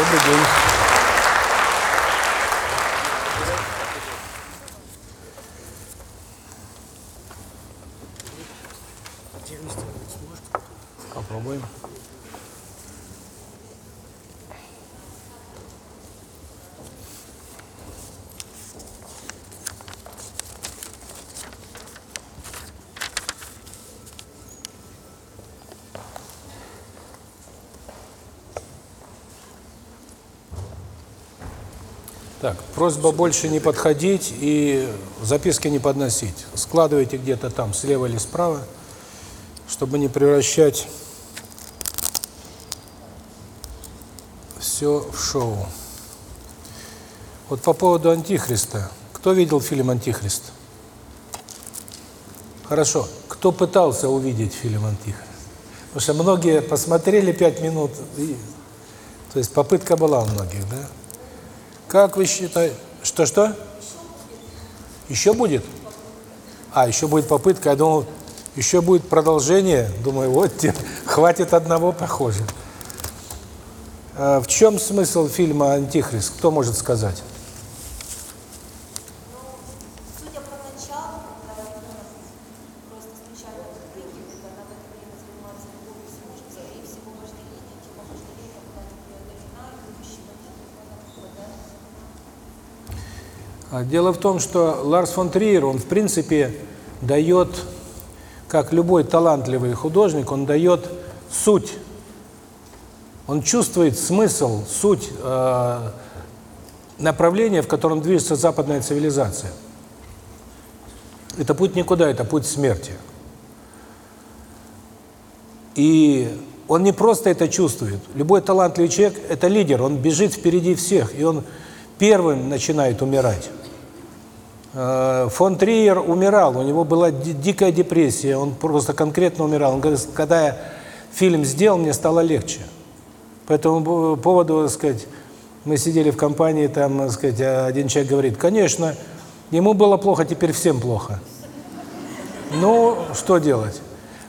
Добрый день. Так, просьба больше не подходить и записки не подносить. Складывайте где-то там, слева или справа, чтобы не превращать все в шоу. Вот по поводу Антихриста. Кто видел фильм «Антихрист»? Хорошо. Кто пытался увидеть фильм «Антихрист»? Потому что многие посмотрели пять минут, и... то есть попытка была у многих, да? Как вы считаете? Что-что? Еще будет? А, еще будет попытка. Я думал, еще будет продолжение. Думаю, вот тебе хватит одного, похоже. А в чем смысл фильма «Антихрист»? Кто может сказать? Судя по началу, когда ну, просто случайно прыгивает, она в это время занимается любовью с мужем, скорее всего, вожделение, типа вожделение была не преодолена, и будущего нет, и она попадает. А Дело в том, что Ларс фон Триер, он в принципе дает, как любой талантливый художник, он дает суть. Он чувствует смысл, суть э, направления, в котором движется западная цивилизация. Это путь никуда, это путь смерти. И он не просто это чувствует. Любой талантливый человек – это лидер, он бежит впереди всех, и он первым начинает умирать. Э, Фон Триер умирал, у него была ди- дикая депрессия, он просто конкретно умирал. Он говорит, когда я фильм сделал, мне стало легче. По этому поводу, так сказать, мы сидели в компании, там, так сказать, один человек говорит, конечно, ему было плохо, теперь всем плохо. Ну, что делать?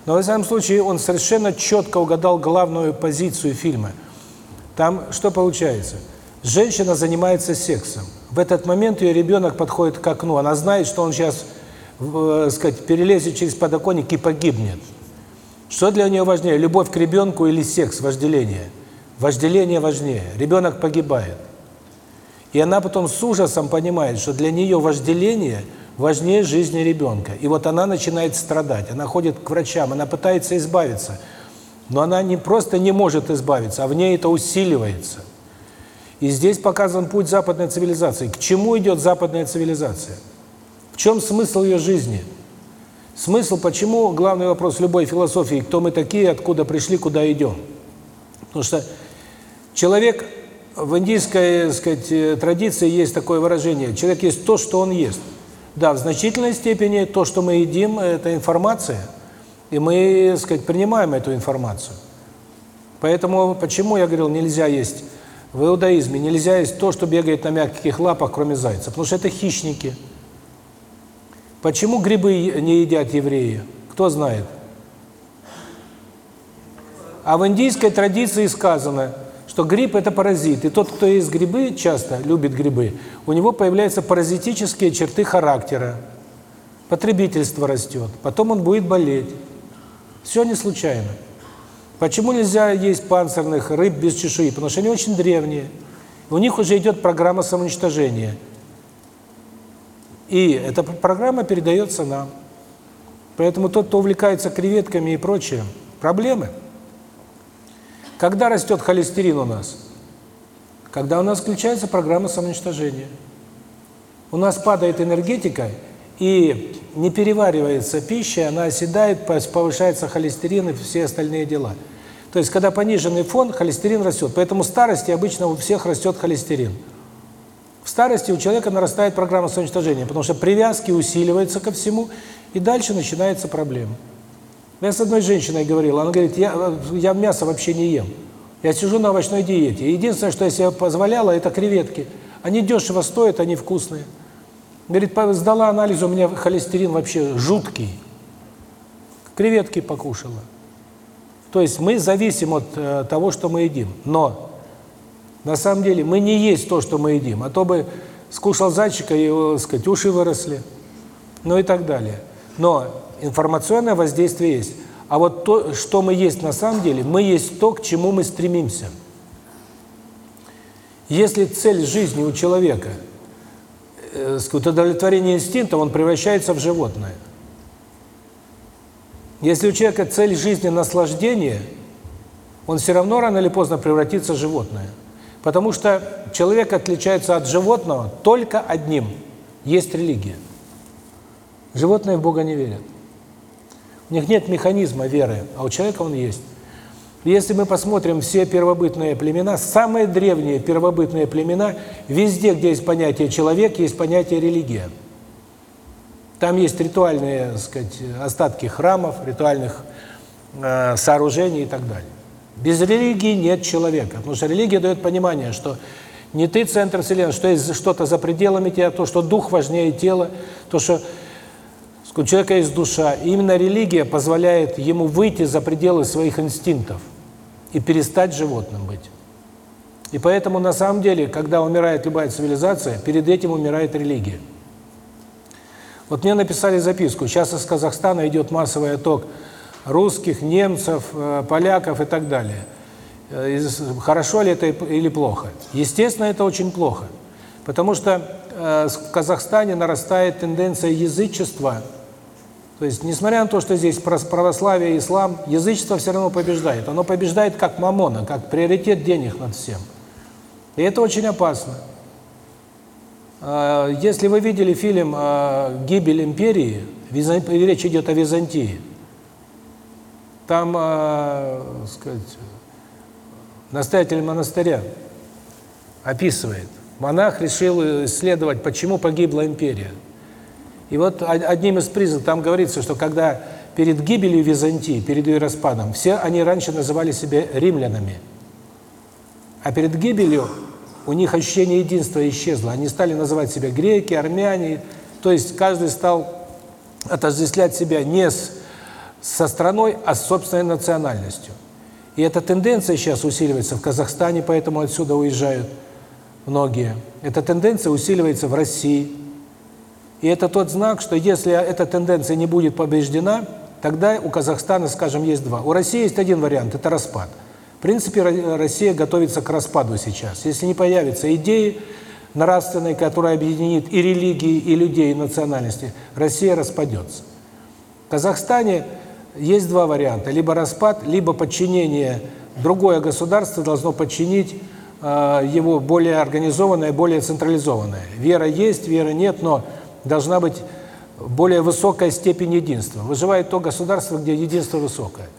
Но, во всяком случае, он совершенно четко угадал главную позицию фильма. Там что получается? Женщина занимается сексом. В этот момент ее ребенок подходит к окну. Она знает, что он сейчас, э, сказать, перелезет через подоконник и погибнет. Что для нее важнее, любовь к ребенку или секс, вожделение? Вожделение важнее. Ребенок погибает. И она потом с ужасом понимает, что для нее вожделение важнее жизни ребенка. И вот она начинает страдать. Она ходит к врачам, она пытается избавиться. Но она не просто не может избавиться, а в ней это усиливается. И здесь показан путь западной цивилизации. К чему идет западная цивилизация? В чем смысл ее жизни? Смысл, почему, главный вопрос любой философии, кто мы такие, откуда пришли, куда идем? Потому что человек, в индийской, сказать, э, традиции есть такое выражение, человек есть то, что он ест. Да, в значительной степени то, что мы едим, это информация, и мы, сказать, принимаем эту информацию. Поэтому, почему я говорил, нельзя есть в иудаизме, нельзя есть то, что бегает на мягких лапах, кроме зайца, потому что это хищники. Почему грибы не едят евреи? Кто знает? А в индийской традиции сказано, что гриб – это паразит. И тот, кто ест грибы, часто любит грибы, у него появляются паразитические черты характера. Потребительство растет. Потом он будет болеть. Все не случайно. Почему нельзя есть панцирных рыб без чешуи? Потому что они очень древние. У них уже идет программа самоуничтожения. И эта программа передается нам. Поэтому тот, кто увлекается креветками и прочее, проблемы. Когда растет холестерин у нас? Когда у нас включается программа самоуничтожения. У нас падает энергетика, и не переваривается пища, она оседает, повышается холестерин и все остальные дела. То есть, когда пониженный фон, холестерин растет. Поэтому в старости обычно у всех растет холестерин. В старости у человека нарастает программа самоуничтожения, потому что привязки усиливаются ко всему, и дальше начинается проблема. Я с одной женщиной говорил, она говорит, я, я мясо вообще не ем. Я сижу на овощной диете. Единственное, что я себе позволяла, это креветки. Они дешево стоят, они вкусные. Говорит, сдала анализ, у меня холестерин вообще жуткий. Креветки покушала. То есть мы зависим от э, того, что мы едим. Но На самом деле мы не есть то, что мы едим, а то бы скушал зайчика, и, его, так сказать, уши выросли, ну и так далее. Но информационное воздействие есть. А вот то, что мы есть на самом деле, мы есть то, к чему мы стремимся. Если цель жизни у человека э, сказать, удовлетворение инстинкта, он превращается в животное. Если у человека цель жизни наслаждение, он все равно рано или поздно превратится в животное. Потому что человек отличается от животного только одним – есть религия. Животные в Бога не верят. У них нет механизма веры, а у человека он есть. Если мы посмотрим все первобытные племена, самые древние первобытные племена, везде, где есть понятие «человек», есть понятие «религия». Там есть ритуальные, так сказать, остатки храмов, ритуальных э, сооружений и так далее. Без религии нет человека, потому что религия дает понимание, что не ты центр Вселенной, что есть что-то за пределами тебя, то, что дух важнее тела, то, что у человека есть душа. И именно религия позволяет ему выйти за пределы своих инстинктов и перестать животным быть. И поэтому на самом деле, когда умирает любая цивилизация, перед этим умирает религия. Вот мне написали записку, сейчас из Казахстана идет массовый отток русских, немцев, э, поляков и так далее. Э, хорошо ли это или плохо? Естественно, это очень плохо. Потому что э, в Казахстане нарастает тенденция язычества – то есть, несмотря на то, что здесь православие ислам, язычество все равно побеждает. Оно побеждает как мамона, как приоритет денег над всем. И это очень опасно. А, если вы видели фильм а, «Гибель империи», речь идет о Византии, там, а, сказать, настоятель монастыря описывает, монах решил исследовать, почему погибла империя. И вот одним из признаков, там говорится, что когда перед гибелью Византии, перед ее распадом, все они раньше называли себя римлянами. А перед гибелью у них ощущение единства исчезло. Они стали называть себя греки, армяне. То есть каждый стал отождествлять себя не с, со страной, а с собственной национальностью. И эта тенденция сейчас усиливается в Казахстане, поэтому отсюда уезжают многие. Эта тенденция усиливается в России, и это тот знак, что если эта тенденция не будет побеждена, тогда у Казахстана, скажем, есть два. У России есть один вариант – это распад. В принципе, Россия готовится к распаду сейчас. Если не появятся идеи нравственные, которые объединит и религии, и людей, и национальности, Россия распадется. В Казахстане есть два варианта. Либо распад, либо подчинение. Другое государство должно подчинить э, его более организованное, более централизованное. Вера есть, веры нет, но должна быть более высокая степень единства. Выживает то государство, где единство высокое.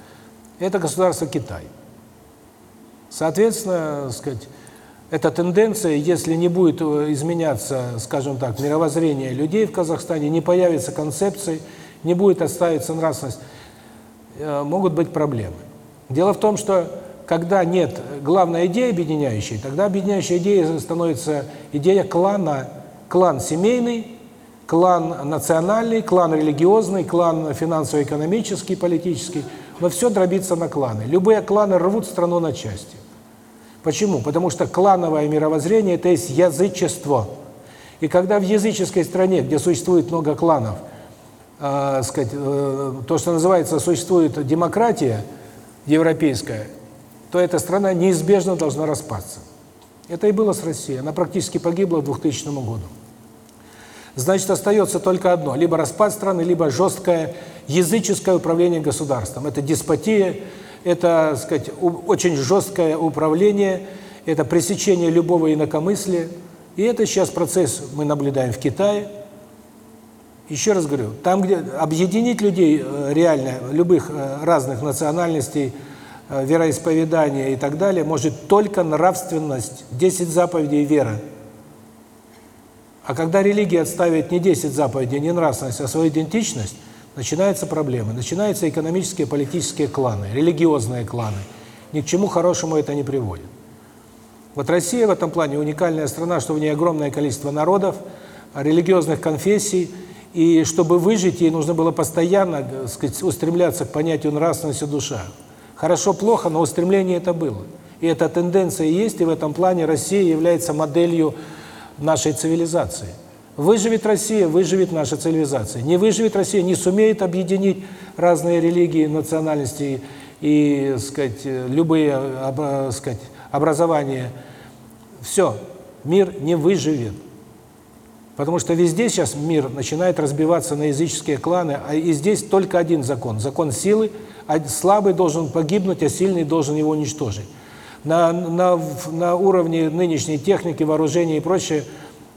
Это государство Китай. Соответственно, сказать, эта тенденция, если не будет э, изменяться, скажем так, мировоззрение людей в Казахстане, не появится концепции, не будет отставиться нравственность, э, могут быть проблемы. Дело в том, что когда нет главной идеи объединяющей, тогда объединяющей идеей становится идея клана. Клан семейный, клан национальный, клан религиозный, клан финансово-экономический, политический, но все дробится на кланы. Любые кланы рвут страну на части. Почему? Потому что клановое мировоззрение – это есть язычество. И когда в языческой стране, где существует много кланов, э, сказать, э, то, что называется, существует демократия европейская, то эта страна неизбежно должна распасться. Это и было с Россией. Она практически погибла к 2000 году значит, остается только одно. Либо распад страны, либо жесткое языческое управление государством. Это деспотия, это, сказать, очень жесткое управление, это пресечение любого инакомыслия. И это сейчас процесс мы наблюдаем в Китае. Еще раз говорю, там, где объединить людей э, реально, любых э, разных национальностей, э, вероисповедания и так далее, может только нравственность, 10 заповедей вера. А когда религия отставит не 10 заповедей, не нравственность, а свою идентичность, начинаются проблемы. Начинаются экономические, политические кланы, религиозные кланы. Ни к чему хорошему это не приводит. Вот Россия в этом плане уникальная страна, что в ней огромное количество народов, религиозных конфессий, и чтобы выжить, ей нужно было постоянно, сказать, устремляться к понятию нравственности душа. Хорошо, плохо, но устремление это было. И эта тенденция есть, и в этом плане Россия является моделью нашей цивилизации. Выживет Россия, выживет наша цивилизация. Не выживет Россия, не сумеет объединить разные религии, национальности и, сказать, любые, об, сказать, образования. Все, мир не выживет. Потому что везде сейчас мир начинает разбиваться на языческие кланы, а и здесь только один закон – закон силы. Слабый должен погибнуть, а сильный должен его уничтожить. На, на, на уровне нынешней техники, вооружения и прочее –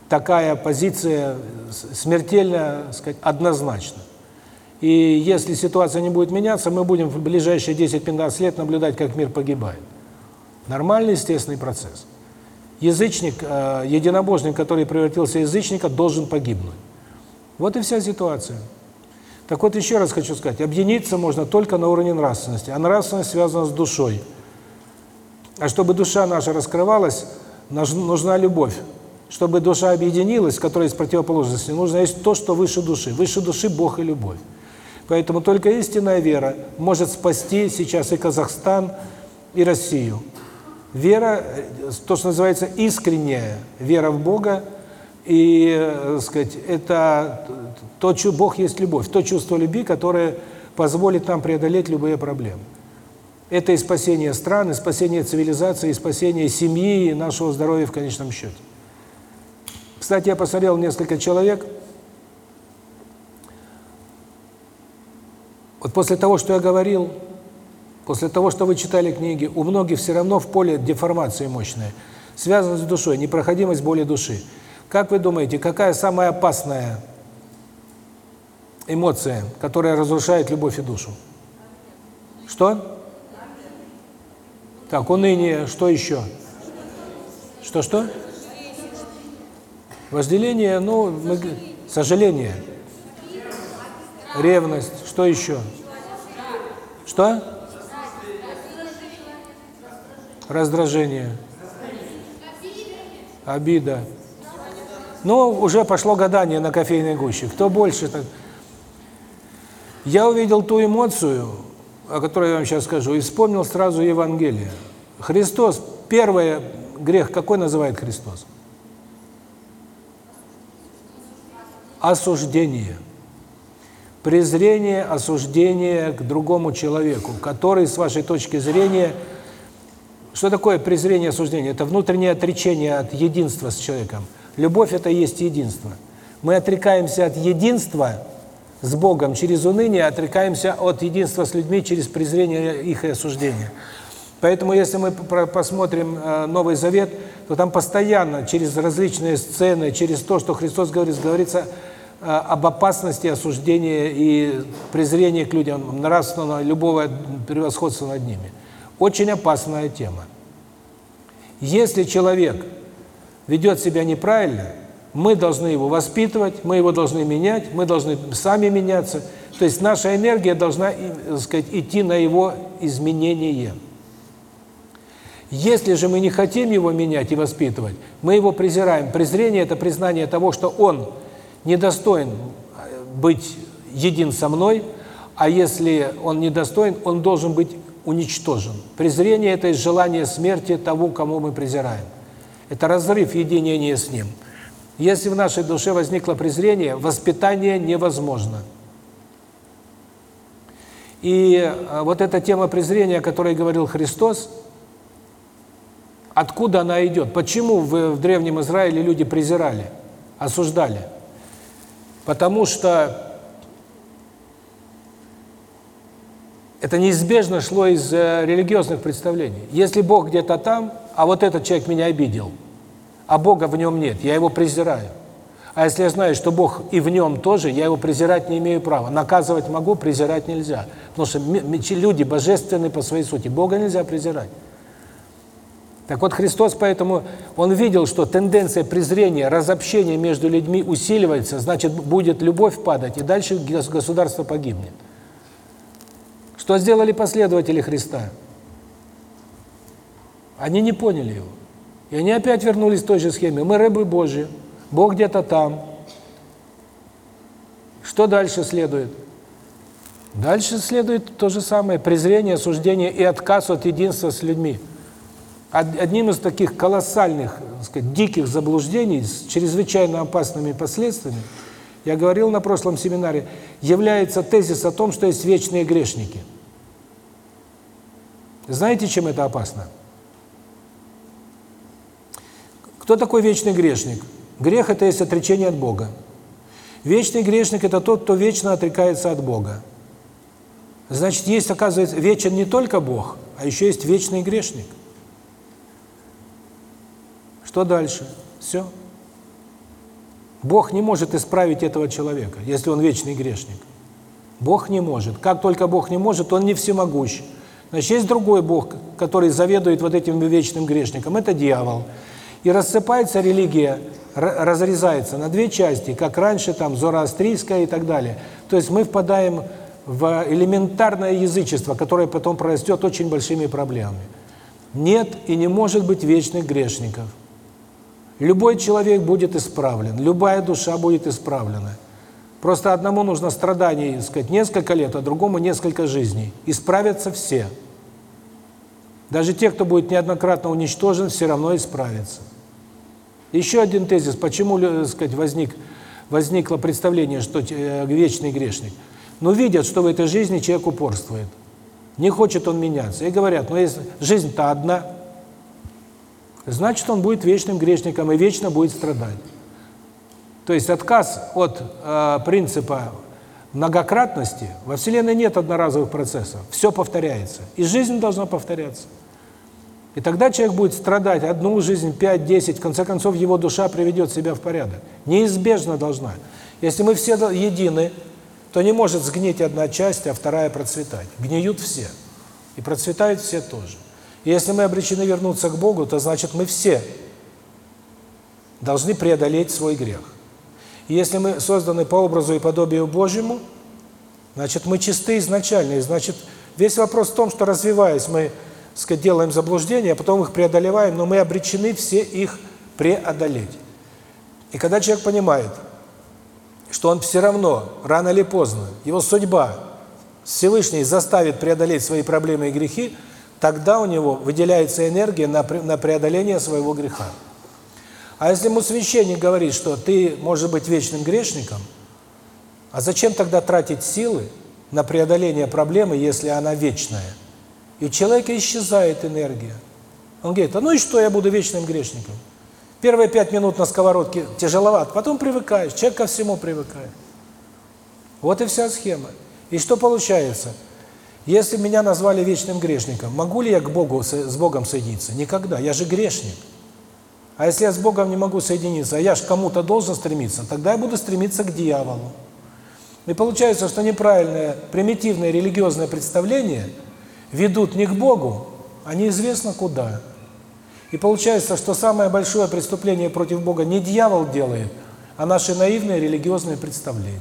такая позиция смертельно, сказать, однозначна. И если ситуация не будет меняться, мы будем в ближайшие 10-15 лет наблюдать, как мир погибает. Нормальный, естественный процесс. Язычник, э, единобожник, который превратился в язычника, должен погибнуть. Вот и вся ситуация. Так вот, еще раз хочу сказать, объединиться можно только на уровне нравственности, а нравственность связана с душой. А чтобы душа наша раскрывалась, нужна любовь. Чтобы душа объединилась, которая из противоположности, нужно есть то, что выше души. Выше души – Бог и любовь. Поэтому только истинная вера может спасти сейчас и Казахстан, и Россию. Вера, то, что называется искренняя вера в Бога, и, так сказать, это то, Бог есть любовь, то чувство любви, которое позволит нам преодолеть любые проблемы. Это и спасение страны, спасение цивилизации, и спасение семьи, и нашего здоровья в конечном счете. Кстати, я посмотрел несколько человек. Вот после того, что я говорил, после того, что вы читали книги, у многих все равно в поле деформации мощная, связана с душой, непроходимость боли души. Как вы думаете, какая самая опасная эмоция, которая разрушает любовь и душу? Что? Так, уныние, что еще? Что-что? Вожделение, ну, мы, сожаление, ревность, что еще? Что? Раздражение. Обида. Ну, уже пошло гадание на кофейной гуще. Кто больше? -то? Я увидел ту эмоцию, о которой я вам сейчас скажу, и вспомнил сразу Евангелие. Христос, первый грех какой называет Христос? осуждение. Презрение, осуждение к другому человеку, который, с вашей точки зрения, что такое презрение, осуждение? Это внутреннее отречение от единства с человеком. Любовь – это есть единство. Мы отрекаемся от единства с Богом через уныние, отрекаемся от единства с людьми через презрение их и осуждение. Поэтому, если мы посмотрим э, Новый Завет, то там постоянно через различные сцены, через то, что Христос говорит, говорится э, об опасности осуждения и презрения к людям, нравственного, любого превосходства над ними. Очень опасная тема. Если человек ведет себя неправильно, мы должны его воспитывать, мы его должны менять, мы должны сами меняться. То есть наша энергия должна, так сказать, идти на его изменение. Если же мы не хотим его менять и воспитывать, мы его презираем. Презрение – это признание того, что он недостоин э, быть един со мной, а если он недостоин, он должен быть уничтожен. Презрение – это желание смерти того, кому мы презираем. Это разрыв единения с ним. Если в нашей душе возникло презрение, воспитание невозможно. И э, вот эта тема презрения, о которой говорил Христос – Откуда она идет? Почему в, в Древнем Израиле люди презирали, осуждали? Потому что это неизбежно шло из э, религиозных представлений. Если Бог где-то там, а вот этот человек меня обидел, а Бога в нем нет, я его презираю. А если я знаю, что Бог и в нем тоже, я его презирать не имею права. Наказывать могу, презирать нельзя. Потому что люди божественны по своей сути. Бога нельзя презирать. Так вот, Христос поэтому, Он видел, что тенденция презрения, разобщения между людьми усиливается, значит, будет любовь падать, и дальше государство погибнет. Что сделали последователи Христа? Они не поняли его. И они опять вернулись к той же схеме. Мы рыбы Божьи, Бог где-то там. Что дальше следует? Дальше следует то же самое – презрение, осуждение и отказ от единства с людьми – од- одним из таких колоссальных, так сказать, диких заблуждений с чрезвычайно опасными последствиями, я говорил на прошлом семинаре, является тезис о том, что есть вечные грешники. Знаете, чем это опасно? Кто такой вечный грешник? Грех – это есть отречение от Бога. Вечный грешник – это тот, кто вечно отрекается от Бога. Значит, есть, оказывается, вечен не только Бог, а еще есть вечный грешник. Что дальше? Все. Бог не может исправить этого человека, если он вечный грешник. Бог не может. Как только Бог не может, Он не всемогущ. Значит, есть другой Бог, который заведует вот этим вечным грешником. Это дьявол. И рассыпается религия, разрезается на две части, как раньше, там, зороастрийская и так далее. То есть мы впадаем в элементарное язычество, которое потом прорастет очень большими проблемами. Нет и не может быть вечных грешников. Любой человек будет исправлен, любая душа будет исправлена. Просто одному нужно страданий, сказать, несколько лет, а другому несколько жизней. Исправятся все. Даже те, кто будет неоднократно уничтожен, все равно исправятся. Еще один тезис, почему, э, сказать, возник, возникло представление, что э, вечный грешник. Ну, видят, что в этой жизни человек упорствует. Не хочет он меняться. И говорят, ну, жизнь-то одна, значит, он будет вечным грешником и вечно будет страдать. То есть отказ от э, принципа многократности, во Вселенной нет одноразовых процессов, все повторяется. И жизнь должна повторяться. И тогда человек будет страдать одну жизнь, пять, десять, в конце концов его душа приведет себя в порядок. Неизбежно должна. Если мы все едины, то не может сгнить одна часть, а вторая процветать. Гниют все. И процветают все тоже. И если мы обречены вернуться к Богу, то значит мы все должны преодолеть свой грех. И если мы созданы по образу и подобию Божьему, значит мы чисты изначально. И значит весь вопрос в том, что развиваясь, мы сказать, делаем заблуждения, а потом их преодолеваем, но мы обречены все их преодолеть. И когда человек понимает, что он все равно, рано или поздно, его судьба Всевышний заставит преодолеть свои проблемы и грехи, тогда у него выделяется энергия на, на преодоление своего греха. А если ему священник говорит, что ты можешь быть вечным грешником, а зачем тогда тратить силы на преодоление проблемы, если она вечная? И у человека исчезает энергия. Он говорит, а ну и что, я буду вечным грешником? Первые пять минут на сковородке тяжеловато, потом привыкаешь, человек ко всему привыкает. Вот и вся схема. И что получается? Если меня назвали вечным грешником, могу ли я к Богу, с Богом соединиться? Никогда, я же грешник. А если я с Богом не могу соединиться, а я же кому-то должен стремиться, тогда я буду стремиться к дьяволу. И получается, что неправильное, примитивное религиозное представление ведут не к Богу, а неизвестно куда. И получается, что самое большое преступление против Бога не дьявол делает, а наши наивные религиозные представления.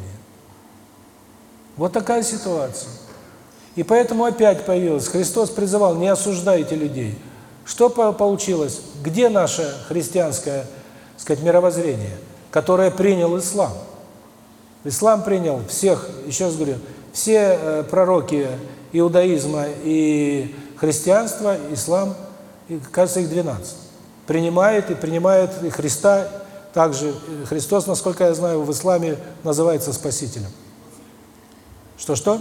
Вот такая ситуация. И поэтому опять появилось, Христос призывал, не осуждайте людей. Что по- получилось? Где наше христианское, сказать, мировоззрение, которое принял ислам? Ислам принял всех, еще раз говорю, все э, пророки иудаизма и христианства, ислам, и, кажется, их 12. Принимает и принимает и Христа, также Христос, насколько я знаю, в исламе называется спасителем. Что-что?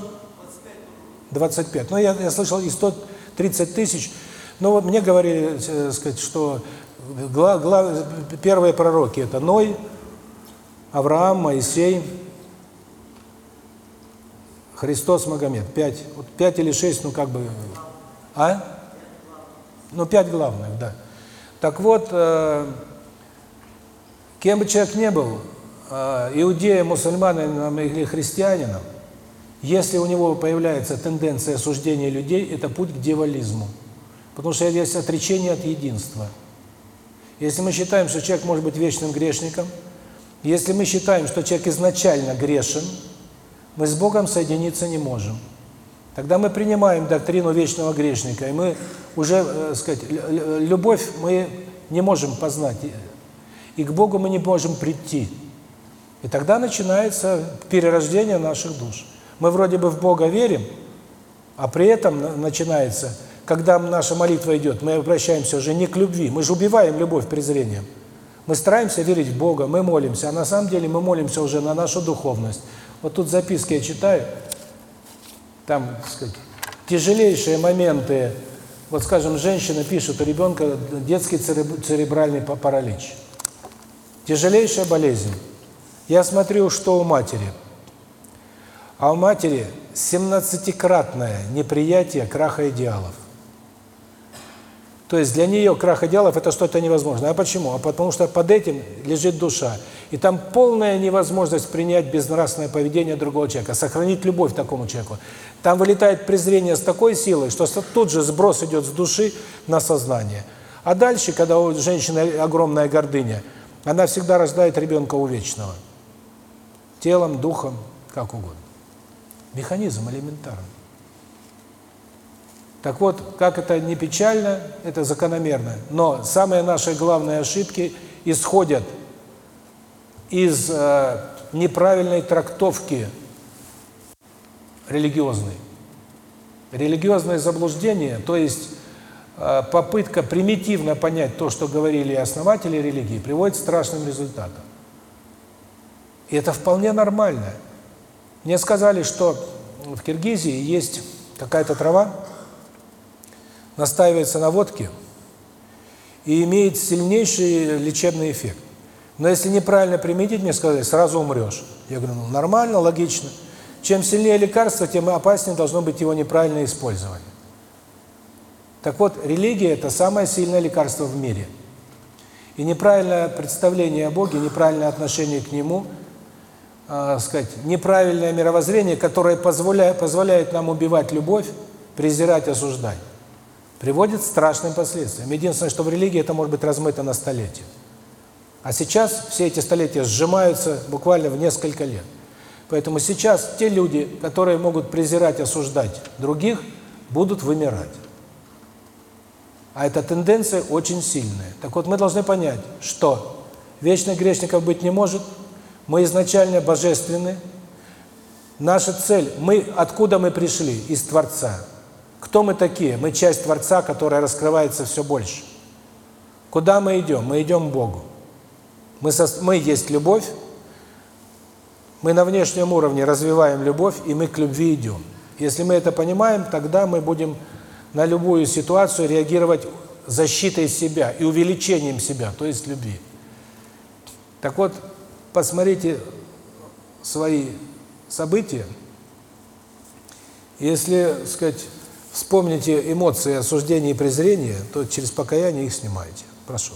25. Ну, я, я слышал и 130 тысяч. Но вот мне говорили, э, сказать, что гла, гла, первые пророки – это Ной, Авраам, Моисей, Христос, Магомед. Пять. Вот пять или шесть, ну как бы... А? Ну, пять главных, да. Так вот, э, кем бы человек не был, э, иудеем, мусульманином или христианином, если у него появляется тенденция осуждения людей, это путь к дьяволизму. Потому что есть отречение от единства. Если мы считаем, что человек может быть вечным грешником, если мы считаем, что человек изначально грешен, мы с Богом соединиться не можем. Тогда мы принимаем доктрину вечного грешника, и мы уже, э, сказать, лю- любовь мы не можем познать, и к Богу мы не можем прийти. И тогда начинается перерождение наших душ. Мы вроде бы в Бога верим, а при этом на- начинается когда наша молитва идет, мы обращаемся уже не к любви, мы же убиваем любовь презрением. Мы стараемся верить в Бога, мы молимся, а на самом деле мы молимся уже на нашу духовность. Вот тут записки я читаю, там, так сказать, тяжелейшие моменты, вот, скажем, женщина пишет, у ребенка детский церебральный паралич. Тяжелейшая болезнь. Я смотрю, что у матери. А у матери 17-кратное неприятие краха идеалов. То есть для нее крах идеалов – это что-то невозможное. А почему? А потому что под этим лежит душа. И там полная невозможность принять безнравственное поведение другого человека, сохранить любовь к такому человеку. Там вылетает презрение с такой силой, что тут же сброс идет с души на сознание. А дальше, когда у женщины огромная гордыня, она всегда рождает ребенка увечного. Телом, духом, как угодно. Механизм элементарный. Так вот, как это не печально, это закономерно. Но самые наши главные ошибки исходят из э, неправильной трактовки религиозной. Религиозное заблуждение, то есть э, попытка примитивно понять то, что говорили основатели религии, приводит к страшным результатам. И это вполне нормально. Мне сказали, что в Киргизии есть какая-то трава, настаивается на водке и имеет сильнейший лечебный эффект. Но если неправильно применить, мне сказали, сразу умрешь. Я говорю, ну нормально, логично. Чем сильнее лекарство, тем опаснее должно быть его неправильное использование. Так вот, религия – это самое сильное лекарство в мире. И неправильное представление о Боге, неправильное отношение к Нему, э, сказать, неправильное мировоззрение, которое позволяет, позволяет нам убивать любовь, презирать, осуждать приводит к страшным последствиям. Единственное, что в религии это может быть размыто на столетия. А сейчас все эти столетия сжимаются буквально в несколько лет. Поэтому сейчас те люди, которые могут презирать, осуждать других, будут вымирать. А эта тенденция очень сильная. Так вот, мы должны понять, что вечных грешников быть не может, мы изначально божественны, наша цель, мы откуда мы пришли? Из Творца. Кто мы такие? Мы часть Творца, которая раскрывается все больше. Куда мы идем? Мы идем к Богу. Мы, со, мы есть любовь, мы на внешнем уровне развиваем любовь, и мы к любви идем. Если мы это понимаем, тогда мы будем на любую ситуацию реагировать защитой себя и увеличением себя, то есть любви. Так вот, посмотрите свои события. Если, сказать, вспомните эмоции осуждения и презрения, то через покаяние их снимаете. Прошу.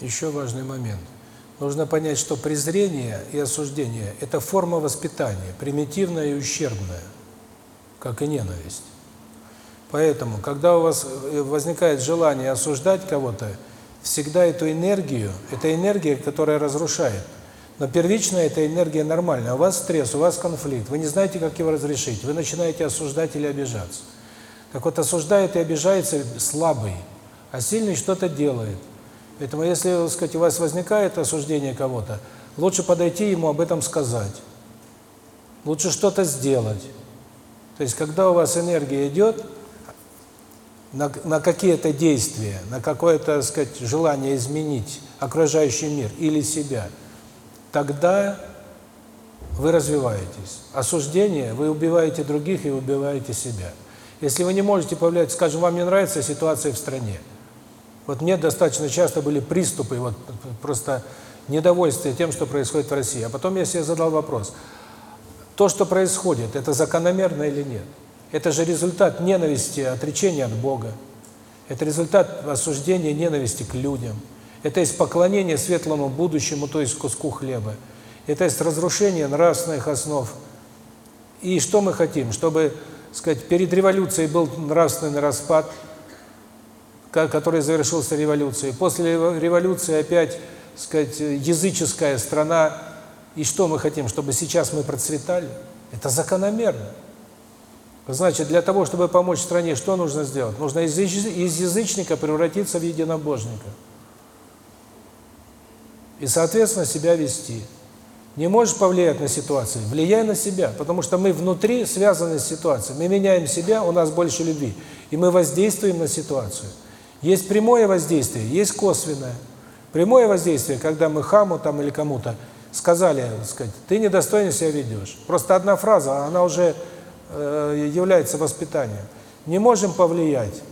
Еще важный момент. Нужно понять, что презрение и осуждение – это форма воспитания, примитивная и ущербная, как и ненависть. Поэтому, когда у вас э, возникает желание осуждать кого-то, всегда эту энергию, это энергия, которая разрушает. Но первично эта энергия нормальная. У вас стресс, у вас конфликт, вы не знаете, как его разрешить, вы начинаете осуждать или обижаться. Так вот, осуждает и обижается слабый, а сильный что-то делает. Поэтому, если, так сказать, у вас возникает осуждение кого-то, лучше подойти ему об этом сказать. Лучше что-то сделать. То есть, когда у вас энергия идет на, на какие-то действия, на какое-то, так сказать, желание изменить окружающий мир или себя, тогда вы развиваетесь. Осуждение, вы убиваете других и убиваете себя. Если вы не можете повлиять, скажем, вам не нравится ситуация в стране, вот мне достаточно часто были приступы, вот просто недовольствие тем, что происходит в России. А потом я себе задал вопрос. То, что происходит, это закономерно или нет? Это же результат ненависти, отречения от Бога. Это результат осуждения ненависти к людям. Это есть поклонение светлому будущему, то есть куску хлеба. Это есть разрушение нравственных основ. И что мы хотим? Чтобы, сказать, перед революцией был нравственный распад – который завершился революцией. После революции опять, сказать, языческая страна. И что мы хотим? Чтобы сейчас мы процветали? Это закономерно. Значит, для того, чтобы помочь стране, что нужно сделать? Нужно из язычника превратиться в единобожника. И, соответственно, себя вести. Не можешь повлиять на ситуацию, влияй на себя, потому что мы внутри связаны с ситуацией. Мы меняем себя, у нас больше любви, и мы воздействуем на ситуацию. Есть прямое воздействие, есть косвенное. Прямое воздействие, когда мы хаму там или кому-то сказали, сказать, ты недостойно себя ведешь. Просто одна фраза, она уже э, является воспитанием. Не можем повлиять,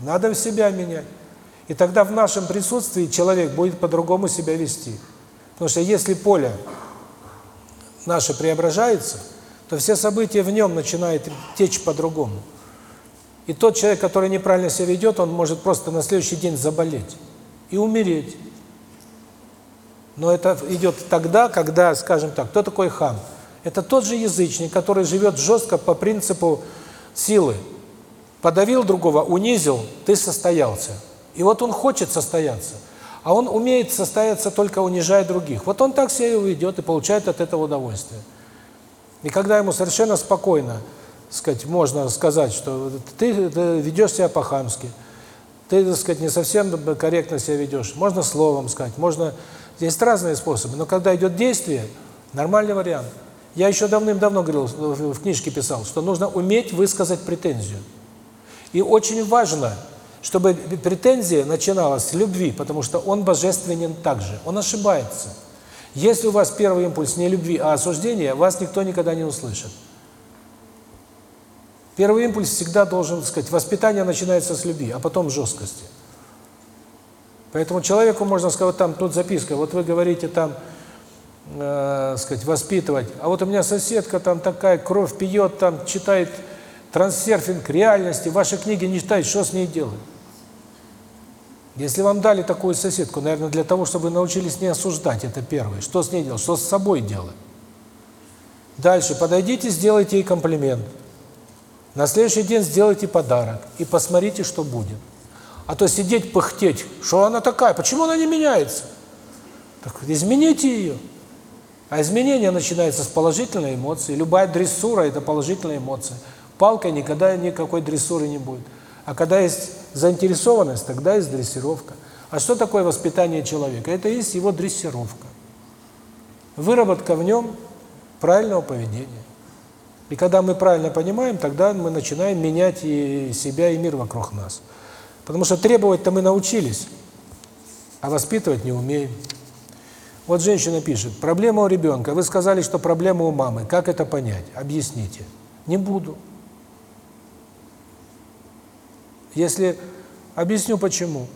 надо в себя менять. И тогда в нашем присутствии человек будет по-другому себя вести. Потому что если поле наше преображается, то все события в нем начинают течь по-другому. И тот человек, который неправильно себя ведет, он может просто на следующий день заболеть и умереть. Но это идет тогда, когда, скажем так, кто такой хам? Это тот же язычник, который живет жестко по принципу силы. Подавил другого, унизил, ты состоялся. И вот он хочет состояться. А он умеет состояться только унижая других. Вот он так себя и ведет и получает от этого удовольствие. И когда ему совершенно спокойно сказать, можно сказать, что ты ведешь себя по-хамски, ты, так сказать, не совсем корректно себя ведешь. Можно словом сказать, можно... Есть разные способы, но когда идет действие, нормальный вариант. Я еще давным-давно говорил, в книжке писал, что нужно уметь высказать претензию. И очень важно, чтобы претензия начиналась с любви, потому что он божественен также, он ошибается. Если у вас первый импульс не любви, а осуждения, вас никто никогда не услышит. Первый импульс всегда должен, сказать, воспитание начинается с любви, а потом жесткости. Поэтому человеку можно сказать, там, тут записка, вот вы говорите там, э, сказать, воспитывать, а вот у меня соседка там такая, кровь пьет, там, читает трансерфинг реальности, ваши книги не читает, что с ней делать? Если вам дали такую соседку, наверное, для того, чтобы вы научились не осуждать, это первое. Что с ней делать? Что с собой делать? Дальше, подойдите, сделайте ей комплимент. На следующий день сделайте подарок и посмотрите, что будет. А то сидеть, пыхтеть, что она такая, почему она не меняется? Так измените ее. А изменение начинается с положительной эмоции. Любая дрессура – это положительная эмоция. Палкой никогда никакой дрессуры не будет. А когда есть заинтересованность, тогда есть дрессировка. А что такое воспитание человека? Это есть его дрессировка. Выработка в нем правильного поведения. И когда мы правильно понимаем, тогда мы начинаем менять и себя, и мир вокруг нас. Потому что требовать-то мы научились, а воспитывать не умеем. Вот женщина пишет, проблема у ребенка. Вы сказали, что проблема у мамы. Как это понять? Объясните. Не буду. Если... Объясню почему.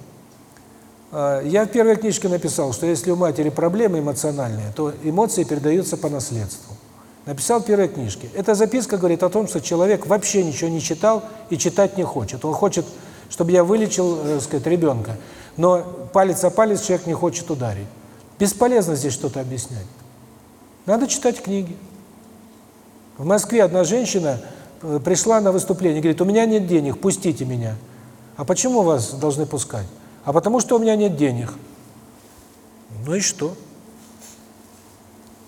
А, я в первой книжке написал, что если у матери проблемы эмоциональные, то эмоции передаются по наследству. Написал в первой книжке. Эта записка говорит о том, что человек вообще ничего не читал и читать не хочет. Он хочет чтобы я вылечил, э, сказать, ребенка. Но палец о палец человек не хочет ударить. Бесполезно здесь что-то объяснять. Надо читать книги. В Москве одна женщина э, пришла на выступление, говорит, у меня нет денег, пустите меня. А почему вас должны пускать? А потому что у меня нет денег. Ну и что?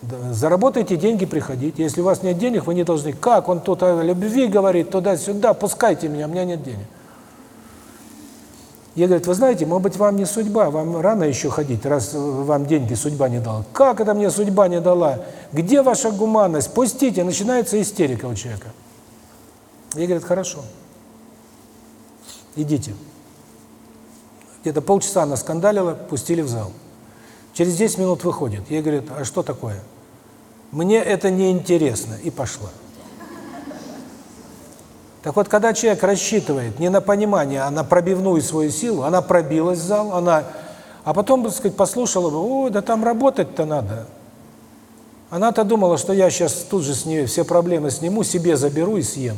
Заработайте деньги, приходите. Если у вас нет денег, вы не должны. Как? Он тут о любви говорит, туда-сюда, пускайте меня, у меня нет денег. Я говорю, вы знаете, может быть, вам не судьба, вам рано еще ходить, раз вам деньги судьба не дала. Как это мне судьба не дала? Где ваша гуманность? Пустите, начинается истерика у человека. Я говорю, хорошо. Идите. Где-то полчаса она скандалила, пустили в зал. Через 10 минут выходит. Я говорю, а что такое? Мне это не интересно. И пошла. Так вот, когда человек рассчитывает не на понимание, а на пробивную свою силу, она пробилась в зал, она, а потом, так сказать, послушала, о, да там работать-то надо. Она-то думала, что я сейчас тут же с нее все проблемы сниму, себе заберу и съем.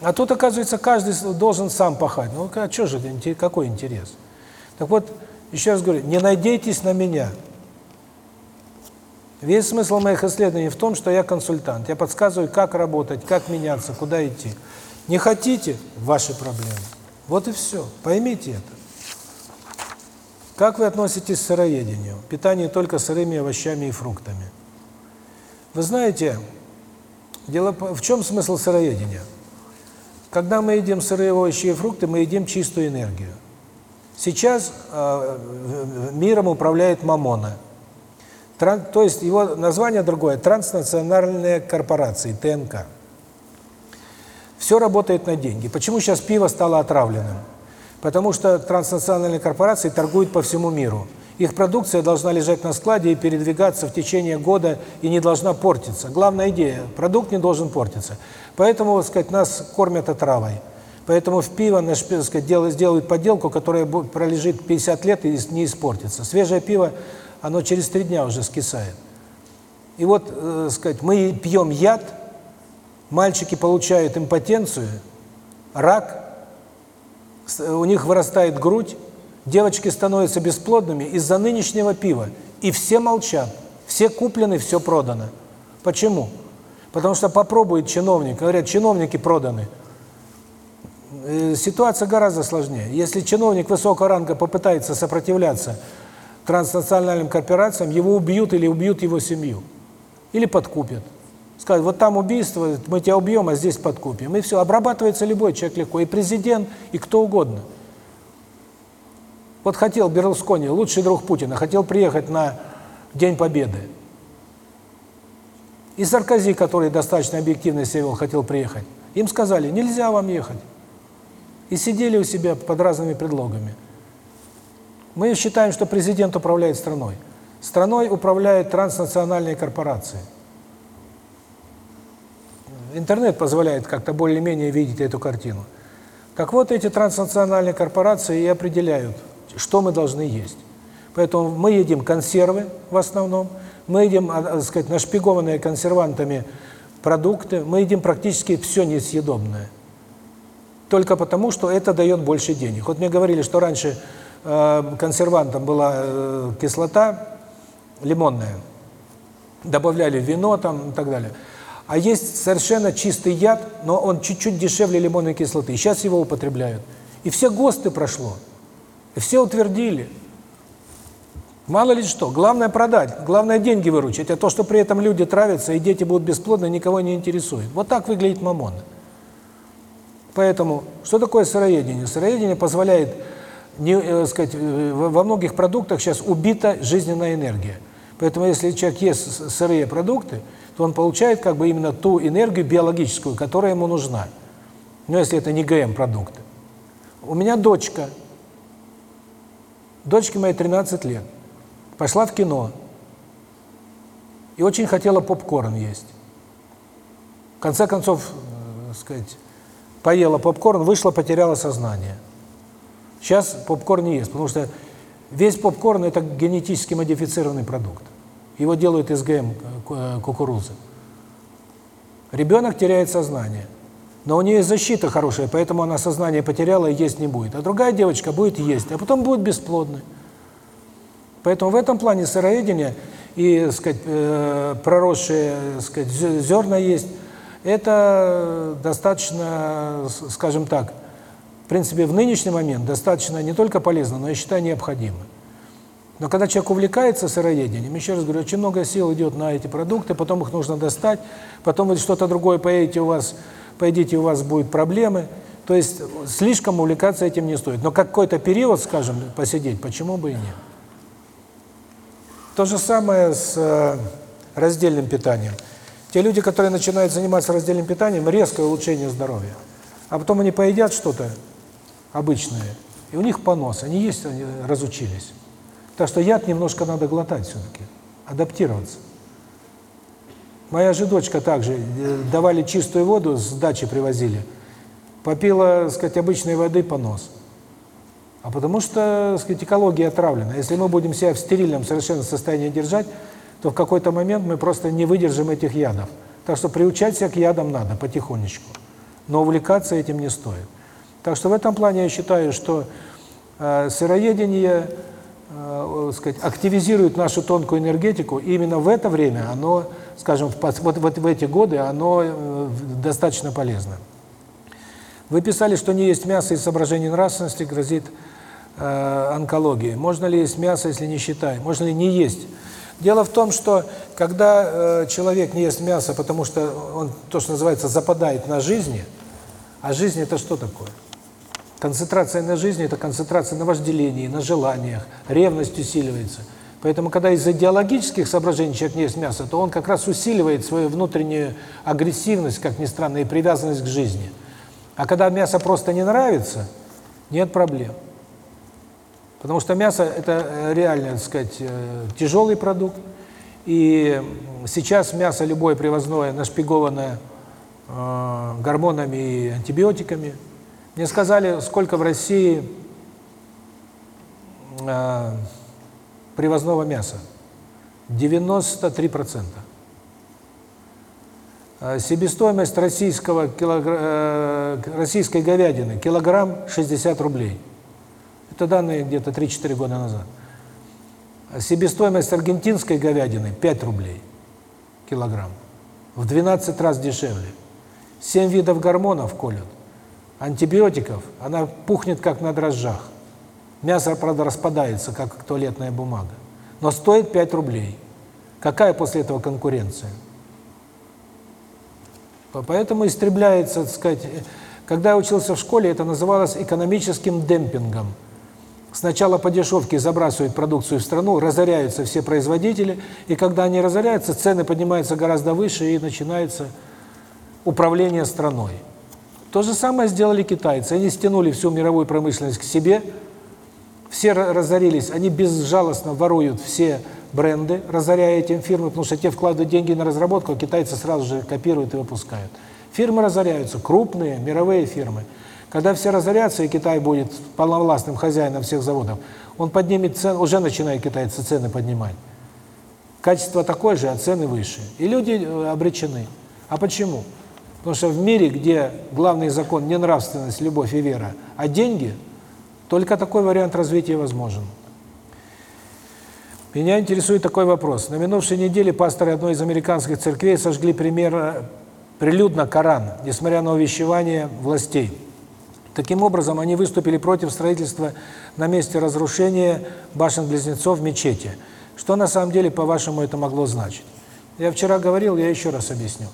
А тут, оказывается, каждый должен сам пахать. Ну, а что же, какой интерес? Так вот, еще раз говорю, не надейтесь на меня. Весь смысл моих исследований в том, что я консультант. Я подсказываю, как работать, как меняться, куда идти. Не хотите – ваши проблемы. Вот и все. Поймите это. Как вы относитесь к сыроедению? Питание только сырыми овощами и фруктами. Вы знаете, дело в чем смысл сыроедения? Когда мы едим сырые овощи и фрукты, мы едим чистую энергию. Сейчас э, миром управляет Мамона – Тран, то есть его название другое – транснациональные корпорации, ТНК. Все работает на деньги. Почему сейчас пиво стало отравленным? Потому что транснациональные корпорации торгуют по всему миру. Их продукция должна лежать на складе и передвигаться в течение года и не должна портиться. Главная идея – продукт не должен портиться. Поэтому, так сказать, нас кормят отравой. Поэтому в пиво наш, сказать, сделают подделку, которая пролежит 50 лет и не испортится. Свежее пиво оно через три дня уже скисает. И вот, э, сказать, мы пьем яд, мальчики получают импотенцию, рак, у них вырастает грудь, девочки становятся бесплодными из-за нынешнего пива. И все молчат, все куплены, все продано. Почему? Потому что попробует чиновник, говорят, чиновники проданы. Э, ситуация гораздо сложнее. Если чиновник высокого ранга попытается сопротивляться транснациональным корпорациям, его убьют или убьют его семью. Или подкупят. Скажут, вот там убийство, мы тебя убьем, а здесь подкупим. И все, обрабатывается любой человек легко, и президент, и кто угодно. Вот хотел Берлускони, лучший друг Путина, хотел приехать на День Победы. И Саркози, который достаточно объективно себя вел, хотел приехать. Им сказали, нельзя вам ехать. И сидели у себя под разными предлогами. Мы считаем, что президент управляет страной. Страной управляют транснациональные корпорации. Интернет позволяет как-то более-менее видеть эту картину. Так вот, эти транснациональные корпорации и определяют, что мы должны есть. Поэтому мы едим консервы в основном, мы едим, а, так сказать, нашпигованные консервантами продукты, мы едим практически все несъедобное. Только потому, что это дает больше денег. Вот мне говорили, что раньше Э, консервантом была э, кислота лимонная. Добавляли вино там и так далее. А есть совершенно чистый яд, но он чуть-чуть дешевле лимонной кислоты. Сейчас его употребляют. И все ГОСТы прошло. И все утвердили. Мало ли что. Главное продать, главное деньги выручить. А то, что при этом люди травятся и дети будут бесплодны, никого не интересует. Вот так выглядит мамон. Поэтому, что такое сыроедение? Сыроедение позволяет не, э, сказать, э, во многих продуктах сейчас убита жизненная энергия. Поэтому если человек ест сырые продукты, то он получает как бы именно ту энергию биологическую, которая ему нужна. Но если это не ГМ-продукты. У меня дочка, дочке моей 13 лет, пошла в кино и очень хотела попкорн есть. В конце концов, э, сказать, поела попкорн, вышла, потеряла сознание. Сейчас попкорн не ест, потому что весь попкорн – это генетически модифицированный продукт. Его делают из ГМ э, кукурузы. Ребенок теряет сознание. Но у нее защита хорошая, поэтому она сознание потеряла и есть не будет. А другая девочка будет есть, а потом будет бесплодной. Поэтому в этом плане сыроедение и, сказать, э, проросшие, сказать, зерна есть, это достаточно, скажем так, в принципе, в нынешний момент достаточно не только полезно, но, я считаю, необходимо. Но когда человек увлекается сыроедением, еще раз говорю, очень много сил идет на эти продукты, потом их нужно достать, потом вы что-то другое поедете, у вас, поедите, у вас будут проблемы. То есть слишком увлекаться этим не стоит. Но какой-то период, скажем, посидеть, почему бы и нет. То же самое с э, раздельным питанием. Те люди, которые начинают заниматься раздельным питанием, резкое улучшение здоровья. А потом они поедят что-то обычное, и у них понос, они есть, они разучились. Так что яд немножко надо глотать все-таки, адаптироваться. Моя же дочка также, э, давали чистую воду, с дачи привозили, попила, так сказать, обычной воды понос. А потому что, так сказать, экология отравлена. Если мы будем себя в стерильном совершенно состоянии держать, то в какой-то момент мы просто не выдержим этих ядов. Так что приучать себя к ядам надо потихонечку. Но увлекаться этим не стоит. Так что в этом плане я считаю, что э, сыроедение, э, сказать, активизирует нашу тонкую энергетику, и именно в это время оно, скажем, в, вот, вот в эти годы оно э, достаточно полезно. Вы писали, что не есть мясо из соображений нравственности грозит э, онкологией. Можно ли есть мясо, если не считаем? Можно ли не есть? Дело в том, что когда э, человек не ест мясо, потому что он, то, что называется, западает на жизни, а жизнь это что такое? Концентрация на жизни – это концентрация на вожделении, на желаниях, ревность усиливается. Поэтому, когда из идеологических соображений человек не ест мясо, то он как раз усиливает свою внутреннюю агрессивность, как ни странно, и привязанность к жизни. А когда мясо просто не нравится, нет проблем. Потому что мясо – это реально, так сказать, э, тяжелый продукт. И сейчас мясо любое привозное нашпигованное э, гормонами и антибиотиками – мне сказали, сколько в России э, привозного мяса. 93%. Э, себестоимость российского килогр... э, российской говядины килограмм 60 рублей. Это данные где-то 3-4 года назад. Себестоимость аргентинской говядины 5 рублей килограмм. В 12 раз дешевле. 7 видов гормонов колют антибиотиков, она пухнет как на дрожжах. Мясо, правда, распадается, как туалетная бумага. Но стоит 5 рублей. Какая после этого конкуренция? Поэтому истребляется, так сказать, когда я учился в школе, это называлось экономическим демпингом. Сначала по дешевке забрасывают продукцию в страну, разоряются все производители, и когда они разоряются, цены поднимаются гораздо выше, и начинается управление страной. То же самое сделали китайцы. Они стянули всю мировую промышленность к себе, все разорились, они безжалостно воруют все бренды, разоряя этим фирмы, потому что те вкладывают деньги на разработку, а китайцы сразу же копируют и выпускают. Фирмы разоряются, крупные мировые фирмы. Когда все разорятся, и Китай будет полновластным хозяином всех заводов, он поднимет цены, уже начинает китайцы цены поднимать. Качество такое же, а цены выше. И люди э, обречены. А почему? Потому что в мире, где главный закон не нравственность, любовь и вера, а деньги, только такой вариант развития возможен. Меня интересует такой вопрос. На минувшей неделе пасторы одной из американских церквей сожгли пример прилюдно Коран, несмотря на увещевание властей. Таким образом, они выступили против строительства на месте разрушения башен-близнецов мечети. Что на самом деле, по-вашему, это могло значить? Я вчера говорил, я еще раз объясню.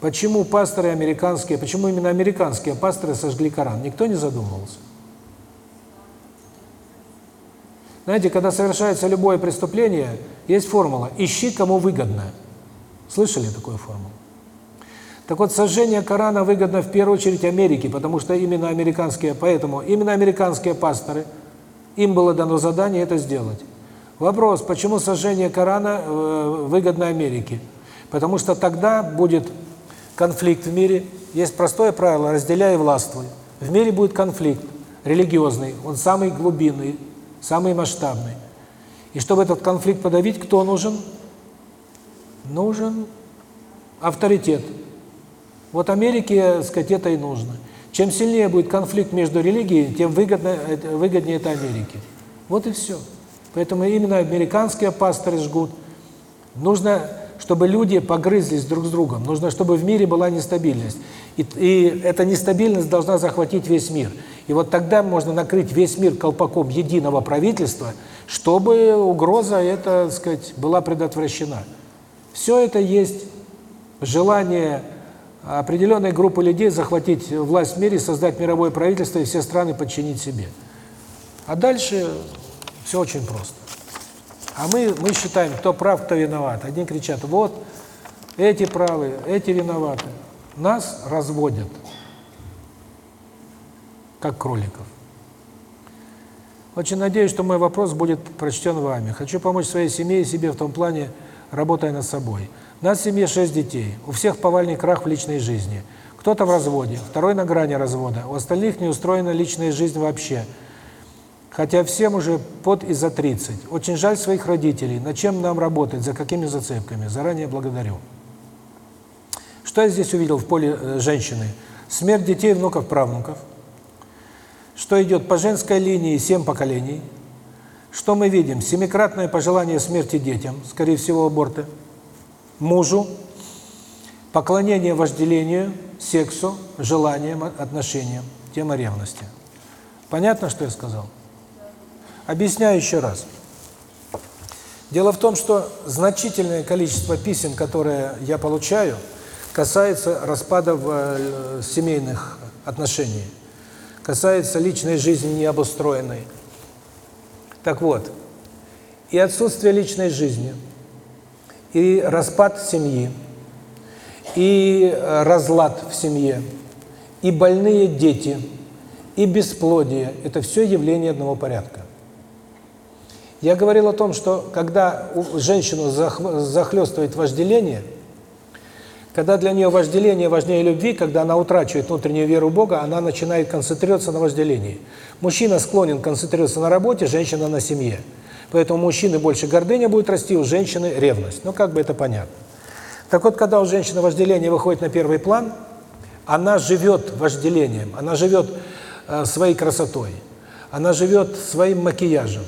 Почему пасторы американские, почему именно американские пасторы сожгли Коран? Никто не задумывался. Знаете, когда совершается любое преступление, есть формула «ищи, кому выгодно». Слышали такую формулу? Так вот, сожжение Корана выгодно в первую очередь Америке, потому что именно американские, поэтому именно американские пасторы, им было дано задание это сделать. Вопрос, почему сожжение Корана э, выгодно Америке? Потому что тогда будет конфликт в мире, есть простое правило «разделяй и властвуй». В мире будет конфликт религиозный, он самый глубинный, самый масштабный. И чтобы этот конфликт подавить, кто нужен? Нужен авторитет. Вот Америке, так сказать, это и нужно. Чем сильнее будет конфликт между религиями, тем выгодно, это- выгоднее это Америке. Вот и все. Поэтому именно американские пасторы жгут. Нужно, чтобы люди погрызлись друг с другом. Нужно, чтобы в мире была нестабильность. И, и эта нестабильность должна захватить весь мир. И вот тогда можно накрыть весь мир колпаком единого правительства, чтобы угроза эта, так сказать, была предотвращена. Все это есть желание определенной группы людей захватить власть в мире, создать мировое правительство и все страны подчинить себе. А дальше все очень просто. А мы, мы считаем, кто прав, кто виноват. Одни кричат, вот, эти правы, эти виноваты. Нас разводят, как кроликов. Очень надеюсь, что мой вопрос будет прочтен вами. Хочу помочь своей семье и себе в том плане, работая над собой. У нас в семье шесть детей. У всех повальный крах в личной жизни. Кто-то в разводе, второй на грани развода. У остальных не устроена личная жизнь вообще. Хотя всем уже под и за 30. Очень жаль своих родителей. Над чем нам работать, за какими зацепками? Заранее благодарю. Что я здесь увидел в поле э, женщины? Смерть детей, внуков, правнуков. Что идет по женской линии семь поколений. Что мы видим? Семикратное пожелание смерти детям, скорее всего, аборты. Мужу. Поклонение вожделению, сексу, желаниям, отношениям. Тема ревности. Понятно, что я сказал? Объясняю еще раз. Дело в том, что значительное количество писем, которые я получаю, касается распада в, э, семейных отношений, касается личной жизни необустроенной. Так вот, и отсутствие личной жизни, и распад семьи, и э, разлад в семье, и больные дети, и бесплодие – это все явления одного порядка. Я говорил о том, что когда женщину захлестывает вожделение, когда для нее вожделение важнее любви, когда она утрачивает внутреннюю веру в Бога, она начинает концентрироваться на вожделении. Мужчина склонен концентрироваться на работе, женщина на семье. Поэтому у мужчины больше гордыня будет расти, у женщины ревность. Ну, как бы это понятно. Так вот, когда у женщины вожделение выходит на первый план, она живет вожделением, она живет э, своей красотой, она живет своим макияжем,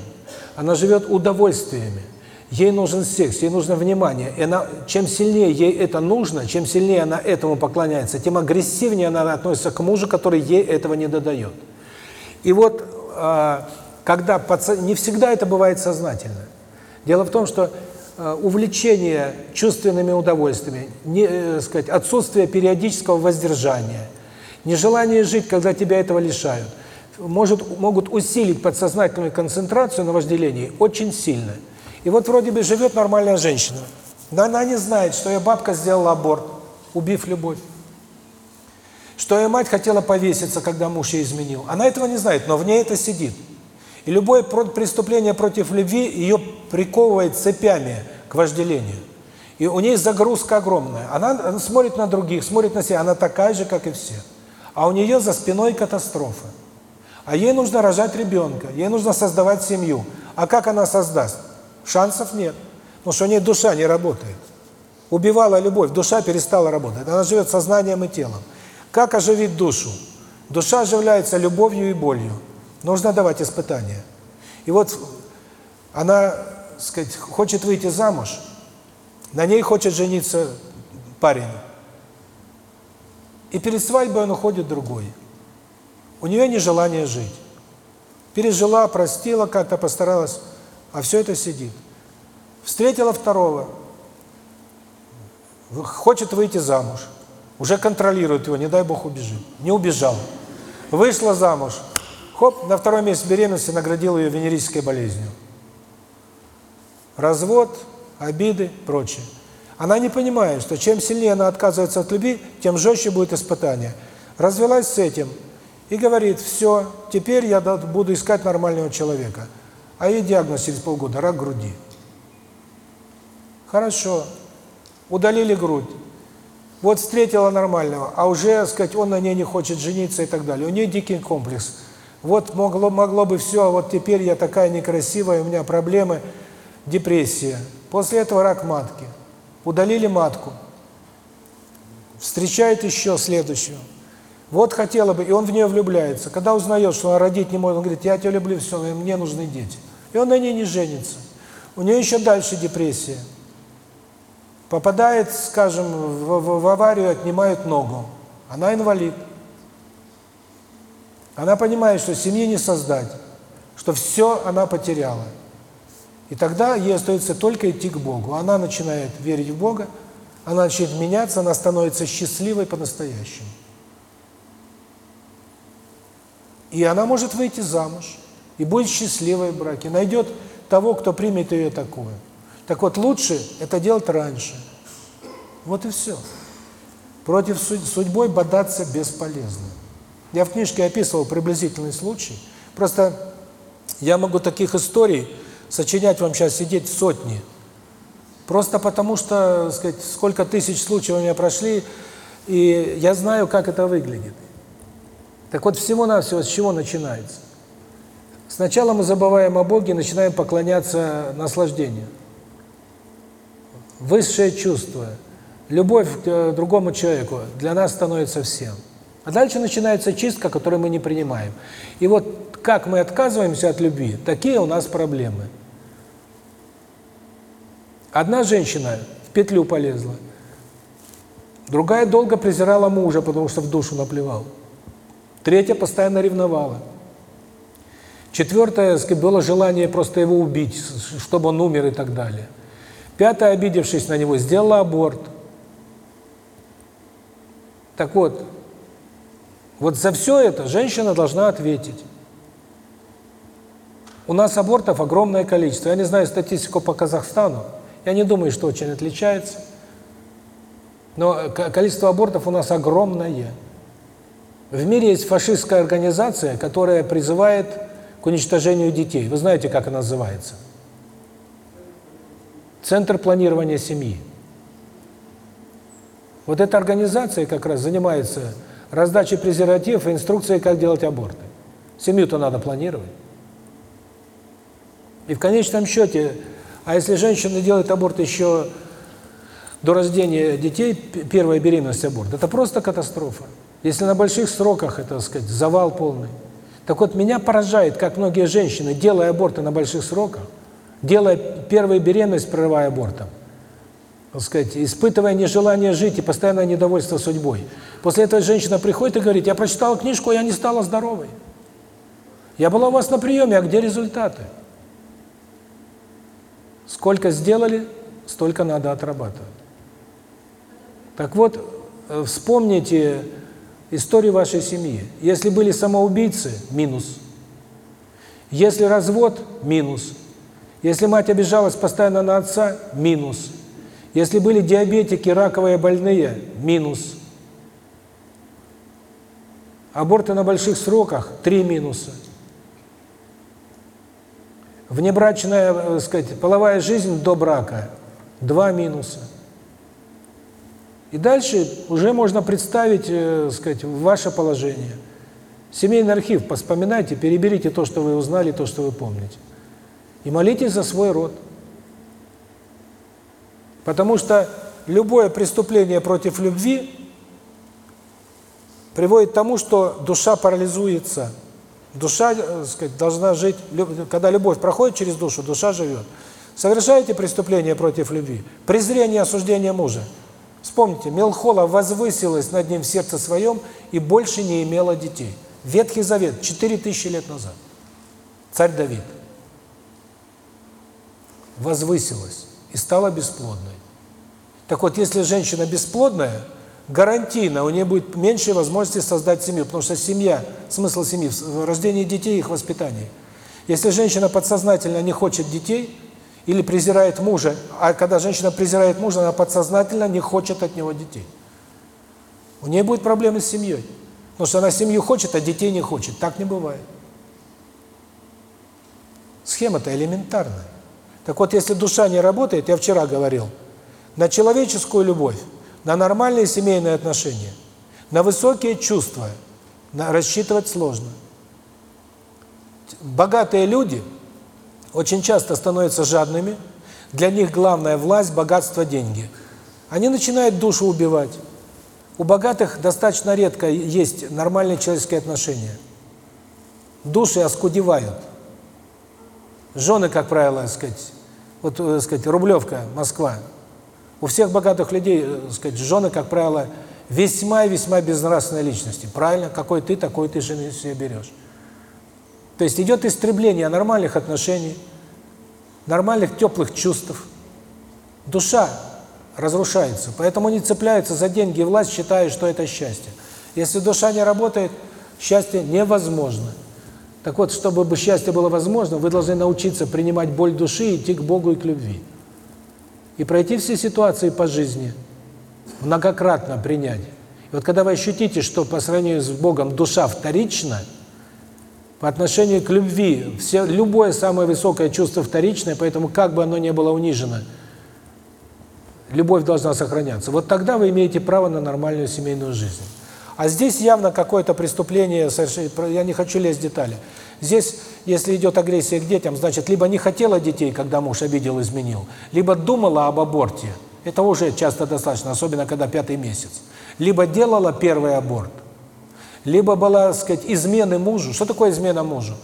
она живет удовольствиями. Ей нужен секс, ей нужно внимание. И она, чем сильнее ей это нужно, чем сильнее она этому поклоняется, тем агрессивнее она относится к мужу, который ей этого не додает. И вот, э, когда пацан... не всегда это бывает сознательно. Дело в том, что э, увлечение чувственными удовольствиями, не, э, сказать, отсутствие периодического воздержания, нежелание жить, когда тебя этого лишают, может, могут усилить подсознательную концентрацию на вожделении очень сильно. И вот вроде бы живет нормальная женщина, но она не знает, что ее бабка сделала аборт, убив любовь. Что ее мать хотела повеситься, когда муж ей изменил. Она этого не знает, но в ней это сидит. И любое преступление против любви ее приковывает цепями к вожделению. И у нее загрузка огромная. Она смотрит на других, смотрит на себя, она такая же, как и все. А у нее за спиной катастрофа. А ей нужно рожать ребенка, ей нужно создавать семью. А как она создаст? Шансов нет. Потому что у нее душа не работает. Убивала любовь, душа перестала работать. Она живет сознанием и телом. Как оживить душу? Душа оживляется любовью и болью. Нужно давать испытания. И вот она, сказать, хочет выйти замуж, на ней хочет жениться парень. И перед свадьбой он уходит другой. У нее нежелание жить. Пережила, простила, как-то постаралась, а все это сидит. Встретила второго, хочет выйти замуж, уже контролирует его, не дай бог убежит. Не убежал. Вышла замуж, хоп, на второй месяц беременности наградил ее венерической болезнью. Развод, обиды, прочее. Она не понимает, что чем сильнее она отказывается от любви, тем жестче будет испытание. Развелась с этим и говорит, все, теперь я буду искать нормального человека. А ей диагноз через полгода – рак груди. Хорошо, удалили грудь. Вот встретила нормального, а уже, сказать, он на ней не хочет жениться и так далее. У нее дикий комплекс. Вот могло, могло бы все, а вот теперь я такая некрасивая, у меня проблемы, депрессия. После этого рак матки. Удалили матку. встречает еще следующего. Вот хотела бы, и он в нее влюбляется. Когда узнает, что она родить не может, он говорит, я тебя люблю, все, мне нужны дети. И он на ней не женится. У нее еще дальше депрессия. Попадает, скажем, в, в, в аварию, отнимают ногу. Она инвалид. Она понимает, что семьи не создать, что все она потеряла. И тогда ей остается только идти к Богу. Она начинает верить в Бога, она начинает меняться, она становится счастливой по-настоящему. И она может выйти замуж, и будет счастливой в браке, найдет того, кто примет ее такую. Так вот, лучше это делать раньше. Вот и все. Против судьбой бодаться бесполезно. Я в книжке описывал приблизительный случай. Просто я могу таких историй сочинять вам сейчас сидеть сотни. Просто потому что, сказать, сколько тысяч случаев у меня прошли, и я знаю, как это выглядит. Так вот, всего-навсего с чего начинается? Сначала мы забываем о Боге, начинаем поклоняться наслаждению. Высшее чувство, любовь к э, другому человеку для нас становится всем. А дальше начинается чистка, которую мы не принимаем. И вот как мы отказываемся от любви, такие у нас проблемы. Одна женщина в петлю полезла, другая долго презирала мужа, потому что в душу наплевал. Третья постоянно ревновала. Четвертое, было желание просто его убить, чтобы он умер и так далее. Пятая, обидевшись на него, сделала аборт. Так вот, вот за все это женщина должна ответить. У нас абортов огромное количество. Я не знаю статистику по Казахстану. Я не думаю, что очень отличается. Но количество абортов у нас огромное. В мире есть фашистская организация, которая призывает к уничтожению детей. Вы знаете, как она называется? Центр планирования семьи. Вот эта организация как раз занимается раздачей презервативов и инструкцией, как делать аборты. Семью-то надо планировать. И в конечном счете, а если женщина делает аборт еще до рождения детей, первая беременность аборт, это просто катастрофа. Если на больших сроках, это, так сказать, завал полный. Так вот, меня поражает, как многие женщины, делая аборты на больших сроках, делая первую беременность, прерывая абортом, так сказать, испытывая нежелание жить и постоянное недовольство судьбой. После этого женщина приходит и говорит, я прочитала книжку, а я не стала здоровой. Я была у вас на приеме, а где результаты? Сколько сделали, столько надо отрабатывать. Так вот, э, вспомните историю вашей семьи. Если были самоубийцы – минус. Если развод – минус. Если мать обижалась постоянно на отца – минус. Если были диабетики, раковые больные – минус. Аборты на больших сроках – три минуса. Внебрачная, так э, сказать, половая жизнь до брака – два минуса. И дальше уже можно представить, э, сказать, ваше положение. Семейный архив поспоминайте, переберите то, что вы узнали, то, что вы помните. И молитесь за свой род. Потому что любое преступление против любви приводит к тому, что душа парализуется. Душа, э, сказать, должна жить, когда любовь проходит через душу, душа живет. Совершаете преступление против любви, презрение, осуждение мужа – Вспомните, Мелхола возвысилась над ним в сердце своем и больше не имела детей. Ветхий Завет, 4000 лет назад. Царь Давид. Возвысилась и стала бесплодной. Так вот, если женщина бесплодная, гарантийно у нее будет меньше возможности создать семью, потому что семья, смысл семьи в рождении детей и их воспитании. Если женщина подсознательно не хочет детей, или презирает мужа, а когда женщина презирает мужа, она подсознательно не хочет от него детей. У нее будет проблемы с семьей. Потому что она семью хочет, а детей не хочет. Так не бывает. Схема-то элементарная. Так вот, если душа не работает, я вчера говорил, на человеческую любовь, на нормальные семейные отношения, на высокие чувства на рассчитывать сложно. Богатые люди – очень часто становятся жадными, для них главная власть, богатство, деньги. Они начинают душу убивать. У богатых достаточно редко есть нормальные человеческие отношения. Души оскудевают. Жены, как правило, сказать, вот, так сказать, Рублевка, Москва. У всех богатых людей, так сказать, жены, как правило, весьма и весьма безнравственные личности. Правильно? Какой ты, такой ты жены себе берешь. То есть идет истребление нормальных отношений, нормальных теплых чувств. Душа разрушается. Поэтому они цепляются за деньги и власть, считая, что это счастье. Если душа не работает, счастье невозможно. Так вот, чтобы счастье было возможно, вы должны научиться принимать боль души, идти к Богу и к любви. И пройти все ситуации по жизни, многократно принять. И вот когда вы ощутите, что по сравнению с Богом душа вторична, по отношению к любви, все, любое самое высокое чувство вторичное, поэтому как бы оно ни было унижено, любовь должна сохраняться. Вот тогда вы имеете право на нормальную семейную жизнь. А здесь явно какое-то преступление, я не хочу лезть в детали. Здесь, если идет агрессия к детям, значит, либо не хотела детей, когда муж обидел, изменил, либо думала об аборте, это уже часто достаточно, особенно когда пятый месяц, либо делала первый аборт, либо была, так сказать, измены мужу. Что такое измена мужу?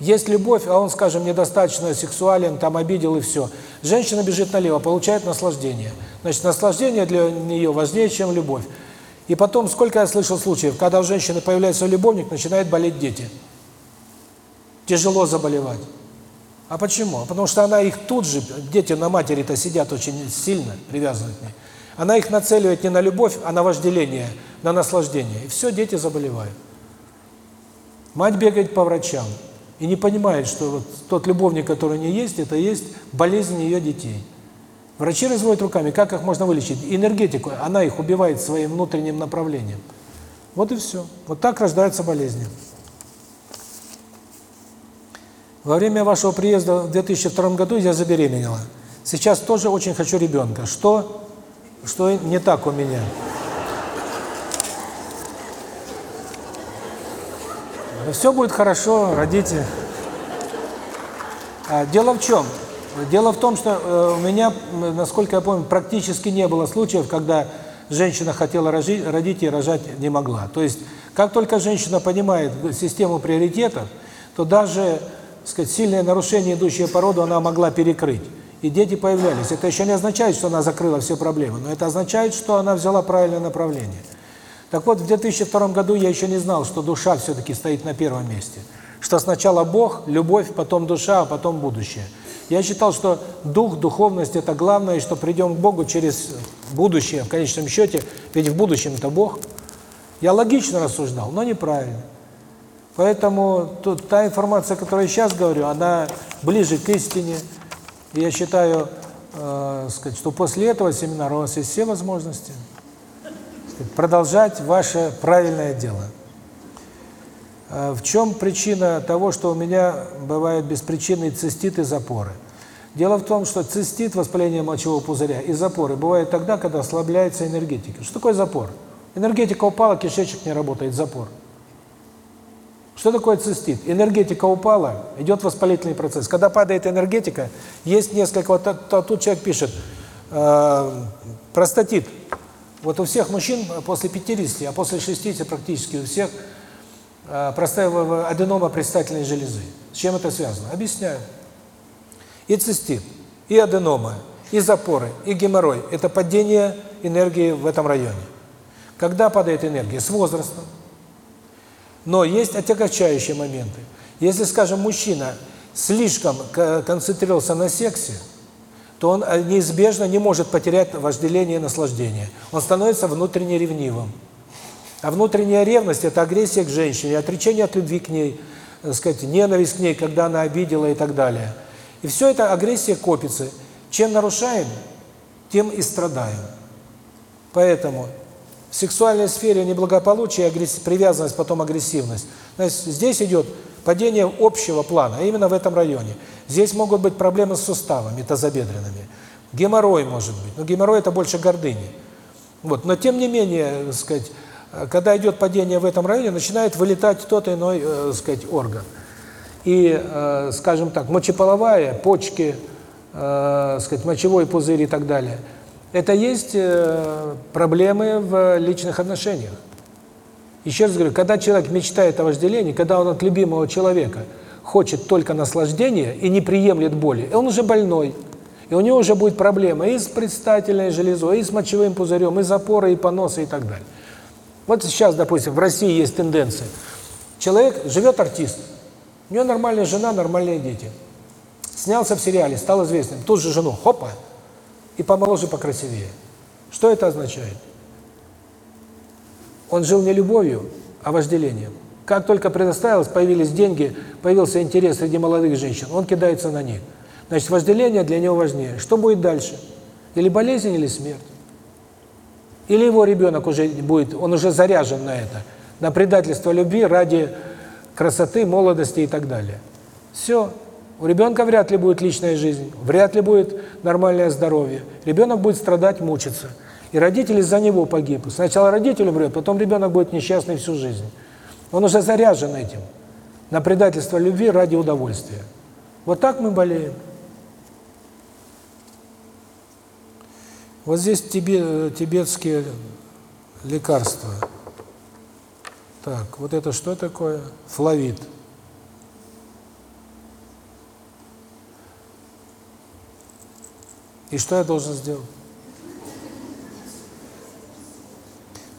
Есть любовь, а он, скажем, недостаточно сексуален, там обидел и все. Женщина бежит налево, получает наслаждение. Значит, наслаждение для нее важнее, чем любовь. И потом, сколько я слышал случаев, когда у женщины появляется любовник, начинают болеть дети. Тяжело заболевать. А почему? Потому что она их тут же, дети на матери-то сидят очень сильно, привязаны к ней. Она их нацеливает не на любовь, а на вожделение, на наслаждение. И все, дети заболевают. Мать бегает по врачам и не понимает, что вот тот любовник, который у нее есть, это есть болезнь ее детей. Врачи разводят руками, как их можно вылечить? Энергетику, она их убивает своим внутренним направлением. Вот и все. Вот так рождаются болезни. Во время вашего приезда в 2002 году я забеременела. Сейчас тоже очень хочу ребенка. Что? Что не так у меня? Все будет хорошо, родите. А, дело в чем? Дело в том, что э, у меня, насколько я помню, практически не было случаев, когда женщина хотела рожить, родить и рожать не могла. То есть, как только женщина понимает систему приоритетов, то даже, сказать, сильное нарушение, идущее по роду, она могла перекрыть. И дети появлялись. Это еще не означает, что она закрыла все проблемы, но это означает, что она взяла правильное направление. Так вот, в 2002 году я еще не знал, что душа все-таки стоит на первом месте. Что сначала Бог, любовь, потом душа, а потом будущее. Я считал, что дух, духовность – это главное, что придем к Богу через будущее, в конечном счете, ведь в будущем это Бог. Я логично рассуждал, но неправильно. Поэтому тут, та информация, которую я сейчас говорю, она ближе к истине. И я считаю, э, сказать, что после этого семинара у вас есть все возможности сказать, продолжать ваше правильное дело. Э, в чем причина того, что у меня бывают беспричинные циститы и запоры? Дело в том, что цистит, воспаление мочевого пузыря и запоры бывают тогда, когда ослабляется энергетика. Что такое запор? Энергетика упала, кишечник не работает, запор. Что такое цистит? Энергетика упала, идет воспалительный процесс. Когда падает энергетика, есть несколько, вот тут человек пишет, э, простатит. Вот у всех мужчин после 50, а после 60 практически у всех э, простая аденома предстательной железы. С чем это связано? Объясняю. И цистит, и аденома, и запоры, и геморрой – это падение энергии в этом районе. Когда падает энергия? С возрастом. Но есть отягощающие моменты. Если, скажем, мужчина слишком концентрировался на сексе, то он э, неизбежно не может потерять вожделение и наслаждение. Он становится внутренне ревнивым. А внутренняя ревность – это агрессия к женщине, отречение от любви к ней, так э, сказать, ненависть к ней, когда она обидела и так далее. И все это агрессия копится. Чем нарушаем, тем и страдаем. Поэтому в сексуальной сфере неблагополучие, привязанность, потом агрессивность. Значит, здесь идет падение общего плана, а именно в этом районе. Здесь могут быть проблемы с суставами тазобедренными. Геморрой может быть. Но геморрой – это больше гордыни. Вот. Но тем не менее, сказать, когда идет падение в этом районе, начинает вылетать тот иной э, сказать, орган. И, э, скажем так, мочеполовая, почки, э, сказать, мочевой пузырь и так далее. Это есть э, проблемы в личных отношениях. Еще раз говорю, когда человек мечтает о вожделении, когда он от любимого человека хочет только наслаждения и не приемлет боли, он уже больной. И у него уже будет проблема и с предстательной железой, и с мочевым пузырем, и запоры, и поносы, и так далее. Вот сейчас, допустим, в России есть тенденция. Человек, живет артист, у него нормальная жена, нормальные дети. Снялся в сериале, стал известным, тут же жену, хопа, и помоложе, покрасивее. Что это означает? Он жил не любовью, а вожделением. Как только предоставилось, появились деньги, появился интерес среди молодых женщин, он кидается на них. Значит, вожделение для него важнее. Что будет дальше? Или болезнь, или смерть? Или его ребенок уже будет, он уже заряжен на это, на предательство любви ради красоты, молодости и так далее. Все. У ребенка вряд ли будет личная жизнь, вряд ли будет нормальное здоровье. Ребенок будет страдать, мучиться. И родители за него погибнут. Сначала родитель умрет, потом ребенок будет несчастный всю жизнь. Он уже заряжен этим. На предательство любви ради удовольствия. Вот так мы болеем. Вот здесь тебе, тибетские лекарства. Так, вот это что такое? Флавид. И что я должен сделать?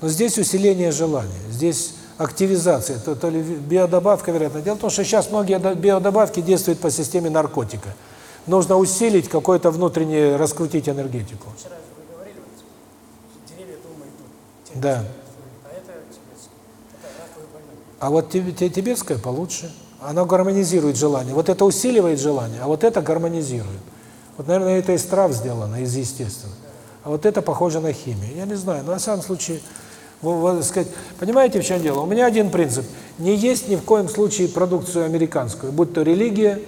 Но здесь усиление желания, здесь активизация, то, то ли биодобавка, вероятно. Дело в том, что сейчас многие биодобавки действуют по системе наркотика. Нужно усилить какое-то внутреннее, раскрутить энергетику. Вчера вы говорили, вот, деревья дома идут. Да. А это больной. А вот тибе- тибетское получше. Оно гармонизирует желание. Вот это усиливает желание, а вот это гармонизирует. Вот, наверное, это из трав сделано, из естественных. А вот это похоже на химию. Я не знаю, но на самом случае, вы, вы, сказать, понимаете, в чем дело? У меня один принцип. Не есть ни в коем случае продукцию американскую, будь то религия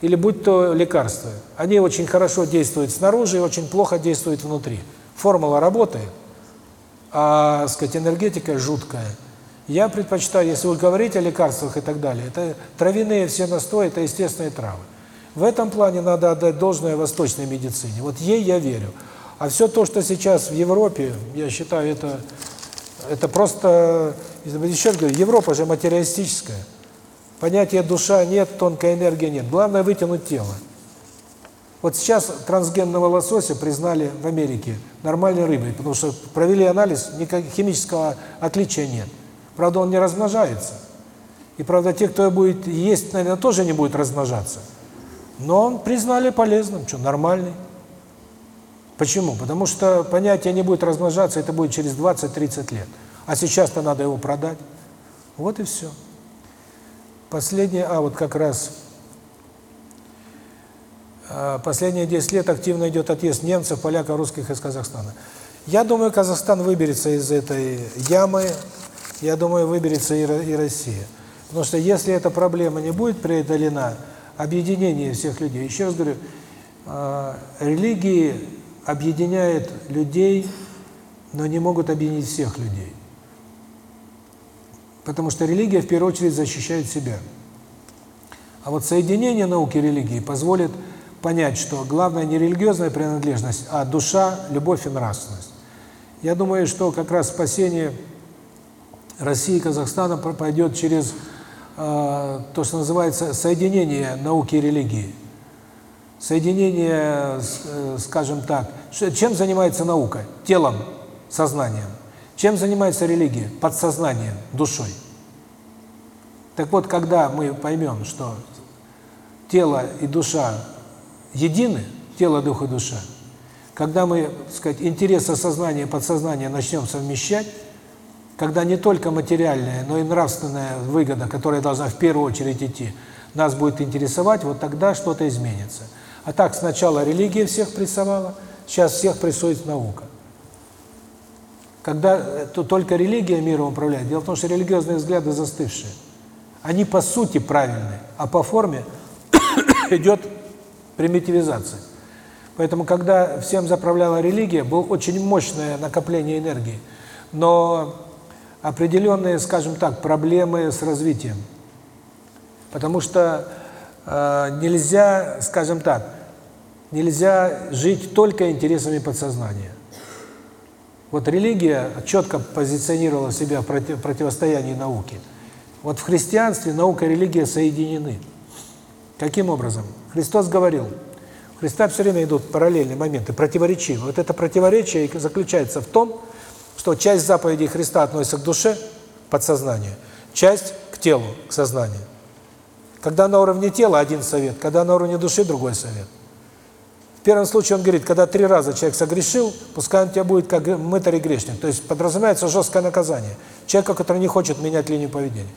или будь то лекарства. Они очень хорошо действуют снаружи и очень плохо действуют внутри. Формула работает, а, сказать, энергетика жуткая. Я предпочитаю, если вы говорите о лекарствах и так далее, это травяные все настои, это естественные травы. В этом плане надо отдать должное восточной медицине. Вот ей я верю. А все то, что сейчас в Европе, я считаю, это это просто, еще говорю, Европа же материалистическая. Понятия душа нет, тонкая энергия нет. Главное вытянуть тело. Вот сейчас трансгенного лосося признали в Америке нормальной рыбой, потому что провели анализ, никакого химического отличия нет. Правда, он не размножается. И, правда, те, кто будет есть, наверное, тоже не будет размножаться. Но он признали полезным, что, нормальный. Почему? Потому что понятие не будет размножаться, это будет через 20-30 лет. А сейчас-то надо его продать. Вот и все. Последнее, а вот как раз а, последние 10 лет активно идет отъезд немцев, поляков, русских из Казахстана. Я думаю, Казахстан выберется из этой ямы, я думаю, выберется и, Ро- и Россия. Потому что если эта проблема не будет преодолена, объединение всех людей, еще раз говорю, э, религии объединяют людей, но не могут объединить всех людей. Потому что религия в первую очередь защищает себя. А вот соединение науки и религии позволит понять, что главное не религиозная принадлежность, а душа, любовь и нравственность. Я думаю, что как раз спасение России и Казахстана пойдет через то, что называется соединение науки и религии. Соединение, э, скажем так, чем занимается наука? Телом, сознанием. Чем занимается религия? Подсознанием, душой. Так вот, когда мы поймем, что тело и душа едины, тело, дух и душа, когда мы, так сказать, интересы сознания и подсознания начнем совмещать, когда не только материальная, но и нравственная выгода, которая должна в первую очередь идти, нас будет интересовать, вот тогда что-то изменится. А так сначала религия всех прессовала, сейчас всех прессует наука. Когда э, то только религия миром управляет, дело в том, что религиозные взгляды застывшие. Они по сути правильные, а по форме идет примитивизация. Поэтому, когда всем заправляла религия, было очень мощное накопление энергии, но определенные, скажем так, проблемы с развитием. Потому что э, нельзя, скажем так, нельзя жить только интересами подсознания. Вот религия четко позиционировала себя в против, противостоянии науке. Вот в христианстве наука и религия соединены. Каким образом? Христос говорил, у Христа все время идут параллельные моменты, противоречивые. Вот это противоречие заключается в том, что часть заповедей Христа относится к душе, подсознанию, часть к телу, к сознанию. Когда на уровне тела один совет, когда на уровне души другой совет. В первом случае он говорит, когда три раза человек согрешил, пускай он тебя будет как мытарь грешник. То есть подразумевается жесткое наказание. Человека, который не хочет менять линию поведения.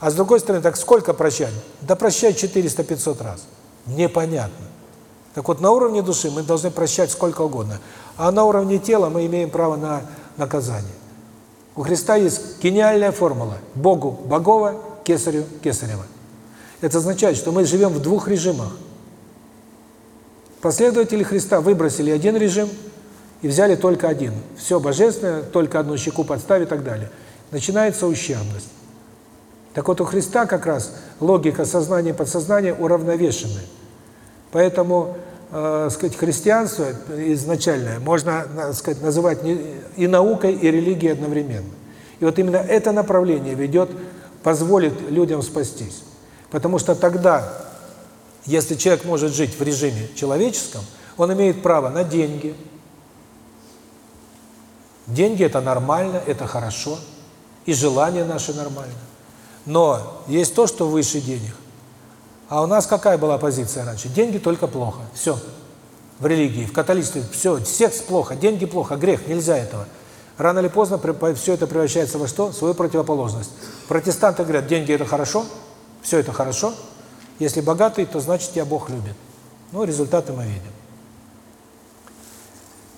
А с другой стороны, так сколько прощать? Да прощай 400-500 раз. Непонятно. Так вот, на уровне души мы должны прощать сколько угодно. А на уровне тела мы имеем право на наказание. У Христа есть гениальная формула. Богу – Богова, Кесарю – Кесарева. Это означает, что мы живем в двух режимах. Последователи Христа выбросили один режим и взяли только один. Все божественное, только одну щеку подставить и так далее. Начинается ущербность. Так вот, у Христа как раз логика сознания и подсознания уравновешены. Поэтому, э, сказать, христианство изначальное можно, сказать, называть и наукой, и религией одновременно. И вот именно это направление ведет, позволит людям спастись. Потому что тогда, если человек может жить в режиме человеческом, он имеет право на деньги. Деньги – это нормально, это хорошо. И желания наши нормально. Но есть то, что выше денег. А у нас какая была позиция раньше? Деньги только плохо. Все. В религии, в католичестве все. Секс плохо, деньги плохо, грех, нельзя этого. Рано или поздно все это превращается во что? Свою противоположность. Протестанты говорят, деньги это хорошо, все это хорошо. Если богатый, то значит тебя Бог любит. Ну, результаты мы видим.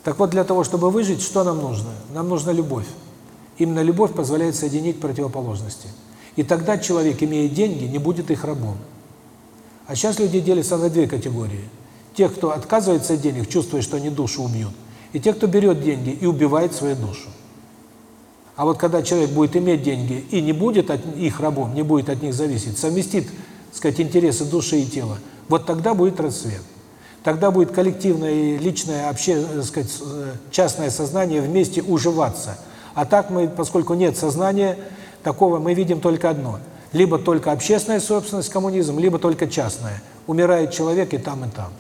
Так вот, для того, чтобы выжить, что нам нужно? Нам нужна любовь. Именно любовь позволяет соединить противоположности. И тогда человек, имея деньги, не будет их рабом. А сейчас люди делятся на две категории. Тех, кто отказывается от денег, чувствуя, что они душу убьют, и тех, кто берет деньги и убивает свою душу. А вот когда человек будет иметь деньги и не будет от их рабом, не будет от них зависеть, совместит, сказать, интересы души и тела, вот тогда будет расцвет. Тогда будет коллективное личное, вообще, сказать, частное сознание вместе уживаться. А так мы, поскольку нет сознания, такого мы видим только одно. Либо только общественная собственность, коммунизм, либо только частная. Умирает человек и там, и там.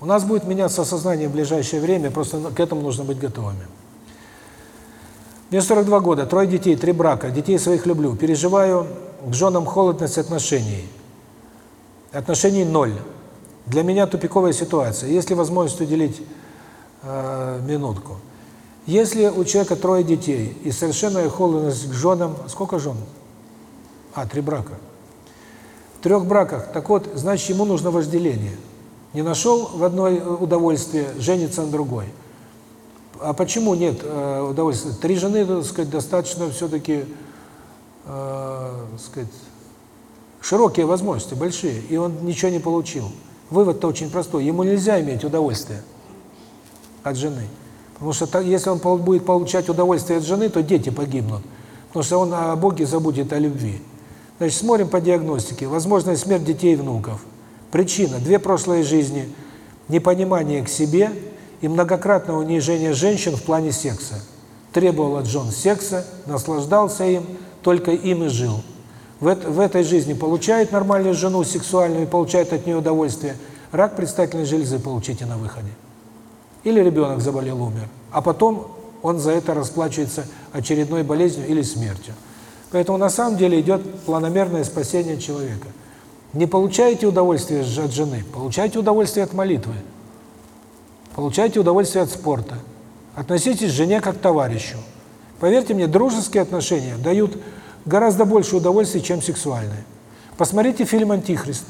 У нас будет меняться сознание в ближайшее время, просто к этому нужно быть готовыми. Мне 42 года, трое детей, три брака, детей своих люблю. Переживаю к женам холодность отношений. Отношений ноль. Для меня тупиковая ситуация. Есть ли возможность уделить э, минутку? Если у человека трое детей и совершенная холодность к женам... Сколько жен? А, три брака. В трех браках. Так вот, значит, ему нужно вожделение. Не нашел в одной удовольствие, женится на другой. А почему нет э, удовольствия? Три жены, так сказать, достаточно все-таки, э, сказать, широкие возможности, большие, и он ничего не получил. Вывод-то очень простой. Ему нельзя иметь удовольствие от жены. Потому что если он будет получать удовольствие от жены, то дети погибнут. Потому что он о Боге забудет о любви. Значит, смотрим по диагностике. Возможная смерть детей и внуков. Причина – две прошлые жизни, непонимание к себе – и многократное унижение женщин в плане секса. Требовал жен секса, наслаждался им, только им и жил. В, в этой жизни получает нормальную жену сексуальную, получает от нее удовольствие. Рак предстательной железы получите на выходе. Или ребенок заболел, умер. А потом он за это расплачивается очередной болезнью или смертью. Поэтому на самом деле идет планомерное спасение человека. Не получаете удовольствие от жены, получайте удовольствие от молитвы. Получайте удовольствие от спорта. Относитесь к жене как к товарищу. Поверьте мне, дружеские отношения дают гораздо больше удовольствия, чем сексуальные. Посмотрите фильм «Антихрист».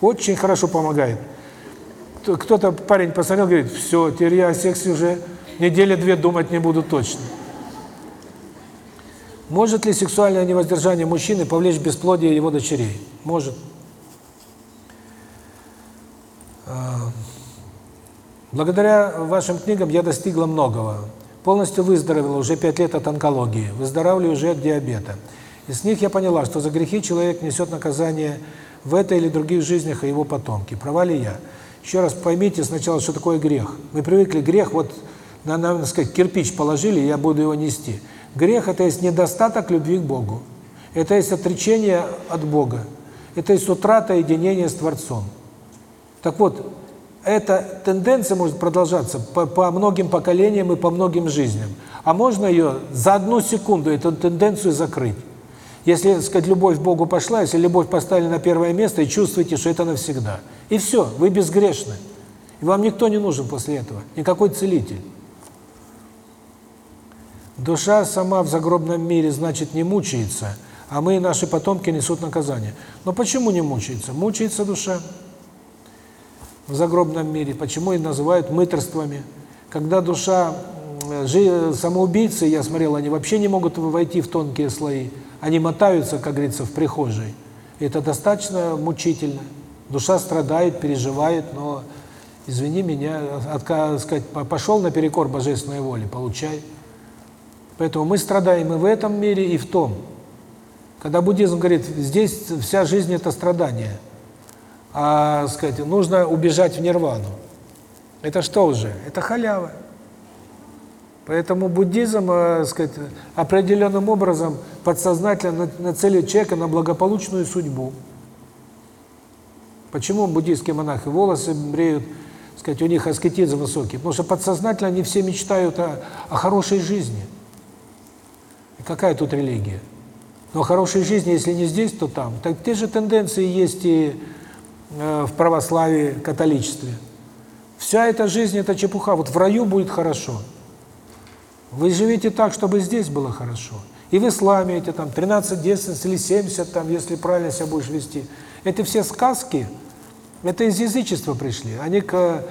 Очень хорошо помогает. Кто-то, парень посмотрел, говорит, все, теперь я о сексе уже недели-две думать не буду точно. Может ли сексуальное невоздержание мужчины повлечь бесплодие его дочерей? Может. А, Благодаря вашим книгам я достигла многого. Полностью выздоровела уже пять лет от онкологии, выздоравливаю уже от диабета. Из них я поняла, что за грехи человек несет наказание в этой или других жизнях и его потомки. Права ли я? Еще раз поймите сначала, что такое грех. Мы привыкли, грех, вот, на, на, так сказать, кирпич положили, я буду его нести. Грех – это есть недостаток любви к Богу. Это есть отречение от Бога. Это есть утрата единения с Творцом. Так вот, эта тенденция может продолжаться по, по многим поколениям и по многим жизням. А можно ее за одну секунду, эту тенденцию закрыть. Если, так сказать, любовь к Богу пошла, если любовь поставили на первое место, и чувствуете, что это навсегда. И все, вы безгрешны. И вам никто не нужен после этого, никакой целитель. Душа сама в загробном мире, значит, не мучается, а мы и наши потомки несут наказание. Но почему не мучается? Мучается душа в загробном мире. Почему и называют мыторствами? Когда душа, самоубийцы, я смотрел, они вообще не могут войти в тонкие слои. Они мотаются, как говорится, в прихожей. Это достаточно мучительно. Душа страдает, переживает, но, извини меня, отка, сказать, пошел наперекор божественной воле, получай. Поэтому мы страдаем и в этом мире, и в том. Когда буддизм говорит, здесь вся жизнь – это страдание, а, сказать, нужно убежать в нирвану. Это что уже? Это халява. Поэтому буддизм, э, сказать, определенным образом подсознательно нацелит человека на благополучную судьбу. Почему буддийские монахи волосы бреют, сказать, у них аскетизм высокий? Потому что подсознательно они все мечтают о, о хорошей жизни. Какая тут религия? Но хорошей жизни, если не здесь, то там. Так те же тенденции есть и э, в православии, католичестве. Вся эта жизнь – это чепуха. Вот в раю будет хорошо. Вы живите так, чтобы здесь было хорошо. И в исламе эти там 13 девственниц или 70, там, если правильно себя будешь вести. Это все сказки, это из язычества пришли. Они к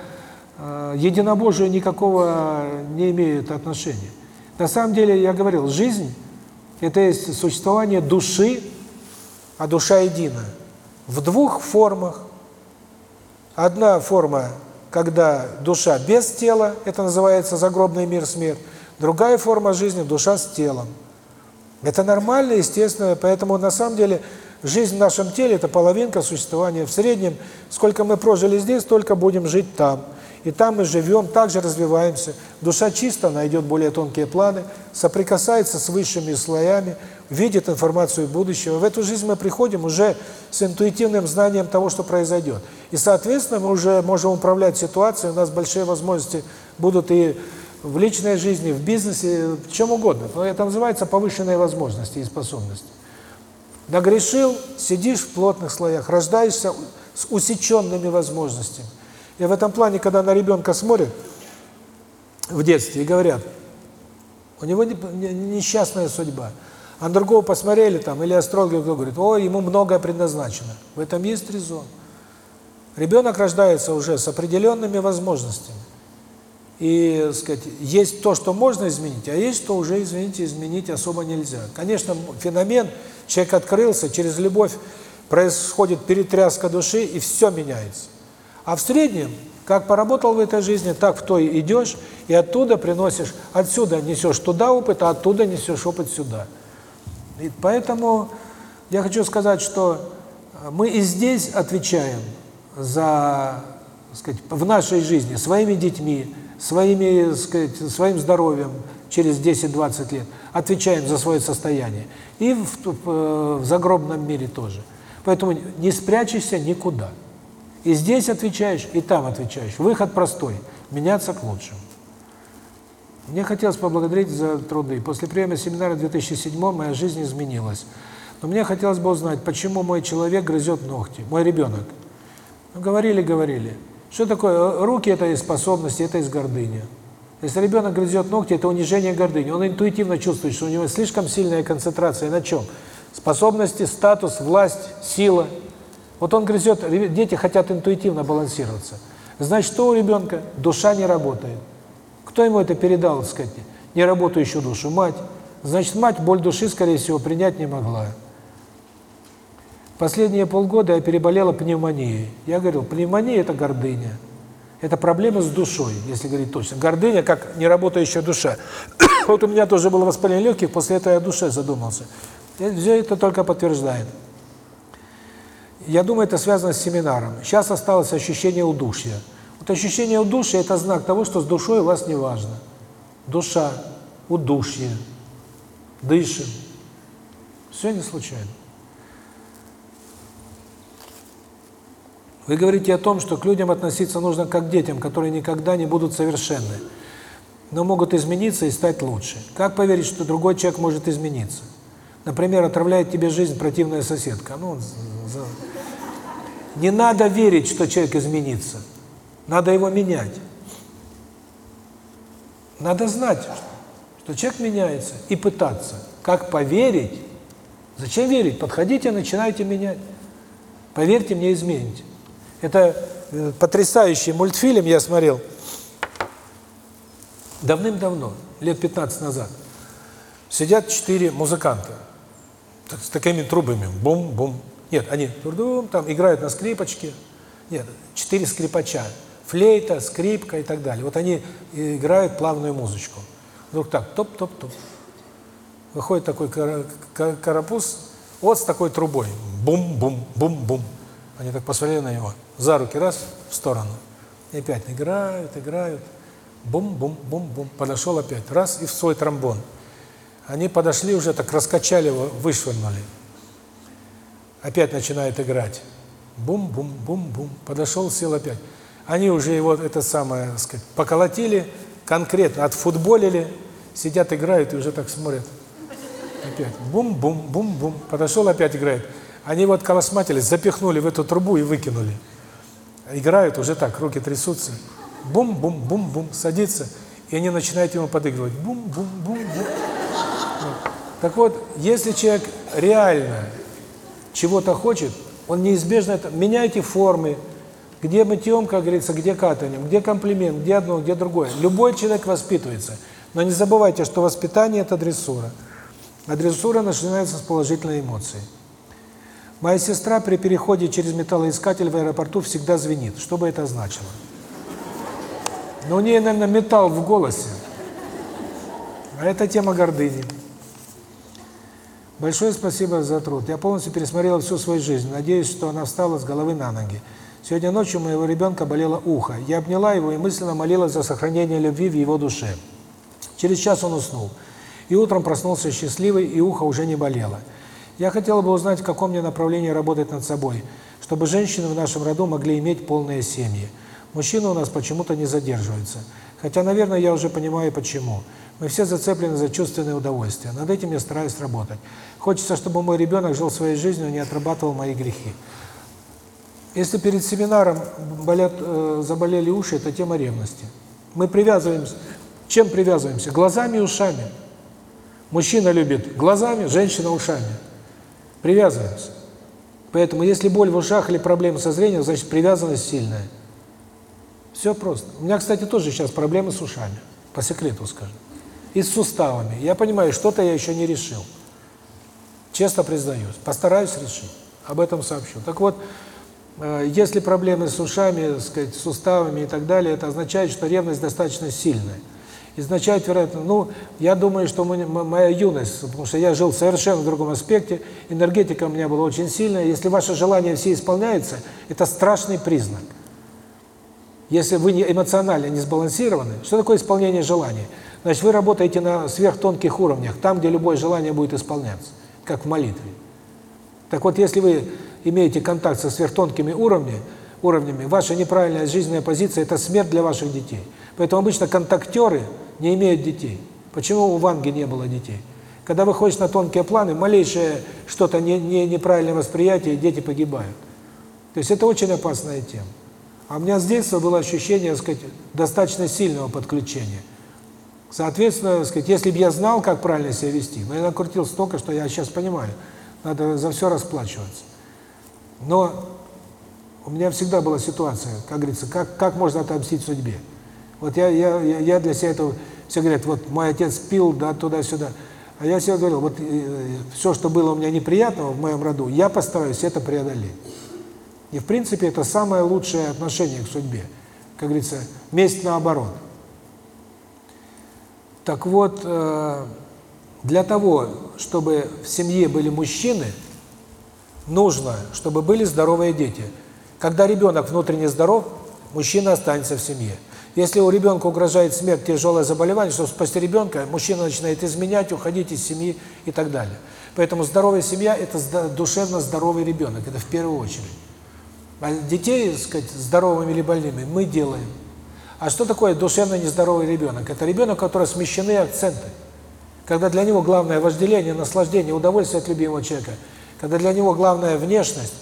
э, единобожию никакого не имеют отношения. На самом деле, я говорил, жизнь – это есть существование души, а душа едина. В двух формах. Одна форма, когда душа без тела, это называется загробный мир, смерть. Другая форма жизни – душа с телом. Это нормально, естественно, поэтому на самом деле жизнь в нашем теле – это половинка существования. В среднем, сколько мы прожили здесь, столько будем жить там. И там мы живем, также развиваемся. Душа чисто, она идет более тонкие планы, соприкасается с высшими слоями, видит информацию будущего. В эту жизнь мы приходим уже с интуитивным знанием того, что произойдет. И, соответственно, мы уже можем управлять ситуацией, у нас большие возможности будут и в личной жизни, в бизнесе, в чем угодно. Но это называется повышенные возможности и способности. Нагрешил, сидишь в плотных слоях, рождаешься с усеченными возможностями. И в этом плане, когда на ребенка смотрят в детстве и говорят, у него несчастная судьба, а другого посмотрели там, или астрологи говорят, о, ему многое предназначено. В этом есть резон. Ребенок рождается уже с определенными возможностями. И, сказать, есть то, что можно изменить, а есть, что уже, извините, изменить особо нельзя. Конечно, феномен, человек открылся, через любовь происходит перетряска души, и все меняется. А в среднем, как поработал в этой жизни, так в той идешь, и оттуда приносишь, отсюда несешь туда опыт, а оттуда несешь опыт сюда. И поэтому я хочу сказать, что мы и здесь отвечаем за, сказать, в нашей жизни своими детьми, своими, сказать, своим здоровьем через 10-20 лет, отвечаем за свое состояние. И в, в, в загробном мире тоже. Поэтому не спрячешься никуда. И здесь отвечаешь, и там отвечаешь. Выход простой – меняться к лучшему. Мне хотелось поблагодарить за труды. После приема семинара 2007 моя жизнь изменилась. Но мне хотелось бы узнать, почему мой человек грызет ногти, мой ребенок. Ну, говорили, говорили. Что такое? Руки – это из способности, это из гордыни. Если ребенок грызет ногти, это унижение гордыни. Он интуитивно чувствует, что у него слишком сильная концентрация на чем? Способности, статус, власть, сила. Вот он грызет, дети хотят интуитивно балансироваться. Значит, что у ребенка? Душа не работает. Кто ему это передал, так сказать, неработающую душу? Мать. Значит, мать боль души, скорее всего, принять не могла. Последние полгода я переболела пневмонией. Я говорил, пневмония – это гордыня. Это проблема с душой, если говорить точно. Гордыня, как неработающая душа. вот у меня тоже было воспаление легких, после этого я о душе задумался. И все это только подтверждает. Я думаю, это связано с семинаром. Сейчас осталось ощущение удушья. Вот ощущение удушья – это знак того, что с душой у вас не важно. Душа, удушье, дышим. Все не случайно. Вы говорите о том, что к людям относиться нужно как к детям, которые никогда не будут совершенны, но могут измениться и стать лучше. Как поверить, что другой человек может измениться? Например, отравляет тебе жизнь противная соседка. Ну, за... Не надо верить, что человек изменится. Надо его менять. Надо знать, что человек меняется, и пытаться. Как поверить? Зачем верить? Подходите, начинайте менять. Поверьте мне, измените. Это э, потрясающий мультфильм я смотрел давным-давно, лет 15 назад. Сидят четыре музыканта с такими трубами, бум-бум. Нет, они там играют на скрипочке. Нет, четыре скрипача. Флейта, скрипка и так далее. Вот они играют плавную музычку. Вдруг так, топ-топ-топ. Выходит такой карапуз, вот с такой трубой. Бум-бум-бум-бум. Они так посмотрели на него. За руки раз, в сторону. И опять играют, играют. Бум-бум-бум-бум. Подошел опять. Раз, и в свой тромбон. Они подошли уже, так раскачали его, вышвырнули. Опять начинает играть. Бум-бум-бум-бум. Подошел, сел опять. Они уже его, это самое, сказать, поколотили, конкретно отфутболили, сидят, играют и уже так смотрят. Опять. Бум-бум-бум-бум. Подошел, опять играет. Они вот колосматили, запихнули в эту трубу и выкинули. Играют уже так, руки трясутся. Бум-бум-бум-бум. Садится, и они начинают ему подыгрывать. Бум-бум-бум-бум. Так вот, если человек реально чего-то хочет, он неизбежно это... Меняйте формы, где мытьем, как говорится, где катанием, где комплимент, где одно, где другое. Любой человек воспитывается. Но не забывайте, что воспитание – это дрессура. А дрессура начинается с положительной эмоции. Моя сестра при переходе через металлоискатель в аэропорту всегда звенит. Что бы это значило? Но у нее, наверное, металл в голосе. А это тема гордыни. Большое спасибо за труд. Я полностью пересмотрела всю свою жизнь. Надеюсь, что она встала с головы на ноги. Сегодня ночью у моего ребенка болело ухо. Я обняла его и мысленно молилась за сохранение любви в его душе. Через час он уснул. И утром проснулся счастливый, и ухо уже не болело. Я хотела бы узнать, в каком мне направлении работать над собой, чтобы женщины в нашем роду могли иметь полные семьи. Мужчины у нас почему-то не задерживаются. Хотя, наверное, я уже понимаю, почему. Мы все зацеплены за чувственное удовольствие. Над этим я стараюсь работать. Хочется, чтобы мой ребенок жил своей жизнью, не отрабатывал мои грехи. Если перед семинаром болят, э, заболели уши, это тема ревности. Мы привязываемся. Чем привязываемся? Глазами и ушами. Мужчина любит глазами, женщина ушами привязываемся. Поэтому если боль в ушах или проблемы со зрением, значит привязанность сильная. Все просто. У меня, кстати, тоже сейчас проблемы с ушами, по секрету скажу. И с суставами. Я понимаю, что-то я еще не решил. Честно признаюсь. Постараюсь решить. Об этом сообщу. Так вот, э, если проблемы с ушами, сказать, суставами и так далее, это означает, что ревность достаточно сильная изначает, вероятно, ну, я думаю, что моя юность, потому что я жил в совершенно другом аспекте, энергетика у меня была очень сильная, если ваше желание все исполняется, это страшный признак. Если вы эмоционально не сбалансированы, что такое исполнение желания? Значит, вы работаете на сверхтонких уровнях, там, где любое желание будет исполняться, как в молитве. Так вот, если вы имеете контакт со сверхтонкими уровнями, уровнями, ваша неправильная жизненная позиция – это смерть для ваших детей. Поэтому обычно контактеры – не имеют детей. Почему у Ванги не было детей? Когда выходишь на тонкие планы, малейшее что-то не, не, неправильное восприятие, дети погибают. То есть это очень опасная тема. А у меня с детства было ощущение, так сказать, достаточно сильного подключения. Соответственно, так сказать, если бы я знал, как правильно себя вести, но я накрутил столько, что я сейчас понимаю, надо за все расплачиваться. Но у меня всегда была ситуация, как говорится, как, как можно отомстить судьбе. Вот я, я, я для себя это... Все говорят, вот мой отец пил, да, туда-сюда. А я себе говорил, вот э, все, что было у меня неприятного в моем роду, я постараюсь это преодолеть. И в принципе это самое лучшее отношение к судьбе. Как говорится, месть наоборот. Так вот, э, для того, чтобы в семье были мужчины, нужно, чтобы были здоровые дети. Когда ребенок внутренне здоров, мужчина останется в семье. Если у ребенка угрожает смерть, тяжелое заболевание, чтобы спасти ребенка, мужчина начинает изменять, уходить из семьи и так далее. Поэтому здоровая семья – это душевно здоровый ребенок, это в первую очередь. А детей, так сказать, здоровыми или больными мы делаем. А что такое душевно нездоровый ребенок? Это ребенок, у которого смещены акценты. Когда для него главное вожделение, наслаждение, удовольствие от любимого человека, когда для него главная внешность,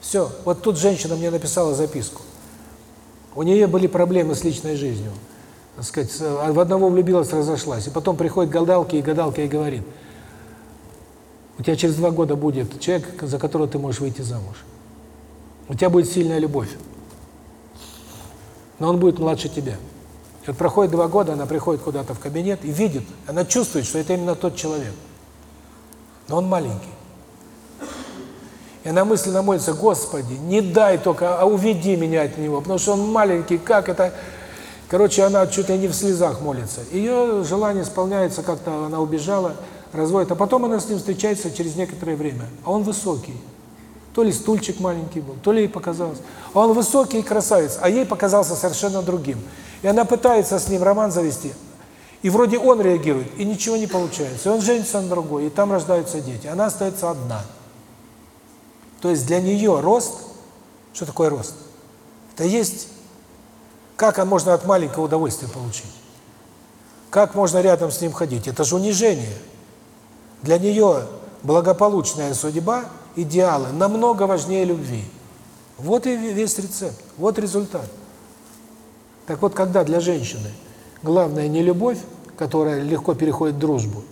все. Вот тут женщина мне написала записку. У нее были проблемы с личной жизнью. Так сказать, в одного влюбилась, разошлась. И потом приходит гадалки, и гадалка ей говорит, у тебя через два года будет человек, за которого ты можешь выйти замуж. У тебя будет сильная любовь. Но он будет младше тебя. И вот проходит два года, она приходит куда-то в кабинет и видит, она чувствует, что это именно тот человек. Но он маленький. И она мысленно молится, Господи, не дай только, а уведи меня от него, потому что он маленький, как это... Короче, она ли не в слезах молится. Ее желание исполняется, как-то она убежала, разводит, а потом она с ним встречается через некоторое время. А он высокий. То ли стульчик маленький был, то ли ей показалось. А он высокий и красавец, а ей показался совершенно другим. И она пытается с ним роман завести, и вроде он реагирует, и ничего не получается. И он женится на другой, и там рождаются дети. Она остается одна. То есть для нее рост, что такое рост? Это есть, как можно от маленького удовольствия получить? Как можно рядом с ним ходить? Это же унижение. Для нее благополучная судьба, идеалы намного важнее любви. Вот и весь рецепт, вот результат. Так вот, когда для женщины главное не любовь, которая легко переходит в дружбу,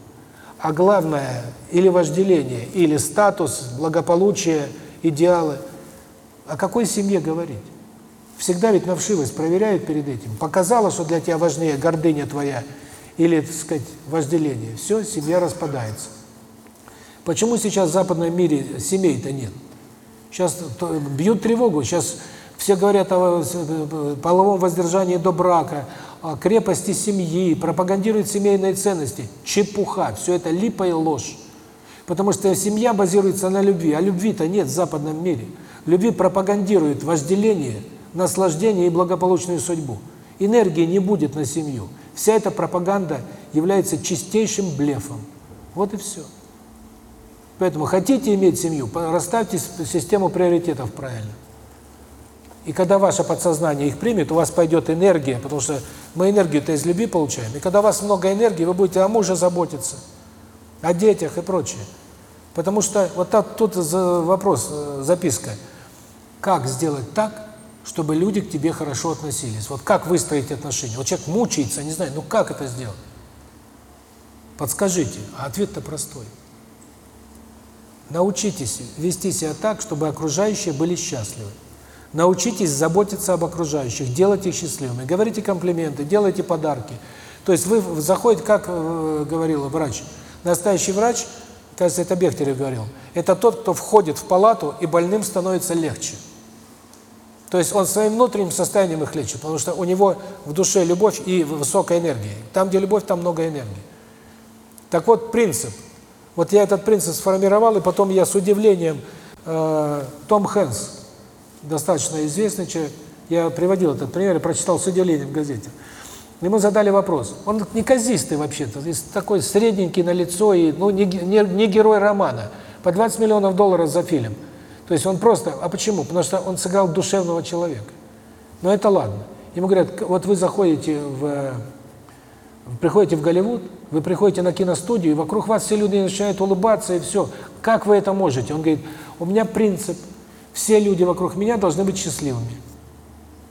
а главное или вожделение, или статус, благополучие, идеалы, о какой семье говорить? Всегда ведь на проверяют перед этим. Показала, что для тебя важнее гордыня твоя или, так сказать, вожделение. Все, семья распадается. Почему сейчас в западном мире семей-то нет? Сейчас бьют тревогу, сейчас все говорят о половом воздержании до брака, о крепости семьи, пропагандируют семейные ценности. Чепуха, все это липа и ложь. Потому что семья базируется на любви, а любви-то нет в западном мире. Любви пропагандирует вожделение, наслаждение и благополучную судьбу. Энергии не будет на семью. Вся эта пропаганда является чистейшим блефом. Вот и все. Поэтому хотите иметь семью, расставьте систему приоритетов правильно. И когда ваше подсознание их примет, у вас пойдет энергия, потому что мы энергию-то из любви получаем. И когда у вас много энергии, вы будете о муже заботиться, о детях и прочее. Потому что вот так, тут вопрос, э, записка. Как сделать так, чтобы люди к тебе хорошо относились? Вот как выстроить отношения? Вот человек мучается, не знаю, ну как это сделать? Подскажите, а ответ-то простой. Научитесь вести себя так, чтобы окружающие были счастливы. Научитесь заботиться об окружающих, делать их счастливыми. Говорите комплименты, делайте подарки. То есть вы заходите, как э, говорил врач, настоящий врач, кажется, это Бехтерев говорил, это тот, кто входит в палату, и больным становится легче. То есть он своим внутренним состоянием их лечит, потому что у него в душе любовь и высокая энергия. Там, где любовь, там много энергии. Так вот, принцип – вот я этот принцип сформировал, и потом я с удивлением, э, Том Хэнс, достаточно известный человек, я приводил этот пример, и прочитал с удивлением в газете. Ему задали вопрос. Он неказистый вообще-то, такой средненький на лицо и ну не, не, не герой романа. По 20 миллионов долларов за фильм. То есть он просто... А почему? Потому что он сыграл душевного человека. Но это ладно. Ему говорят, вот вы заходите в вы приходите в Голливуд, вы приходите на киностудию, и вокруг вас все люди начинают улыбаться, и все. Как вы это можете? Он говорит, у меня принцип, все люди вокруг меня должны быть счастливыми.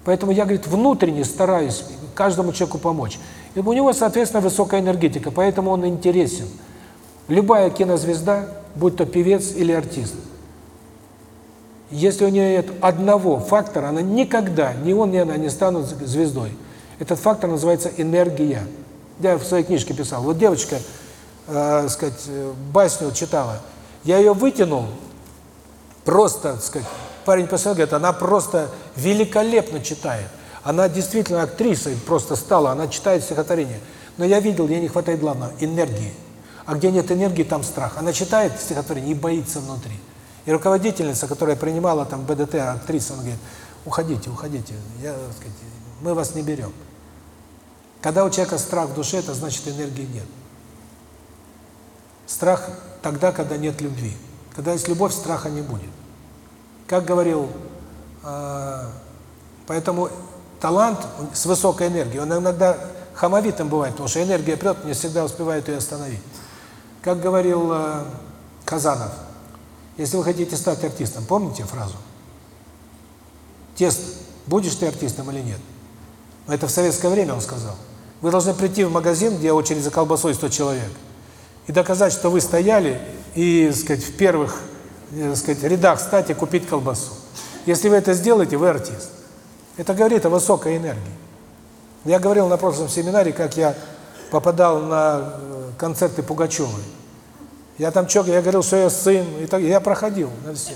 Поэтому я, говорит, внутренне стараюсь каждому человеку помочь. И у него, соответственно, высокая энергетика, поэтому он интересен. Любая кинозвезда, будь то певец или артист, если у нее нет одного фактора, она никогда, ни он, ни она не станут звездой. Этот фактор называется энергия. Я в своей книжке писал. Вот девочка, э, сказать, басню читала. Я ее вытянул, просто, сказать, парень посмотрел, говорит, она просто великолепно читает. Она действительно актрисой просто стала, она читает стихотворение. Но я видел, ей не хватает главного – энергии. А где нет энергии, там страх. Она читает стихотворение и боится внутри. И руководительница, которая принимала там БДТ, актриса, она говорит, уходите, уходите, я, сказать, мы вас не берем. Когда у человека страх в душе, это значит энергии нет. Страх тогда, когда нет любви. Когда есть любовь, страха не будет. Как говорил, э, поэтому талант с высокой энергией, он иногда хамовитым бывает, потому что энергия прет, не всегда успевает ее остановить. Как говорил э, Казанов, если вы хотите стать артистом, помните фразу? Тест, будешь ты артистом или нет? Это в советское время он сказал. Вы должны прийти в магазин, где очередь за колбасой 100 человек, и доказать, что вы стояли, и, сказать, в первых, э, сказать, рядах стать и купить колбасу. Если вы это сделаете, вы артист. Это говорит о высокой энергии. Я говорил на прошлом семинаре, как я попадал на э, концерты Пугачевой. Я там что, я говорил, что я сын, и так, я проходил на все.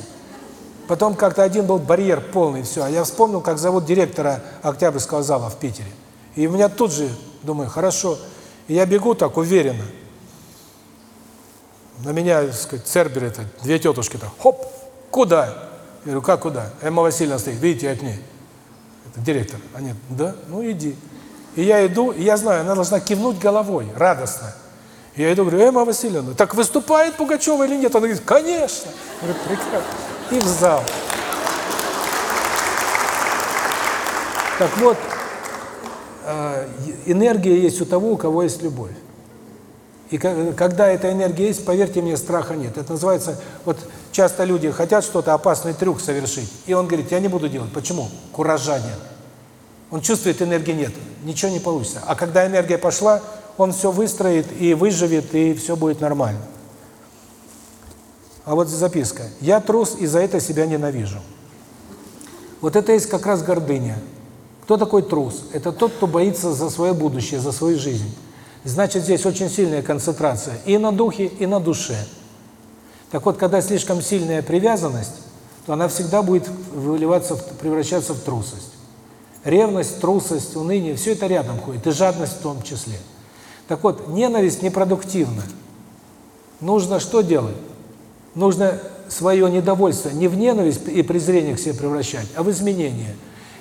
Потом как-то один был барьер полный, все. А я вспомнил, как зовут директора Октябрьского зала в Питере. И у меня тут же, думаю, хорошо. И я бегу так уверенно. На меня, так сказать, цербер это, две тетушки так, хоп, куда? Я говорю, как куда? Эмма Васильевна стоит, видите, к ней. Это директор. Они, да, ну иди. И я иду, и я знаю, она должна кивнуть головой, радостно. И я иду, говорю, Эмма Васильевна, так выступает Пугачева или нет? Она говорит, конечно. Я говорю, прекрасно. И в зал. Так вот, э, энергия есть у того, у кого есть любовь. И когда эта энергия есть, поверьте мне, страха нет. Это называется, вот часто люди хотят что-то, опасный трюк совершить, и он говорит, я не буду делать. Почему? Куража нет. Он чувствует, энергии нет, ничего не получится. А когда энергия пошла, он все выстроит и выживет, и все будет нормально. А вот записка. «Я трус, и за это себя ненавижу». Вот это есть как раз гордыня. Кто такой трус? Это тот, кто боится за свое будущее, за свою жизнь. Значит, здесь очень сильная концентрация и на духе, и на душе. Так вот, когда слишком сильная привязанность, то она всегда будет выливаться, превращаться в трусость. Ревность, трусость, уныние – все это рядом ходит, и жадность в том числе. Так вот, ненависть непродуктивна. Нужно что делать? Нужно свое недовольство не в ненависть и презрение к себе превращать, а в изменение.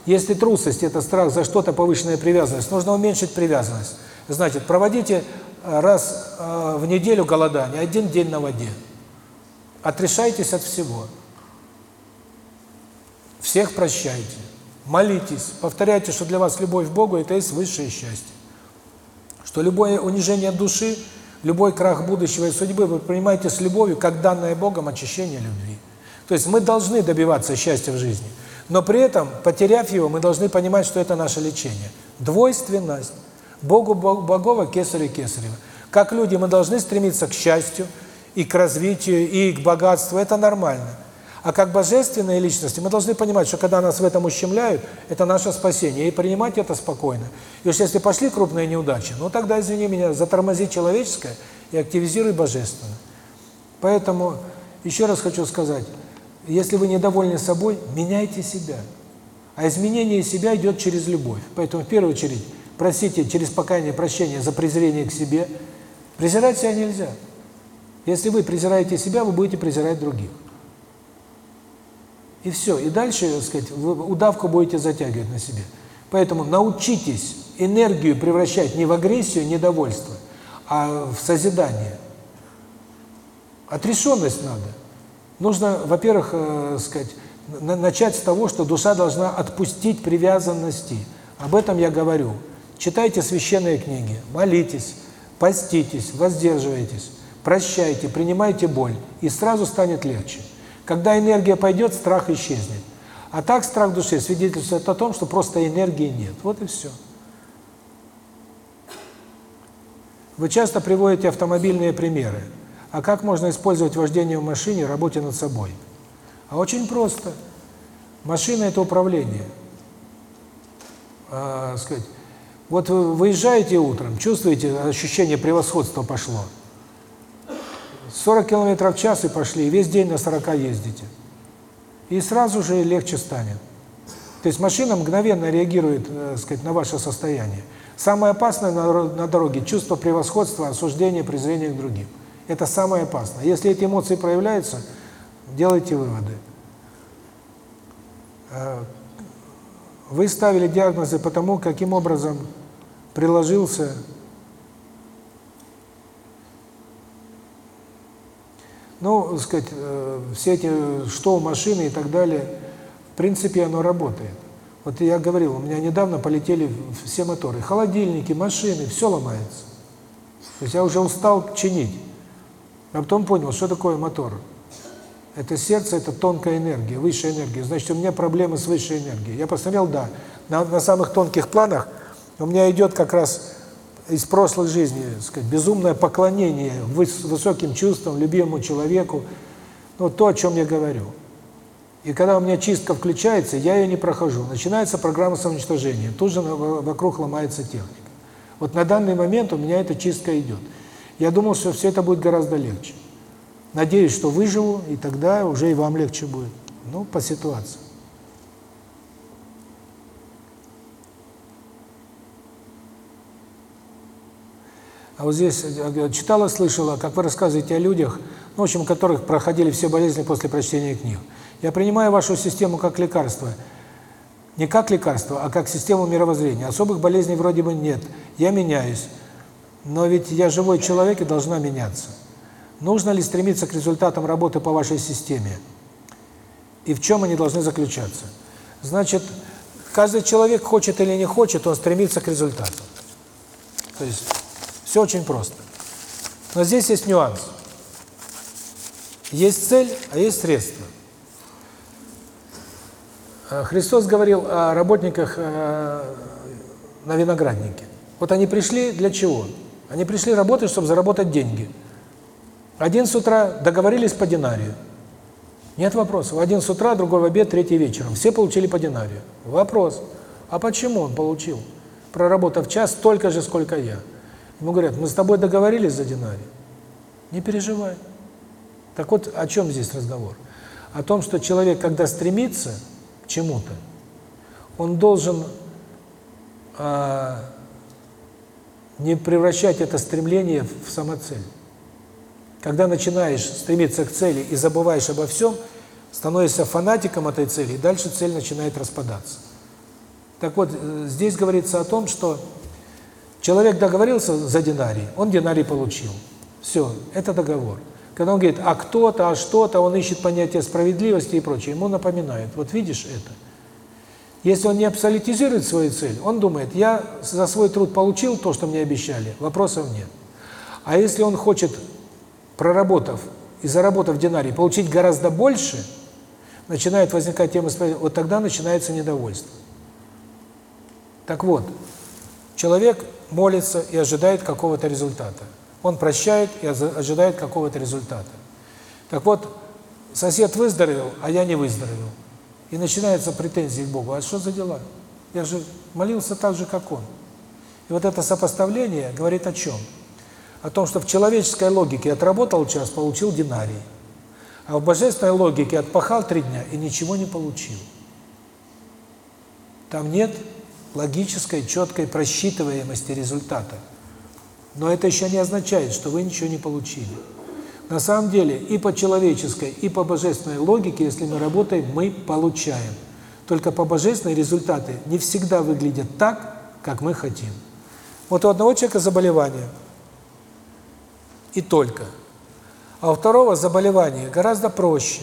Если трусость – это страх за что-то, повышенная привязанность, нужно уменьшить привязанность. Значит, проводите раз э, в неделю голодание, один день на воде. Отрешайтесь от всего. Всех прощайте. Молитесь. Повторяйте, что для вас любовь к Богу – это есть высшее счастье. Что любое унижение души, любой крах будущего и судьбы вы принимаете с любовью, как данное Богом очищение любви. То есть мы должны добиваться счастья в жизни, но при этом, потеряв его, мы должны понимать, что это наше лечение. Двойственность. Богу Богова, кесарю кесарева. Как люди мы должны стремиться к счастью, и к развитию, и к богатству. Это нормально. А как божественные личности мы должны понимать, что когда нас в этом ущемляют, это наше спасение, и принимать это спокойно. И уж если пошли крупные неудачи, ну тогда, извини меня, затормози человеческое и активизируй божественное. Поэтому, еще раз хочу сказать, если вы недовольны собой, меняйте себя. А изменение себя идет через любовь. Поэтому, в первую очередь, просите через покаяние прощения за презрение к себе. Презирать себя нельзя. Если вы презираете себя, вы будете презирать других. И все. И дальше, так сказать, удавку будете затягивать на себе. Поэтому научитесь энергию превращать не в агрессию, недовольство, а в созидание. Отрешенность надо. Нужно, во-первых, э, сказать, начать с того, что душа должна отпустить привязанности. Об этом я говорю. Читайте священные книги, молитесь, поститесь, воздерживайтесь, прощайте, принимайте боль, и сразу станет легче. Когда энергия пойдет, страх исчезнет. А так страх души свидетельствует о том, что просто энергии нет. Вот и все. Вы часто приводите автомобильные примеры. А как можно использовать вождение в машине, работе над собой? А очень просто. Машина – это управление. А, сказать, вот вы выезжаете утром, чувствуете, ощущение превосходства пошло. 40 километров в час и пошли, весь день на 40 ездите. И сразу же легче станет. То есть машина мгновенно реагирует, так сказать, на ваше состояние. Самое опасное на, дороге – чувство превосходства, осуждения, презрения к другим. Это самое опасное. Если эти эмоции проявляются, делайте выводы. А, Вы ставили диагнозы по тому, каким образом приложился Ну, так сказать, э, все эти, что у машины и так далее, в принципе, оно работает. Вот я говорил, у меня недавно полетели все моторы, холодильники, машины, все ломается. То есть я уже устал чинить. А потом понял, что такое мотор. Это сердце, это тонкая энергия, высшая энергия. Значит, у меня проблемы с высшей энергией. Я посмотрел, да, на, на самых тонких планах у меня идет как раз из прошлой жизни, сказать, безумное поклонение выс высоким чувствам, любимому человеку, ну, то, о чем я говорю. И когда у меня чистка включается, я ее не прохожу. Начинается программа самоуничтожения. Тут же вокруг ломается техника. Вот на данный момент у меня эта чистка идет. Я думал, что все это будет гораздо легче. Надеюсь, что выживу, и тогда уже и вам легче будет. Ну, по ситуации. А вот здесь э, читала, слышала, как вы рассказываете о людях, ну, в общем, которых проходили все болезни после прочтения книг. Я принимаю вашу систему как лекарство. Не как лекарство, а как систему мировоззрения. Особых болезней вроде бы нет. Я меняюсь. Но ведь я живой человек и должна меняться. Нужно ли стремиться к результатам работы по вашей системе? И в чем они должны заключаться? Значит, каждый человек, хочет или не хочет, он стремится к результату. То есть все очень просто. Но здесь есть нюанс. Есть цель, а есть средства. Э, Христос говорил о работниках э, на винограднике. Вот они пришли для чего? Они пришли работать, чтобы заработать деньги. Один с утра договорились по динарию. Нет вопросов. Один с утра, другой в обед, третий вечером. Все получили по динарию. Вопрос. А почему он получил? Проработав час столько же, сколько я. Ему говорят, мы с тобой договорились за динарий. Не переживай. Так вот, о чем здесь разговор? О том, что человек, когда стремится к чему-то, он должен э, не превращать это стремление в самоцель. Когда начинаешь стремиться к цели и забываешь обо всем, становишься фанатиком этой цели, и дальше цель начинает распадаться. Так вот, э, здесь говорится о том, что человек договорился за динарий, он динарий получил. Все, это договор. Когда он говорит, а кто-то, а что-то, он ищет понятие справедливости и прочее, ему напоминают, вот видишь это. Если он не абсолютизирует свою цель, он думает, я за свой труд получил то, что мне обещали, вопросов нет. А если он хочет, проработав и заработав динарий, получить гораздо больше, начинает возникать тема справедливости, вот тогда начинается недовольство. Так вот, человек молится и ожидает какого-то результата. Он прощает и ожидает какого-то результата. Так вот, сосед выздоровел, а я не выздоровел. И начинаются претензии к Богу. А что за дела? Я же молился так же, как он. И вот это сопоставление говорит о чем? О том, что в человеческой логике отработал час, получил динарий. А в божественной логике отпахал три дня и ничего не получил. Там нет логической, четкой просчитываемости результата. Но это еще не означает, что вы ничего не получили. На самом деле и по человеческой, и по божественной логике, если мы работаем, мы получаем. Только по божественной результаты не всегда выглядят так, как мы хотим. Вот у одного человека заболевание. И только. А у второго заболевание гораздо проще.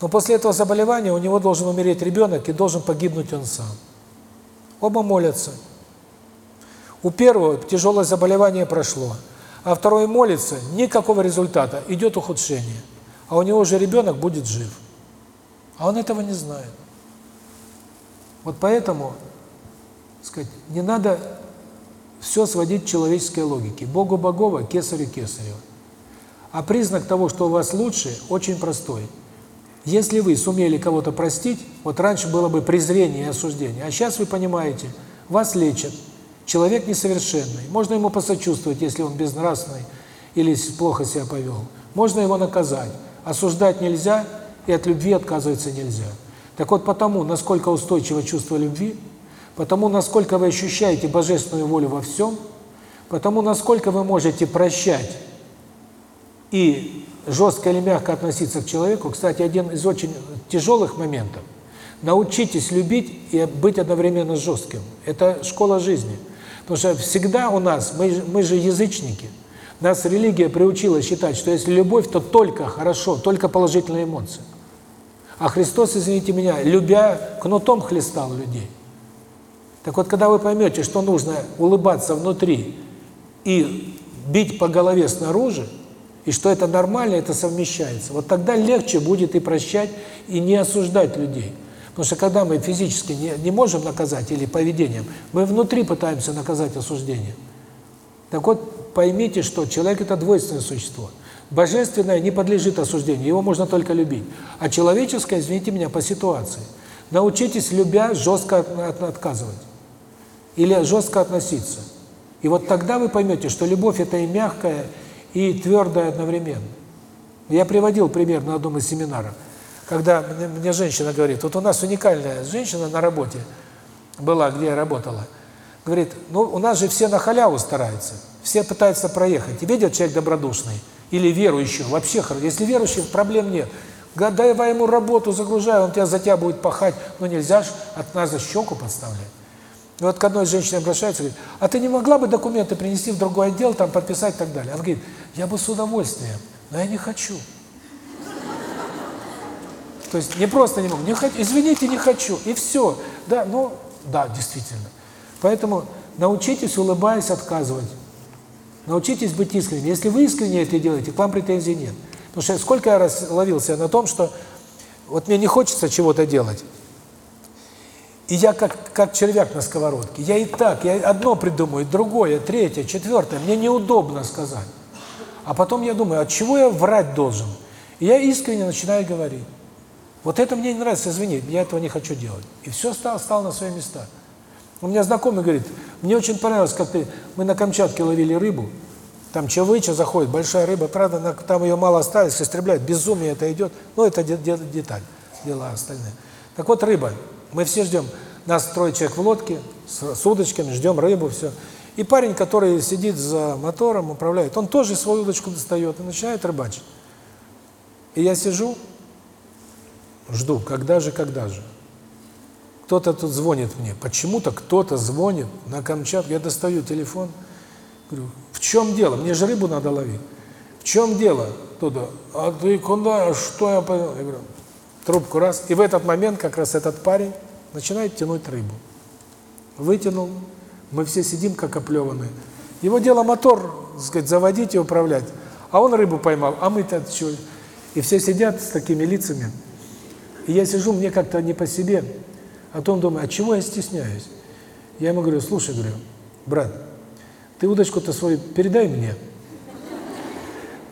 Но после этого заболевания у него должен умереть ребенок и должен погибнуть он сам. Оба молятся. У первого тяжелое заболевание прошло, а второй молится, никакого результата, идет ухудшение. А у него уже ребенок будет жив. А он этого не знает. Вот поэтому, сказать, не надо все сводить к человеческой логике. Богу Богова, кесарю кесарева. А признак того, что у вас лучше, очень простой. Если вы сумели кого-то простить, вот раньше было бы презрение и осуждение, а сейчас вы понимаете, вас лечат, Человек несовершенный. Можно ему посочувствовать, если он безнравственный или плохо себя повел. Можно его наказать. Осуждать нельзя, и от любви отказываться нельзя. Так вот, потому, насколько устойчиво чувство любви, потому, насколько вы ощущаете божественную волю во всем, потому, насколько вы можете прощать и жестко или мягко относиться к человеку, кстати, один из очень тяжелых моментов. Научитесь любить и быть одновременно жестким. Это школа жизни. Потому что всегда у нас, мы, мы же язычники, нас религия приучила считать, что если любовь, то только хорошо, только положительные эмоции. А Христос, извините меня, любя, кнутом хлестал людей. Так вот, когда вы поймете, что нужно улыбаться внутри и бить по голове снаружи, и что это нормально, это совмещается, вот тогда легче будет и прощать, и не осуждать людей. Потому что когда мы физически не, не можем наказать или поведением, мы внутри пытаемся наказать осуждением. Так вот, поймите, что человек – это двойственное существо. Божественное не подлежит осуждению, его можно только любить. А человеческое, извините меня, по ситуации. Научитесь, любя, жестко от, от, отказывать. Или жестко относиться. И вот тогда вы поймете, что любовь – это и мягкая, и твердая одновременно. Я приводил пример на одном из семинаров, когда мне, женщина говорит, вот у нас уникальная женщина на работе была, где я работала, говорит, ну у нас же все на халяву стараются, все пытаются проехать. И видят человек добродушный или верующий, вообще. Если верующий, проблем нет. Давай ему работу, загружай, он тебя за тебя будет пахать. Но нельзя же от нас за щеку подставлять. И вот к одной женщине обращается, говорит, а ты не могла бы документы принести в другой отдел, там подписать и так далее? Она говорит, я бы с удовольствием, но я не хочу. То есть не просто не могу, не хочу, извините, не хочу, и все. Да, ну, да, действительно. Поэтому научитесь, улыбаясь, отказывать. Научитесь быть искренним. Если вы искренне это делаете, к вам претензий нет. Потому что сколько я раз ловился на том, что вот мне не хочется чего-то делать, и я как, как червяк на сковородке. Я и так, я одно придумаю, другое, третье, четвертое. Мне неудобно сказать. А потом я думаю, от чего я врать должен? И я искренне начинаю говорить. Вот это мне не нравится, извини, я этого не хочу делать. И все стало, стало на свои места. У меня знакомый говорит, мне очень понравилось, как ты, мы на Камчатке ловили рыбу, там чавыча заходит, большая рыба, правда, на, там ее мало осталось, истребляют, безумие это идет, но это де, де, деталь, дела остальные. Так вот, рыба, мы все ждем, нас трое человек в лодке, с, с удочками, ждем рыбу, все. И парень, который сидит за мотором, управляет, он тоже свою удочку достает и начинает рыбачить. И я сижу, жду, когда же, когда же. Кто-то тут звонит мне, почему-то кто-то звонит на Камчатке, я достаю телефон, говорю, в чем дело, мне же рыбу надо ловить. В чем дело? Туда, а ты куда, что я понял? Я говорю, трубку раз, и в этот момент как раз этот парень начинает тянуть рыбу. Вытянул, мы все сидим как оплеванные. Его дело мотор, так сказать, заводить и управлять. А он рыбу поймал, а мы-то что? И все сидят с такими лицами. И я сижу, мне как-то не по себе. А потом думаю, от чего я стесняюсь? Я ему говорю, слушай, говорю, брат, ты удочку-то свою передай мне.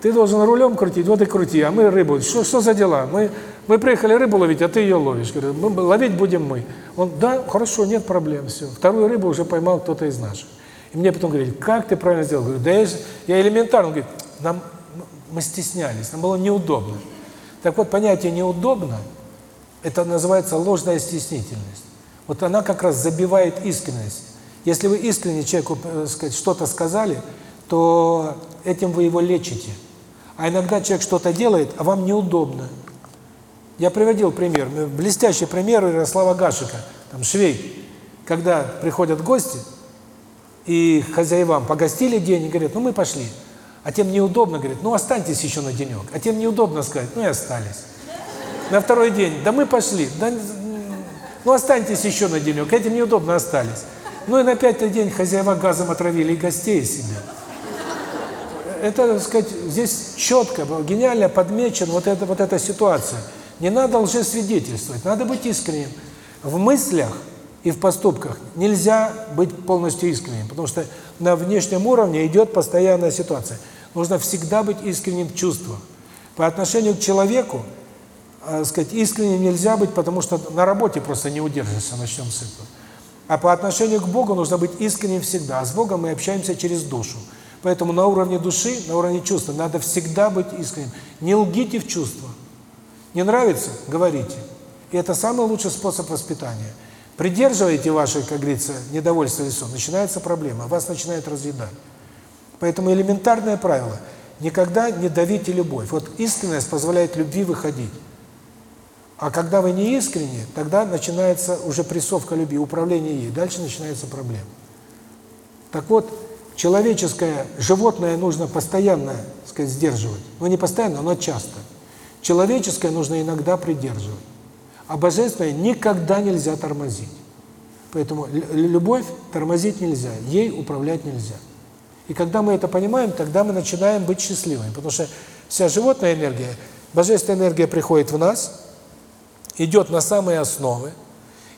Ты должен рулем крутить, вот и крути, а мы рыбу. Что, что за дела? Мы, мы приехали рыбу ловить, а ты ее ловишь. Говорю, мы, ловить будем мы. Он, да, хорошо, нет проблем, все. Вторую рыбу уже поймал кто-то из наших. И мне потом говорит, как ты правильно сделал? Говорю, да я, я элементарно. Он говорит, нам, мы стеснялись, нам было неудобно. Так вот, понятие «неудобно» – это называется ложная стеснительность. Вот она как раз забивает искренность. Если вы искренне человеку э, что-то сказали, то этим вы его лечите. А иногда человек что-то делает, а вам неудобно. Я приводил пример, блестящий пример Ярослава Гашика, там швей, когда приходят гости, и хозяевам погостили день, и говорят, ну мы пошли. А тем неудобно, говорит, ну останьтесь еще на денек. А тем неудобно сказать, ну и остались. На второй день, да мы пошли, да, ну останьтесь еще на денек, этим неудобно остались. Ну и на пятый день хозяева газом отравили и гостей себе это, так сказать, здесь четко, гениально подмечен вот эта вот эта ситуация. Не надо лжесвидетельствовать, надо быть искренним. В мыслях и в поступках нельзя быть полностью искренним, потому что на внешнем уровне идет постоянная ситуация. Нужно всегда быть искренним в чувствах. По отношению к человеку, э, сказать, искренним нельзя быть, потому что на работе просто не удержишься, начнем с этого. А по отношению к Богу нужно быть искренним всегда. А с Богом мы общаемся через душу. Поэтому на уровне души, на уровне чувства надо всегда быть искренним. Не лгите в чувствах. Не нравится – говорите. И это самый лучший способ воспитания. Придерживаете ваше, как говорится, недовольство лицо, начинается проблема, вас начинает разъедать. Поэтому элементарное правило – никогда не давите любовь. Вот искренность позволяет любви выходить. А когда вы не искренне, тогда начинается уже прессовка любви, управление ей. Дальше начинается проблема. Так вот, человеческое, животное нужно постоянно, сказать, сдерживать. Ну, не постоянно, но часто. Человеческое нужно иногда придерживать. А божественное никогда нельзя тормозить. Поэтому любовь тормозить нельзя, ей управлять нельзя. И когда мы это понимаем, тогда мы начинаем быть счастливыми. Потому что вся животная энергия, божественная энергия приходит в нас, идет на самые основы,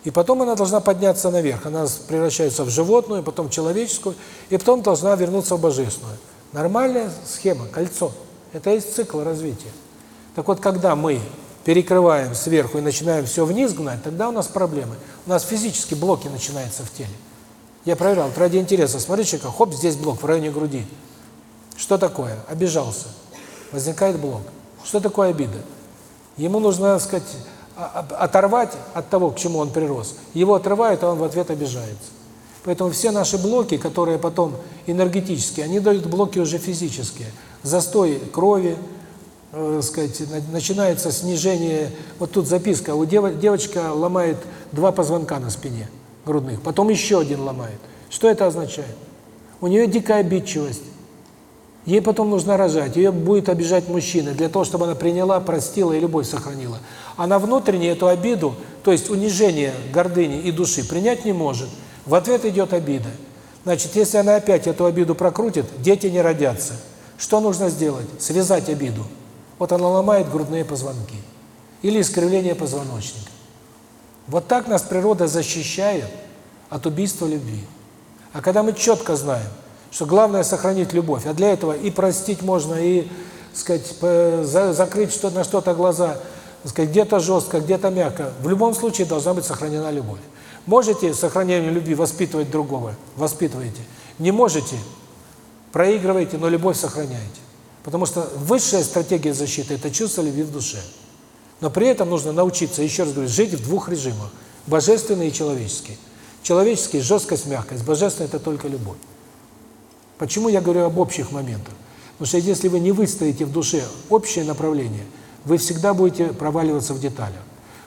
и потом она должна подняться наверх. Она превращается в животную, потом в человеческую, и потом должна вернуться в божественную. Нормальная схема, кольцо. Это есть цикл развития. Так вот, когда мы перекрываем сверху и начинаем все вниз гнать, тогда у нас проблемы. У нас физически блоки начинаются в теле. Я проверял, ради интереса, смотрите, как хоп, здесь блок в районе груди. Что такое? Обижался. Возникает блок. Что такое обида? Ему нужно, так сказать, оторвать от того, к чему он прирос. Его отрывают, а он в ответ обижается. Поэтому все наши блоки, которые потом энергетические, они дают блоки уже физические. Застой крови, э, сказать, начинается снижение. Вот тут записка: у дев, девочка ломает два позвонка на спине грудных, потом еще один ломает. Что это означает? У нее дикая обидчивость. Ей потом нужно рожать, ее будет обижать мужчина, для того, чтобы она приняла, простила и любовь сохранила. Она внутренне эту обиду, то есть унижение гордыни и души, принять не может. В ответ идет обида. Значит, если она опять эту обиду прокрутит, дети не родятся. Что нужно сделать? Связать обиду. Вот она ломает грудные позвонки. Или искривление позвоночника. Вот так нас природа защищает от убийства любви. А когда мы четко знаем, что главное сохранить любовь, а для этого и простить можно, и, сказать, закрыть что на что-то глаза, сказать, где-то жестко, где-то мягко. В любом случае должна быть сохранена любовь. Можете сохранение любви воспитывать другого? Воспитываете. Не можете? Проигрываете, но любовь сохраняете. Потому что высшая стратегия защиты – это чувство любви в душе. Но при этом нужно научиться, еще раз говорю, жить в двух режимах – божественный и человеческий. Человеческий – жесткость, мягкость, божественный – это только любовь. Почему я говорю об общих моментах? Потому что если вы не выстоите в душе общее направление, вы всегда будете проваливаться в деталях.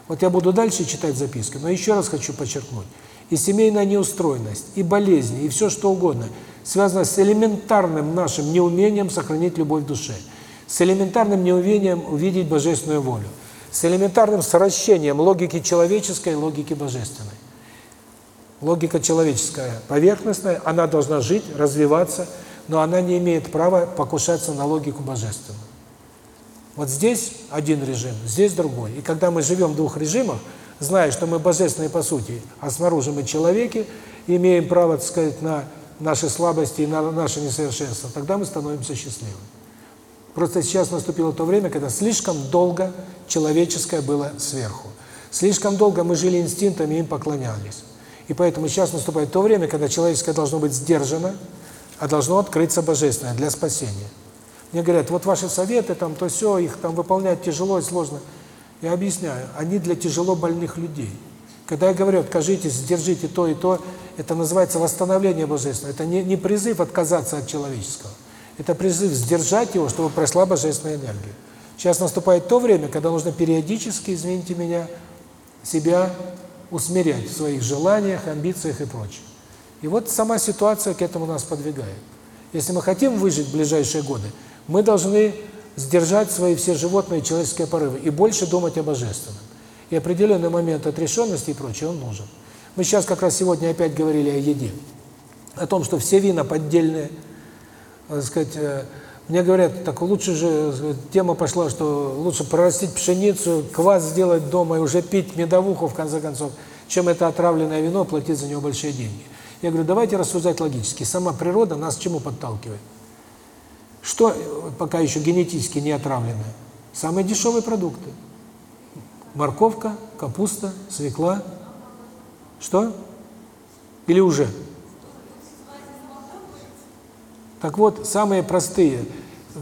Вот я буду дальше читать записки, но еще раз хочу подчеркнуть. И семейная неустроенность, и болезни, и все что угодно связано с элементарным нашим неумением сохранить любовь в душе, с элементарным неумением увидеть божественную волю, с элементарным сращением логики человеческой и логики божественной. Логика человеческая поверхностная, она должна жить, развиваться, но она не имеет права покушаться на логику божественную. Вот здесь один режим, здесь другой. И когда мы живем в двух режимах, зная, что мы божественные по сути, а снаружи мы человеки, имеем право, так сказать, на наши слабости и на наше несовершенство, тогда мы становимся счастливыми. Просто сейчас наступило то время, когда слишком долго человеческое было сверху. Слишком долго мы жили инстинктами и им поклонялись. И поэтому сейчас наступает то время, когда человеческое должно быть сдержано, а должно открыться божественное для спасения. Мне говорят, вот ваши советы, там, то все, их там выполнять тяжело и сложно. Я объясняю, они для тяжело больных людей. Когда я говорю, откажитесь, сдержите то и то, это называется восстановление божественного. Это не, не призыв отказаться от человеческого. Это призыв сдержать его, чтобы прошла божественная энергия. Сейчас наступает то время, когда нужно периодически, извините меня, себя усмирять в своих желаниях, амбициях и прочем. И вот сама ситуация к этому нас подвигает. Если мы хотим выжить в ближайшие годы, мы должны сдержать свои все животные человеческие порывы и больше думать о божественном. И определенный момент отрешенности и прочее, он нужен. Мы сейчас как раз сегодня опять говорили о еде. О том, что все вина поддельные. Так сказать, э, мне говорят, так лучше же, тема пошла, что лучше прорастить пшеницу, квас сделать дома и уже пить медовуху, в конце концов, чем это отравленное вино, платить за него большие деньги. Я говорю, давайте рассуждать логически. Сама природа нас к чему подталкивает? Что пока еще генетически не отравленное? Самые дешевые продукты. Морковка, капуста, свекла. Что? Или уже? Так вот, самые простые,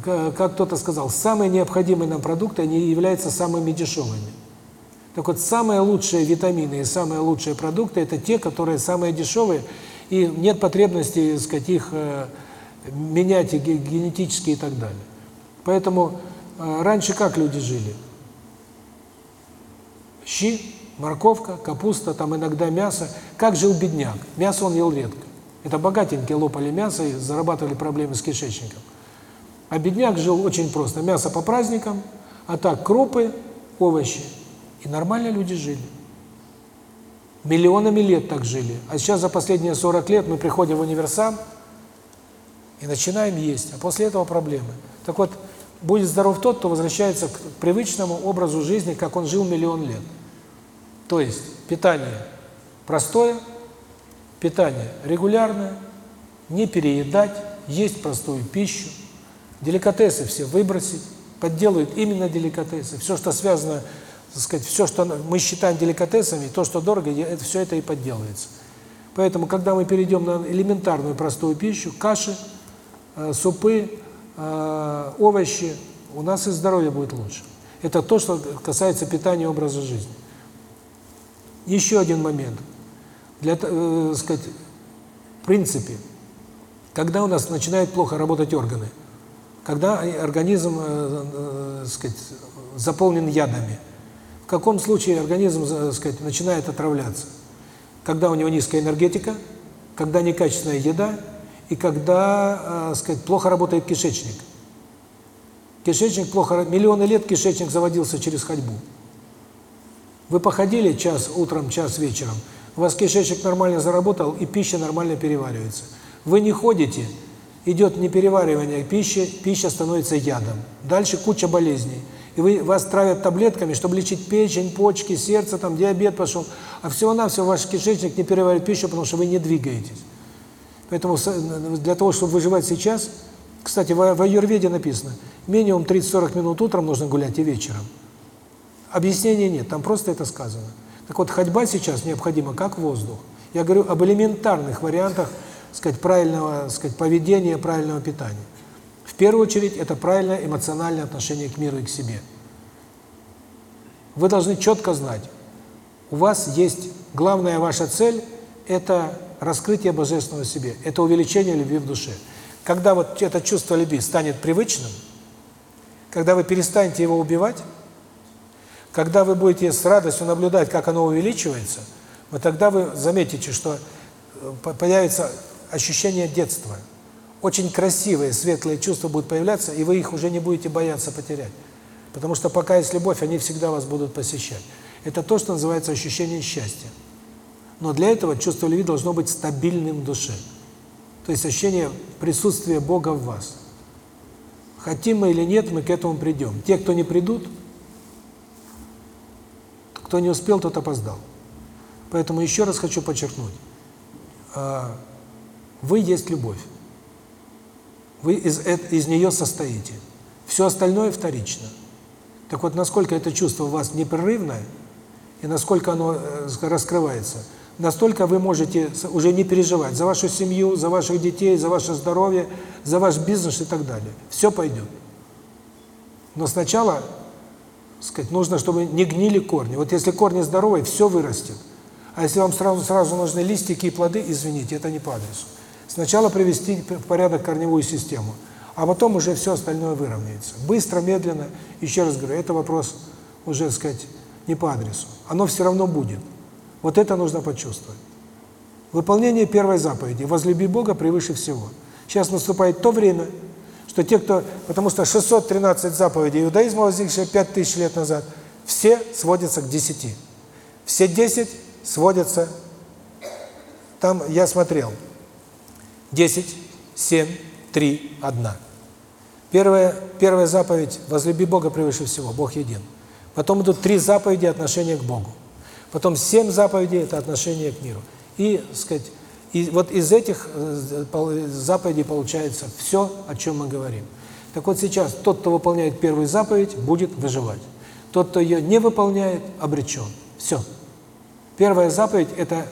как кто-то сказал, самые необходимые нам продукты, они являются самыми дешевыми. Так вот, самые лучшие витамины и самые лучшие продукты – это те, которые самые дешевые, и нет потребности, так сказать, их э, менять генетически и так далее. Поэтому э, раньше как люди жили? Щи, морковка, капуста, там иногда мясо. Как жил бедняк? Мясо он ел редко. Это богатенькие лопали мясо и зарабатывали проблемы с кишечником. А бедняк жил очень просто. Мясо по праздникам, а так крупы, овощи. И нормально люди жили. Миллионами лет так жили. А сейчас за последние 40 лет мы приходим в универсам и начинаем есть. А после этого проблемы. Так вот, будет здоров тот, кто возвращается к привычному образу жизни, как он жил миллион лет. То есть питание простое, питание регулярное, не переедать, есть простую пищу, деликатесы все выбросить, подделают именно деликатесы. Все, что связано, так сказать, все, что мы считаем деликатесами, то, что дорого, это все это и подделывается. Поэтому, когда мы перейдем на элементарную простую пищу, каши, э, супы, э, овощи, у нас и здоровье будет лучше. Это то, что касается питания образа жизни. Еще один момент. Для, э, сказать, в принципе, когда у нас начинают плохо работать органы, когда организм, э, э, сказать, заполнен ядами, в каком случае организм, э, сказать, начинает отравляться? Когда у него низкая энергетика, когда некачественная еда и когда, э, сказать, плохо работает кишечник. Кишечник плохо, миллионы лет кишечник заводился через ходьбу. Вы походили час утром, час вечером, у вас кишечник нормально заработал, и пища нормально переваривается. Вы не ходите, идет непереваривание пищи, пища становится ядом. Дальше куча болезней. И вы, вас травят таблетками, чтобы лечить печень, почки, сердце, там диабет пошел. А всего-навсего ваш кишечник не переваривает пищу, потому что вы не двигаетесь. Поэтому для того, чтобы выживать сейчас, кстати, в, в Аюрведе написано, минимум 30-40 минут утром нужно гулять и вечером. Объяснения нет, там просто это сказано. Так вот, ходьба сейчас необходима как воздух. Я говорю об элементарных вариантах, сказать, правильного, сказать, поведения, правильного питания. В первую очередь, это правильное эмоциональное отношение к миру и к себе. Вы должны четко знать, у вас есть главная ваша цель – это раскрытие Божественного в себе, это увеличение любви в душе. Когда вот это чувство любви станет привычным, когда вы перестанете его убивать, когда вы будете с радостью наблюдать, как оно увеличивается, вот тогда вы заметите, что появится ощущение детства. Очень красивые, светлые чувства будут появляться, и вы их уже не будете бояться потерять. Потому что пока есть любовь, они всегда вас будут посещать. Это то, что называется ощущение счастья. Но для этого чувство любви должно быть стабильным в душе. То есть ощущение присутствия Бога в вас. Хотим мы или нет, мы к этому придем. Те, кто не придут, кто не успел, тот опоздал. Поэтому еще раз хочу подчеркнуть. А, вы есть любовь. Вы из, из нее состоите. Все остальное вторично. Так вот, насколько это чувство у вас непрерывное, и насколько оно э, раскрывается, настолько вы можете уже не переживать за вашу семью, за ваших детей, за ваше здоровье, за ваш бизнес и так далее. Все пойдет. Но сначала, сказать, нужно, чтобы не гнили корни. Вот если корни здоровые, все вырастет. А если вам сразу сразу нужны листики и плоды, извините, это не по адресу. Сначала привести в порядок корневую систему, а потом уже все остальное выровняется. Быстро, медленно, еще раз говорю, это вопрос уже, сказать, не по адресу. Оно все равно будет. Вот это нужно почувствовать. Выполнение первой заповеди «Возлюби Бога превыше всего». Сейчас наступает то время, что те, кто... Потому что 613 заповедей иудаизма, возникшие 5000 лет назад, все сводятся к 10. Все 10 сводятся... Там я смотрел. 10, 7, 3, 1. Первая, первая заповедь – возлюби Бога превыше всего, Бог един. Потом идут три заповеди отношения к Богу. Потом семь заповедей – это отношение к миру. И, сказать, и вот из этих э, заповедей получается все, о чем мы говорим. Так вот сейчас, тот, кто выполняет первую заповедь, будет выживать. Тот, кто ее не выполняет, обречен. Все. Первая заповедь – это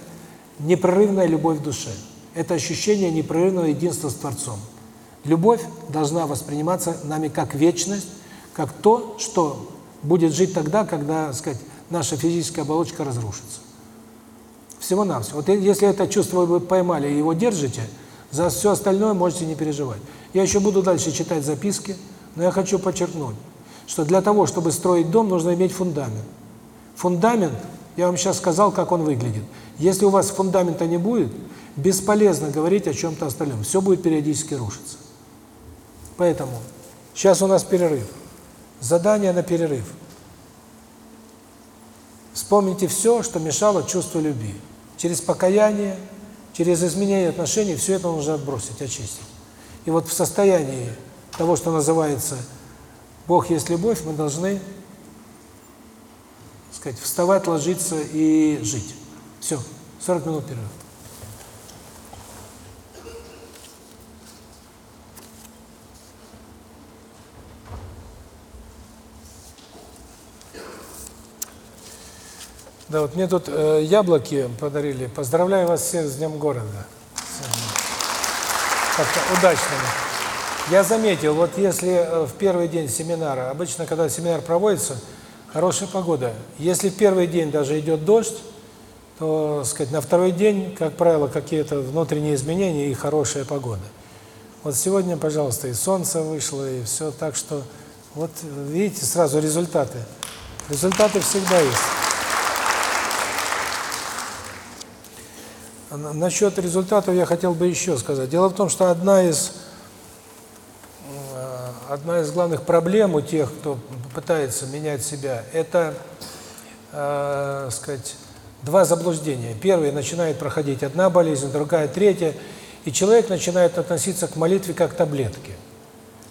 непрерывная любовь в душе. Это ощущение непрерывного единства с Творцом. Любовь должна восприниматься нами как вечность, как то, что будет жить тогда, когда, так сказать, наша физическая оболочка разрушится. Всего-навсего. Вот если это чувство вы поймали и его держите, за все остальное можете не переживать. Я еще буду дальше читать записки, Но я хочу подчеркнуть, что для того, чтобы строить дом, нужно иметь фундамент. Фундамент, я вам сейчас сказал, как он выглядит. Если у вас фундамента не будет, бесполезно говорить о чем-то остальном. Все будет периодически рушиться. Поэтому сейчас у нас перерыв. Задание на перерыв. Вспомните все, что мешало чувству любви. Через покаяние, через изменение отношений, все это нужно отбросить, очистить. И вот в состоянии того, что называется «Бог есть любовь», мы должны, сказать, вставать, ложиться и жить. Все, 40 минут перерыв. Да, вот мне тут э, яблоки подарили. Поздравляю вас всех с Днем города. Как-то удачными. Я заметил, вот если э, в первый день семинара, обычно, когда семинар проводится, хорошая погода. Если в первый день даже идет дождь, то, сказать, на второй день, как правило, какие-то внутренние изменения и хорошая погода. Вот сегодня, пожалуйста, и солнце вышло, и все так, что вот видите сразу результаты. Результаты всегда есть. Насчет результатов я хотел бы еще сказать. Дело в том, что одна из э, одна из главных проблем у тех, кто пытается менять себя, это, э, сказать, два заблуждения. Первый начинает проходить одна болезнь, другая третья, и человек начинает относиться к молитве как к таблетке.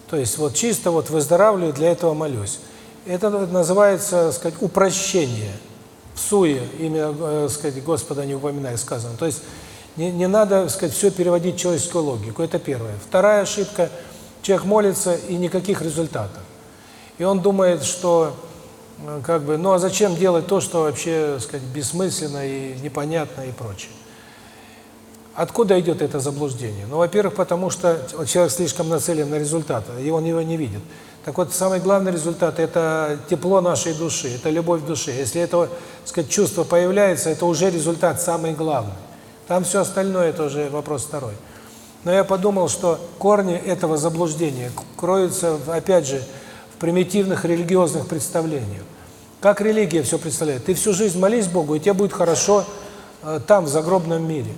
То есть вот чисто вот выздоравливаю, для этого молюсь. Это называется, сказать, упрощение в суе имя, э, сказать, Господа не упоминая сказано. То есть не, не надо, сказать, все переводить в человеческую логику. Это первое. Вторая ошибка человек молится и никаких результатов. И он думает, что э, как бы, ну а зачем делать то, что вообще, сказать, бессмысленно и непонятно и прочее. Откуда идет это заблуждение? Ну, во-первых, потому что человек слишком нацелен на результат, и он его не видит. Так вот, самый главный результат – это тепло нашей души, это любовь в душе. Если это, сказать, чувство появляется, это уже результат самый главный. Там все остальное – это уже вопрос второй. Но я подумал, что корни этого заблуждения кроются, опять же, в примитивных религиозных представлениях. Как религия все представляет? Ты всю жизнь молись Богу, и тебе будет хорошо э, там, в загробном мире.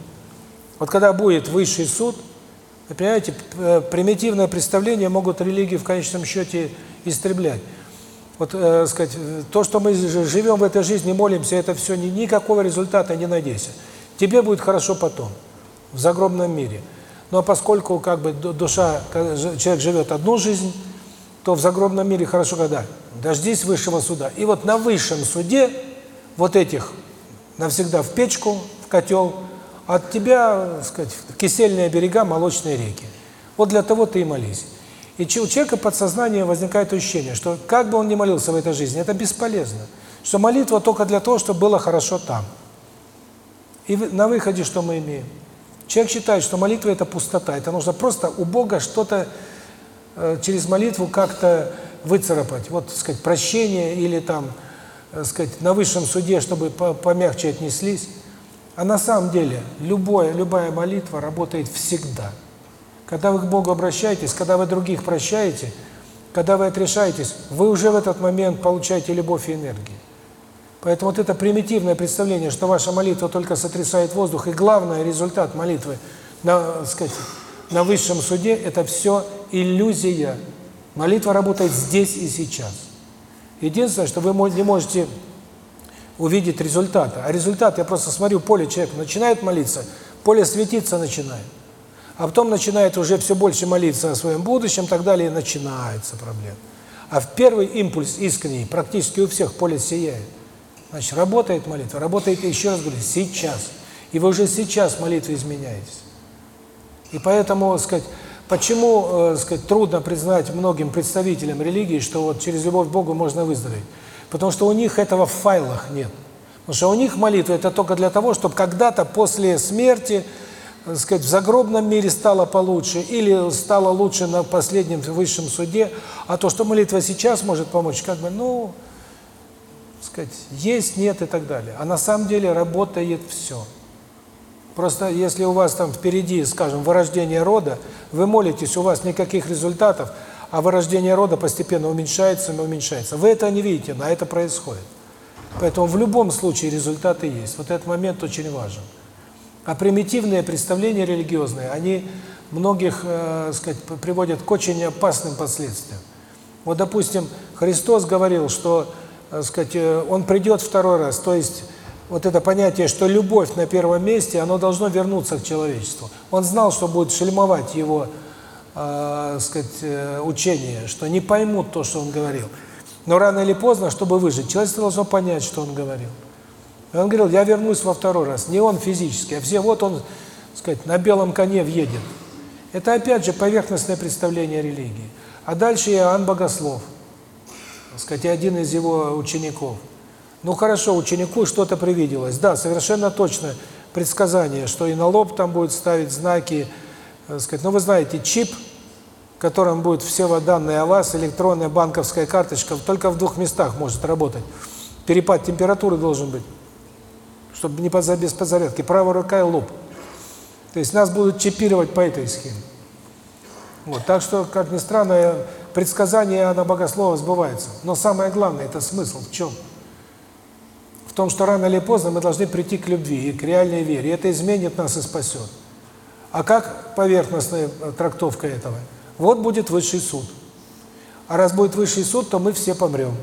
Вот когда будет высший суд, вы понимаете, э, примитивное представление могут религии в конечном счете истреблять. Вот, э, сказать, то, что мы живем в этой жизни, молимся, это все ни, никакого результата не надейся. Тебе будет хорошо потом, в загробном мире. Но поскольку как бы душа, человек живет одну жизнь, то в загробном мире хорошо когда? Дождись высшего суда. И вот на высшем суде вот этих навсегда в печку, в котел, от тебя, так сказать, кисельные берега, молочные реки. Вот для того ты и молись. И у человека подсознание возникает ощущение, что как бы он ни молился в этой жизни, это бесполезно. Что молитва только для того, чтобы было хорошо там. И на выходе что мы имеем? Человек считает, что молитва – это пустота. Это нужно просто у Бога что-то э, через молитву как-то выцарапать. Вот, так сказать, прощение или там, так э, сказать, на высшем суде, чтобы помягче отнеслись. А на самом деле любое, любая молитва работает всегда. Когда вы к Богу обращаетесь, когда вы других прощаете, когда вы отрешаетесь, вы уже в этот момент получаете любовь и энергию. Поэтому вот это примитивное представление, что ваша молитва только сотрясает воздух, и главный результат молитвы на, сказать, на высшем суде – это все иллюзия. Молитва работает здесь и сейчас. Единственное, что вы не можете увидеть результата. А результат, я просто смотрю, поле человек начинает молиться, поле светиться начинает. А потом начинает уже все больше молиться о своем будущем, так далее, и начинается проблема. А в первый импульс искренний практически у всех поле сияет. Значит, работает молитва, работает, еще раз говорю, сейчас. И вы уже сейчас в молитве изменяетесь. И поэтому, сказать, почему, э, сказать, трудно признать многим представителям религии, что вот через любовь к Богу можно выздороветь? Потому что у них этого в файлах нет. Потому что у них молитва это только для того, чтобы когда-то после смерти, так сказать, в загробном мире стало получше или стало лучше на последнем высшем суде, а то, что молитва сейчас может помочь, как бы, ну, сказать, есть, нет и так далее. А на самом деле работает все. Просто если у вас там впереди, скажем, вырождение рода, вы молитесь, у вас никаких результатов, а вырождение рода постепенно уменьшается и уменьшается. Вы это не видите, но это происходит. Поэтому в любом случае результаты есть. Вот этот момент очень важен. А примитивные представления религиозные, они многих, э, сказать, приводят к очень опасным последствиям. Вот, допустим, Христос говорил, что, э, сказать, э, Он придет второй раз, то есть вот это понятие, что любовь на первом месте, оно должно вернуться к человечеству. Он знал, что будет шельмовать его, э, сказать, э, учение, что не поймут то, что он говорил. Но рано или поздно, чтобы выжить, человечество должно понять, что он говорил. И он говорил, я вернусь во второй раз. Не он физически, а все, вот он, сказать, на белом коне въедет. Это опять же поверхностное представление религии. А дальше Иоанн Богослов, сказать, один из его учеников. Ну хорошо, ученику что-то привиделось. Да, совершенно точно предсказание, что и на лоб там будет ставить знаки, сказать. Но вы знаете, чип, в котором будет все данные о вас, электронная банковская карточка, только в двух местах может работать. Перепад температуры должен быть, чтобы не поза- без подзарядки. Правая рука и лоб. То есть нас будут чипировать по этой схеме. Вот, так что, как ни странно, предсказание Иоанна Богослова сбывается. Но самое главное, это смысл в чем? В том, что рано или поздно мы должны прийти к любви и к реальной вере. И это изменит нас и спасет. А как поверхностная э, трактовка этого? Вот будет высший суд. А раз будет высший суд, то мы все помрем.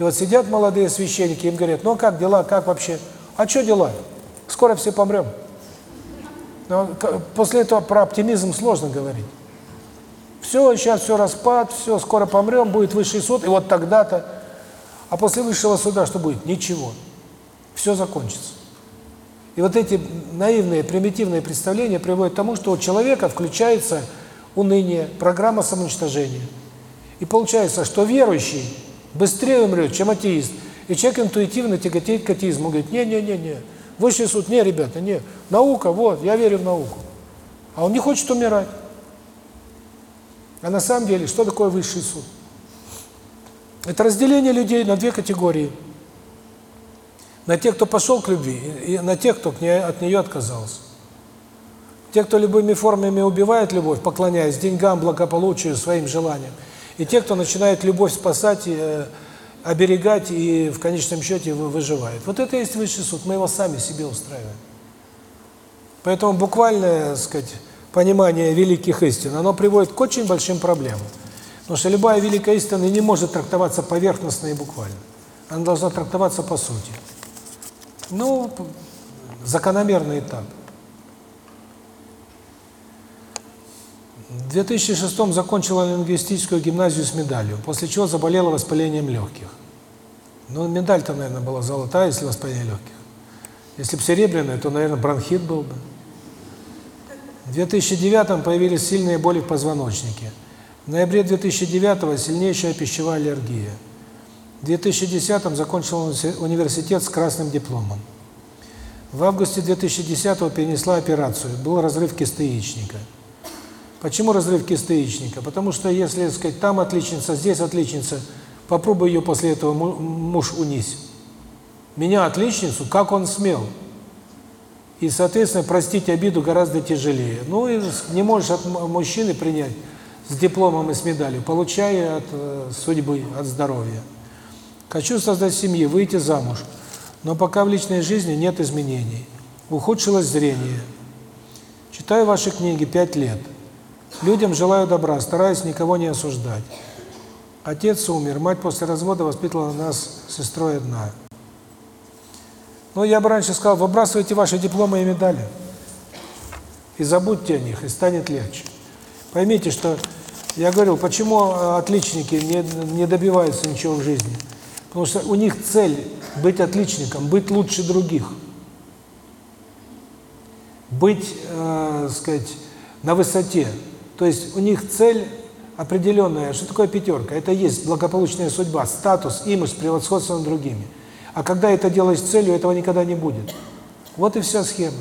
И вот сидят молодые священники, им говорят, ну а как дела, как вообще? А что дела? Скоро все помрем. Но после этого про оптимизм сложно говорить. Все, сейчас все распад, все, скоро помрем, будет высший суд, и вот тогда-то. А после высшего суда что будет? Ничего. Все закончится. И вот эти наивные, примитивные представления приводят к тому, что у человека включается уныние, программа самоуничтожения. И получается, что верующий быстрее умрет, чем атеист. И человек интуитивно тяготеет к атеизму. Он говорит, не-не-не-не, высший суд, не, ребята, не, наука, вот, я верю в науку. А он не хочет умирать. А на самом деле, что такое высший суд? Это разделение людей на две категории. На тех, кто пошел к любви, и на тех, кто от нее отказался. Те, кто любыми формами убивает любовь, поклоняясь деньгам, благополучию, своим желаниям. И те, кто начинает любовь спасать, э, оберегать и в конечном счете вы- выживает. Вот это и есть высший суд. Мы его сами себе устраиваем. Поэтому буквальное, сказать, понимание великих истин, оно приводит к очень большим проблемам. Потому что любая великая истина не может трактоваться поверхностно и буквально. Она должна трактоваться по сути. Ну, закономерный этап. В 2006 закончила лингвистическую гимназию с медалью, после чего заболела воспалением легких. Ну, медаль-то, наверное, была золотая, если воспаление легких. Если бы серебряная, то, наверное, бронхит был бы. В 2009 появились сильные боли в позвоночнике. В ноябре 2009 сильнейшая пищевая аллергия. В 2010 закончил универси- университет с красным дипломом. В августе 2010 перенесла операцию, был разрыв кисты яичника. Почему разрыв кисты яичника? Потому что если, сказать, там отличница, здесь отличница, попробуй ее после этого му- муж унись. Меня, отличницу, как он смел? И, соответственно, простить обиду гораздо тяжелее. Ну и не можешь от мужчины принять с дипломом и с медалью, получая от э, судьбы, от здоровья. Хочу создать семью, выйти замуж, но пока в личной жизни нет изменений. Ухудшилось зрение. Читаю ваши книги пять лет. Людям желаю добра, стараюсь никого не осуждать. Отец умер, мать после развода воспитывала нас с сестрой одна. Ну, я бы раньше сказал, выбрасывайте ваши дипломы и медали. И забудьте о них, и станет легче. Поймите, что я говорил, почему отличники не, не добиваются ничего в жизни. Потому что у них цель быть отличником, быть лучше других. Быть, э, сказать, на высоте. То есть у них цель определенная. Что такое пятерка? Это есть благополучная судьба, статус, имидж, превосходство над другими. А когда это делаешь целью, этого никогда не будет. Вот и вся схема.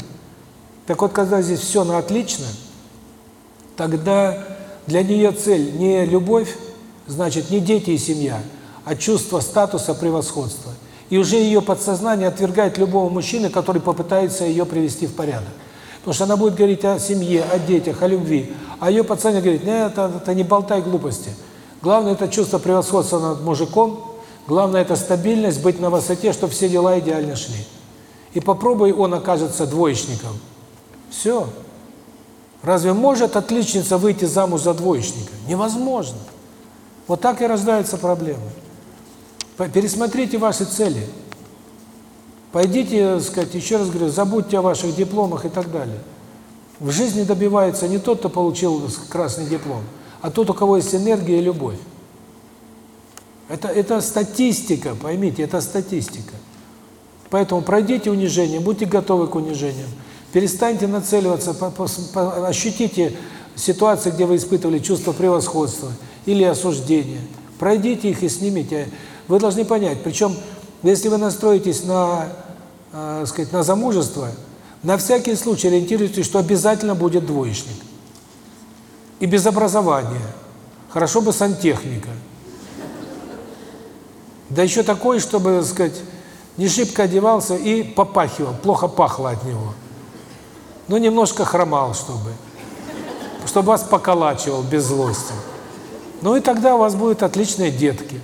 Так вот, когда здесь все на отлично, тогда для нее цель не любовь, значит, не дети и семья, а чувство статуса, превосходства. И уже ее подсознание отвергает любого мужчины, который попытается ее привести в порядок. Потому что она будет говорить о семье, о детях, о любви. А ее подсознание говорит, нет, это, это не болтай глупости. Главное – это чувство превосходства над мужиком, главное – это стабильность, быть на высоте, чтобы все дела идеально шли. И попробуй он окажется двоечником. Все. Разве может отличница выйти замуж за двоечника? Невозможно. Вот так и рождаются проблемы. Пересмотрите ваши цели. Пойдите, сказать, еще раз говорю, забудьте о ваших дипломах и так далее. В жизни добивается не тот, кто получил красный диплом, а тот, у кого есть энергия и любовь. Это, это статистика, поймите, это статистика. Поэтому пройдите унижение, будьте готовы к унижениям. Перестаньте нацеливаться, по- по- по- ощутите ситуации, где вы испытывали чувство превосходства или осуждения. Пройдите их и снимите. Вы должны понять, причем, если вы настроитесь на, э, сказать, на замужество, на всякий случай ориентируйтесь, что обязательно будет двоечник. И без образования. Хорошо бы сантехника. Да еще такой, чтобы, сказать, не шибко одевался и попахивал, плохо пахло от него. Ну, немножко хромал, чтобы. Чтобы вас поколачивал без злости. Ну и тогда у вас будут отличные детки.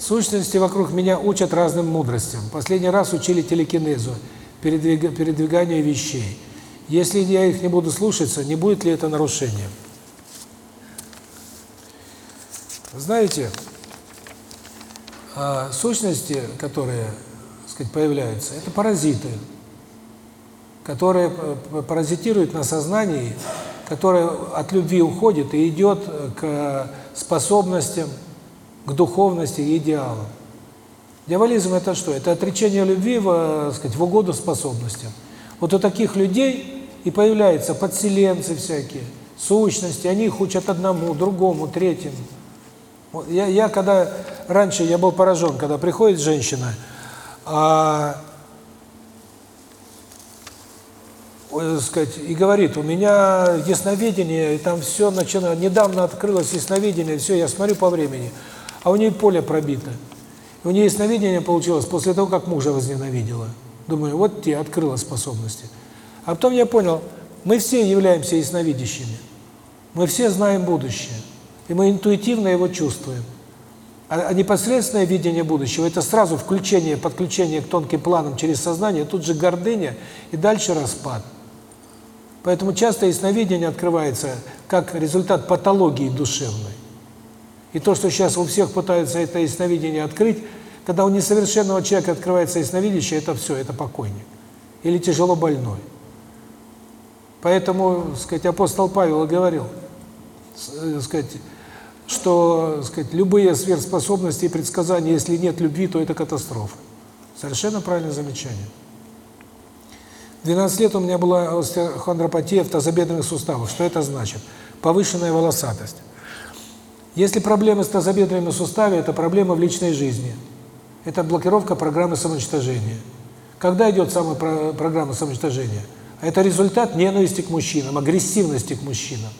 Сущности вокруг меня учат разным мудростям. Последний раз учили телекинезу, передвига- передвиганию вещей. Если я их не буду слушаться, не будет ли это нарушением? Знаете, а, сущности, которые, так сказать, появляются, это паразиты, которые п- паразитируют на сознании, которое от любви уходит и идет к способностям, к духовности и идеалам. Дьяволизм – это что? Это отречение любви в, э, сказать, в угоду способностям. Вот у таких людей и появляются подселенцы всякие, сущности, они их учат одному, другому, третьему. Я, я когда раньше я был поражен, когда приходит женщина, а, так сказать, и говорит, у меня ясновидение, и там все начинает, недавно открылось ясновидение, все, я смотрю по времени, а у нее поле пробито. У нее ясновидение получилось после того, как мужа возненавидела. Думаю, вот те открыла способности. А потом я понял, мы все являемся ясновидящими. Мы все знаем будущее. И мы интуитивно его чувствуем. А, а непосредственное видение будущего – это сразу включение, подключение к тонким планам через сознание, тут же гордыня и дальше распад. Поэтому часто ясновидение открывается как результат патологии душевной. И то, что сейчас у всех пытаются это ясновидение открыть, когда у несовершенного человека открывается ясновидящее, это все, это покойник. Или тяжело больной. Поэтому, сказать, апостол Павел говорил, э, сказать, что, сказать, любые сверхспособности и предсказания, если нет любви, то это катастрофа. Совершенно правильное замечание. 12 лет у меня была остеохондропатия в тазобедренных суставах. Что это значит? Повышенная волосатость. Если проблемы с тазобедренными суставами, это проблема в личной жизни. Это блокировка программы самоуничтожения. Когда идет сама про- программа самоуничтожения? Это результат ненависти к мужчинам, агрессивности к мужчинам.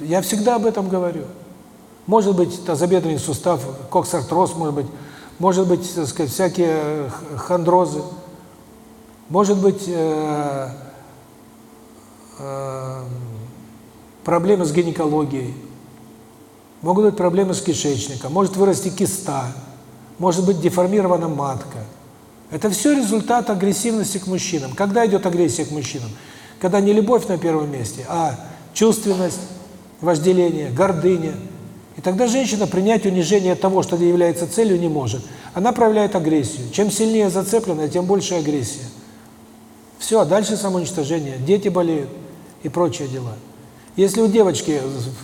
Я всегда об этом говорю. Может быть, тазобедренный сустав, коксартроз, может быть, может быть, так сказать, всякие х- хондрозы, может быть, э, э, проблемы с гинекологией, могут быть проблемы с кишечником, может вырасти киста, может быть деформирована матка. Это все результат агрессивности к мужчинам. Когда идет агрессия к мужчинам? Когда не любовь на первом месте, а чувственность, вожделение, гордыня. И тогда женщина принять унижение того, что является целью, не может. Она проявляет агрессию. Чем сильнее зацеплена, тем больше агрессия. Все, а дальше самоуничтожение, дети болеют и прочие дела. Если у девочки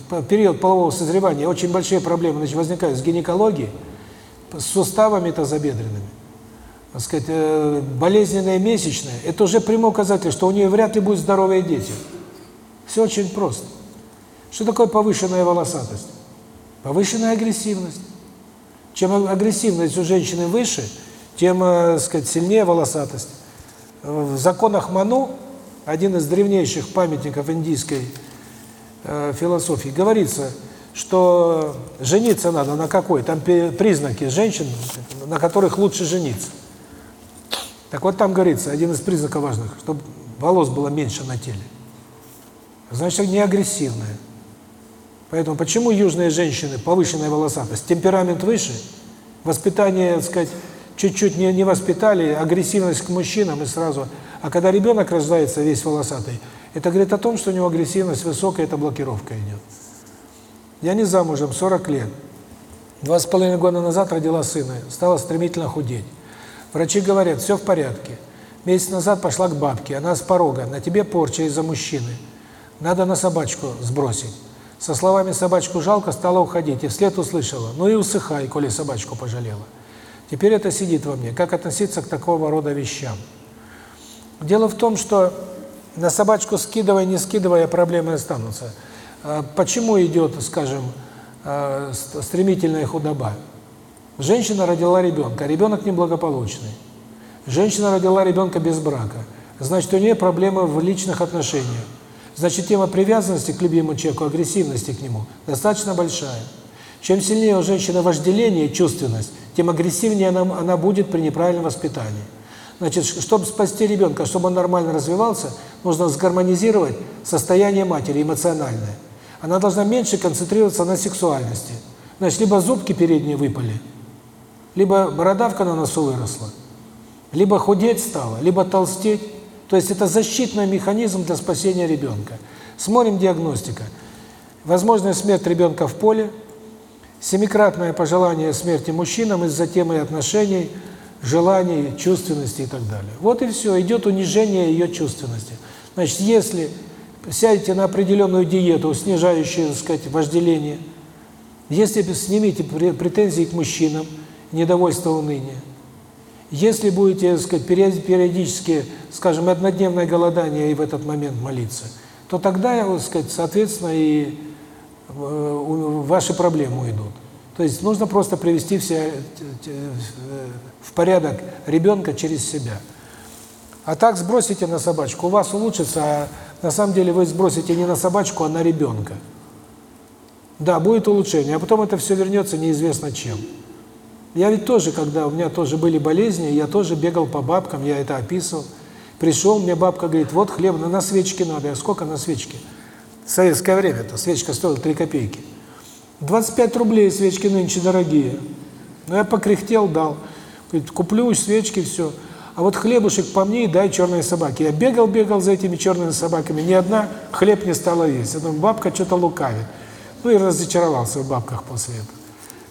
в период полового созревания очень большие проблемы значит, возникают с гинекологией, с суставами тазобедренными, так сказать, э, болезненные месячные, это уже прямой указатель, что у нее вряд ли будут здоровые дети. Все очень просто. Что такое повышенная волосатость? Повышенная агрессивность. Чем агрессивность у женщины выше, тем, э, сказать, сильнее волосатость. В законах Ману, один из древнейших памятников индийской э, философии, говорится, что жениться надо на какой? Там признаки женщин, на которых лучше жениться. Так вот там говорится, один из признаков важных, чтобы волос было меньше на теле. значит, не агрессивная. Поэтому почему южные женщины повышенная волосатость? Темперамент выше, воспитание, так сказать, чуть-чуть не, не воспитали, агрессивность к мужчинам и сразу. А когда ребенок рождается весь волосатый, это говорит о том, что у него агрессивность высокая, это блокировка идет. Я не замужем, 40 лет. Два с половиной года назад родила сына, стала стремительно худеть. Врачи говорят, все в порядке. Месяц назад пошла к бабке, она с порога, на тебе порча из-за мужчины. Надо на собачку сбросить. Со словами «собачку жалко» стала уходить, и вслед услышала «ну и усыхай, коли собачку пожалела». Теперь это сидит во мне. Как относиться к такого рода вещам? Дело в том, что на собачку скидывая, не скидывая, проблемы останутся. А Почему идет, скажем, ст- стремительная худоба? Женщина родила ребенка, ребенок неблагополучный. Женщина родила ребенка без брака. Значит, у нее проблемы в личных отношениях. Значит, тема привязанности к любимому человеку, агрессивности к нему достаточно большая. Чем сильнее у женщины вожделение, чувственность, тем агрессивнее она, она будет при неправильном воспитании. Значит, чтобы спасти ребенка, чтобы он нормально развивался, нужно сгармонизировать состояние матери эмоциональное. Она должна меньше концентрироваться на сексуальности. Значит, либо зубки передние выпали, либо бородавка на носу выросла, либо худеть стала, либо толстеть. То есть это защитный механизм для спасения ребенка. Смотрим диагностика. Возможная смерть ребенка в поле, семикратное пожелание смерти мужчинам из-за темы отношений, желаний, чувственности и так далее. Вот и все, идет унижение ее чувственности. Значит, если сядете на определенную диету, снижающую, так сказать, вожделение, если снимите пре- претензии к мужчинам, недовольство, уныние, если будете, так сказать, период- периодически, скажем, однодневное голодание и в этот момент молиться, то тогда, так сказать, соответственно, и э, ваши проблемы уйдут. То есть нужно просто привести все в порядок ребенка через себя. А так сбросите на собачку, у вас улучшится, а на самом деле вы сбросите не на собачку, а на ребенка. Да, будет улучшение, а потом это все вернется неизвестно чем. Я ведь тоже, когда у меня тоже были болезни, я тоже бегал по бабкам, я это описывал. Пришел, мне бабка говорит, вот хлеб, на, свечки надо. Я сколько на свечки? В советское время-то свечка стоила 3 копейки. 25 рублей свечки нынче дорогие. Ну, я покряхтел, дал. Говорит, куплю свечки, все. А вот хлебушек по мне и дай черные собаки. Я бегал-бегал за этими черными собаками, ни одна хлеб не стала есть. Я думаю, бабка что-то лукавит. Ну и разочаровался в бабках после этого.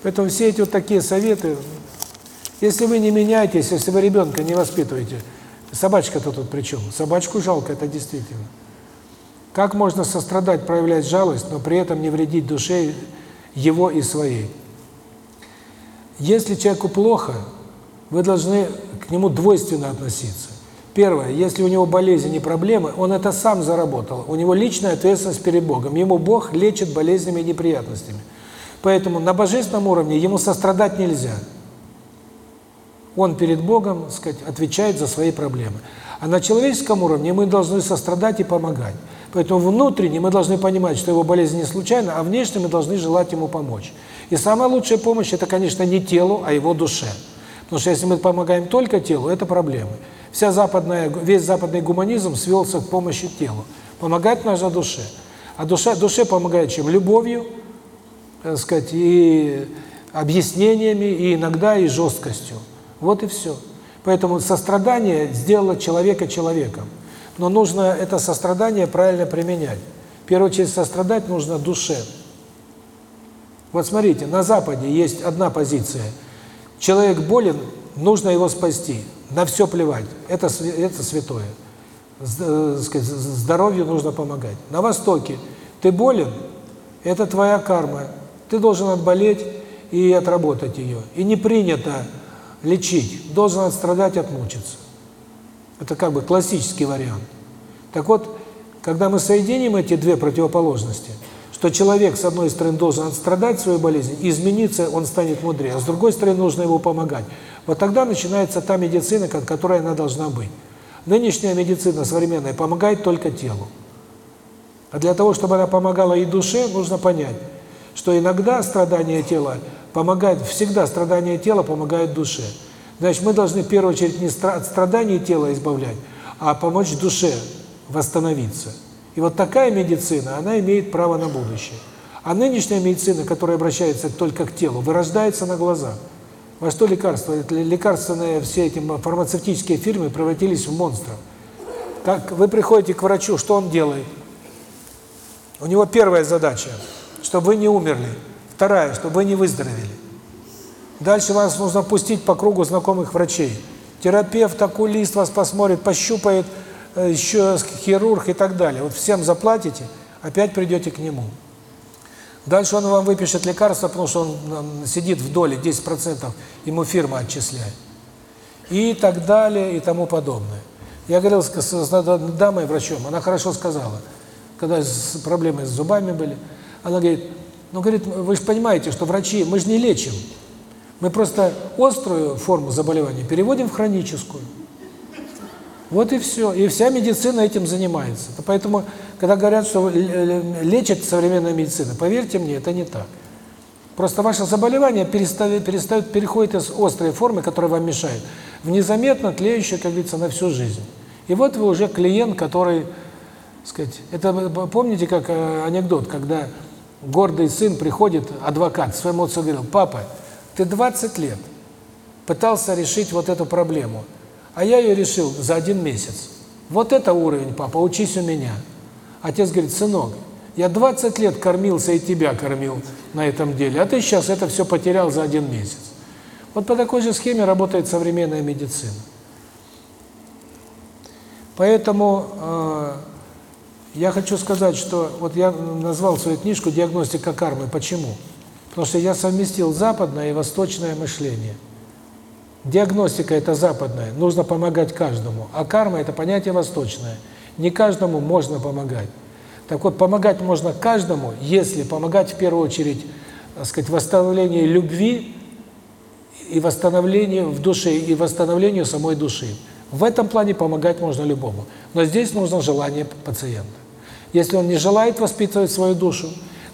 Поэтому все эти вот такие советы, если вы не меняетесь, если вы ребенка не воспитываете, собачка-то тут при чем? Собачку жалко, это действительно. Как можно сострадать, проявлять жалость, но при этом не вредить душе его и своей? Если человеку плохо, вы должны к нему двойственно относиться. Первое, если у него болезнь и проблемы, он это сам заработал. У него личная ответственность перед Богом. Ему Бог лечит болезнями и неприятностями. Поэтому на божественном уровне ему сострадать нельзя. Он перед Богом, сказать, отвечает за свои проблемы. А на человеческом уровне мы должны сострадать и помогать. Поэтому внутренне мы должны понимать, что его болезнь не случайна, а внешне мы должны желать ему помочь. И самая лучшая помощь – это, конечно, не телу, а его душе. Потому что если мы помогаем только телу, это проблемы. Вся западная, весь западный гуманизм свелся к помощи телу. Помогать нужно душе. А душа, душе помогает чем? Любовью, так сказать, и объяснениями, и иногда и жесткостью. Вот и все. Поэтому сострадание сделало человека человеком. Но нужно это сострадание правильно применять. В первую очередь сострадать нужно душе. Вот смотрите, на Западе есть одна позиция. Человек болен, нужно его спасти. На все плевать. Это, это святое. Э, Здоровью нужно помогать. На Востоке ты болен, это твоя карма. Ты должен отболеть и отработать ее. И не принято лечить. Должен отстрадать, отмучиться. Это как бы классический вариант. Так вот, когда мы соединим эти две противоположности, что человек, с одной стороны, должен отстрадать свою болезнь, измениться, он станет мудрее, а с другой стороны, нужно ему помогать. Вот тогда начинается та медицина, ко- которая она должна быть. Нынешняя медицина современная помогает только телу. А для того, чтобы она помогала и душе, нужно понять, что иногда страдания тела помогает, всегда страдания тела помогают душе. Значит, мы должны в первую очередь не от страданий тела избавлять, а помочь душе восстановиться. И вот такая медицина, она имеет право на будущее. А нынешняя медицина, которая обращается только к телу, вырождается на глазах. Во что лекарства? Лекарственные все эти фармацевтические фирмы превратились в монстров. Как вы приходите к врачу, что он делает? У него первая задача, чтобы вы не умерли. Вторая, чтобы вы не выздоровели. Дальше вас нужно пустить по кругу знакомых врачей. Терапевт, окулист вас посмотрит, пощупает, э, еще хирург и так далее. Вот всем заплатите, опять придете к нему. Дальше он вам выпишет лекарство, потому что он сидит в доле, 10% ему фирма отчисляет. И так далее, и тому подобное. Я говорил с, с- с дамой, врачом, она хорошо сказала, когда с- проблемы с зубами были, она говорит, ну, говорит, вы же понимаете, что врачи, мы же не лечим, мы просто острую форму заболевания переводим в хроническую. Вот и все. И вся медицина этим занимается. Поэтому, когда говорят, что лечит современная медицина, поверьте мне, это не так. Просто ваше заболевание перестает, перестает, переходит из острой формы, которая вам мешает, в незаметно тлеющую, как говорится, на всю жизнь. И вот вы уже клиент, который, сказать, это помните как э, анекдот, когда гордый сын приходит, адвокат, своему отцу говорил, папа, ты 20 лет пытался решить вот эту проблему, а я ее решил за один месяц. Вот это уровень, папа, учись у меня. Отец говорит, сынок, я 20 лет кормился и тебя кормил на этом деле, а ты сейчас это все потерял за один месяц. Вот по такой же схеме работает современная медицина. Поэтому э, я хочу сказать, что вот я назвал свою книжку «Диагностика кармы». Почему? Потому что я совместил западное и восточное мышление. Диагностика – это западная, нужно помогать каждому, а карма – это понятие восточное. Не каждому можно помогать. Так вот, помогать можно каждому, если помогать в первую очередь, так сказать, восстановлению любви и восстановлению в душе, и восстановлению самой души. В этом плане помогать можно любому. Но здесь нужно желание пациента. Если он не желает воспитывать свою душу,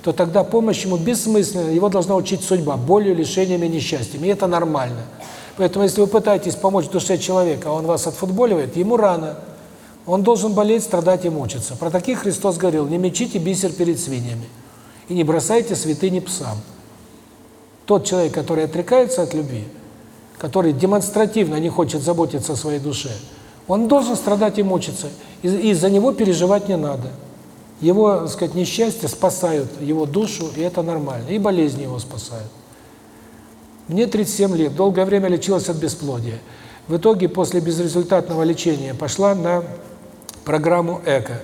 то тогда помощь ему бессмысленна, его должна учить судьба, болью, лишениями, несчастьями, и это нормально. Поэтому если вы пытаетесь помочь душе человека, а он вас отфутболивает, ему рано. Он должен болеть, страдать и мучиться. Про таких Христос говорил, не мечите бисер перед свиньями и не бросайте святыни псам. Тот человек, который отрекается от любви, который демонстративно не хочет заботиться о своей душе, он должен страдать и мучиться, и, и за него переживать не надо. Его, так сказать, несчастья спасают его душу, и это нормально, и болезни его спасают. Мне 37 лет, долгое время лечилась от бесплодия. В итоге, после безрезультатного лечения, пошла на программу ЭКО,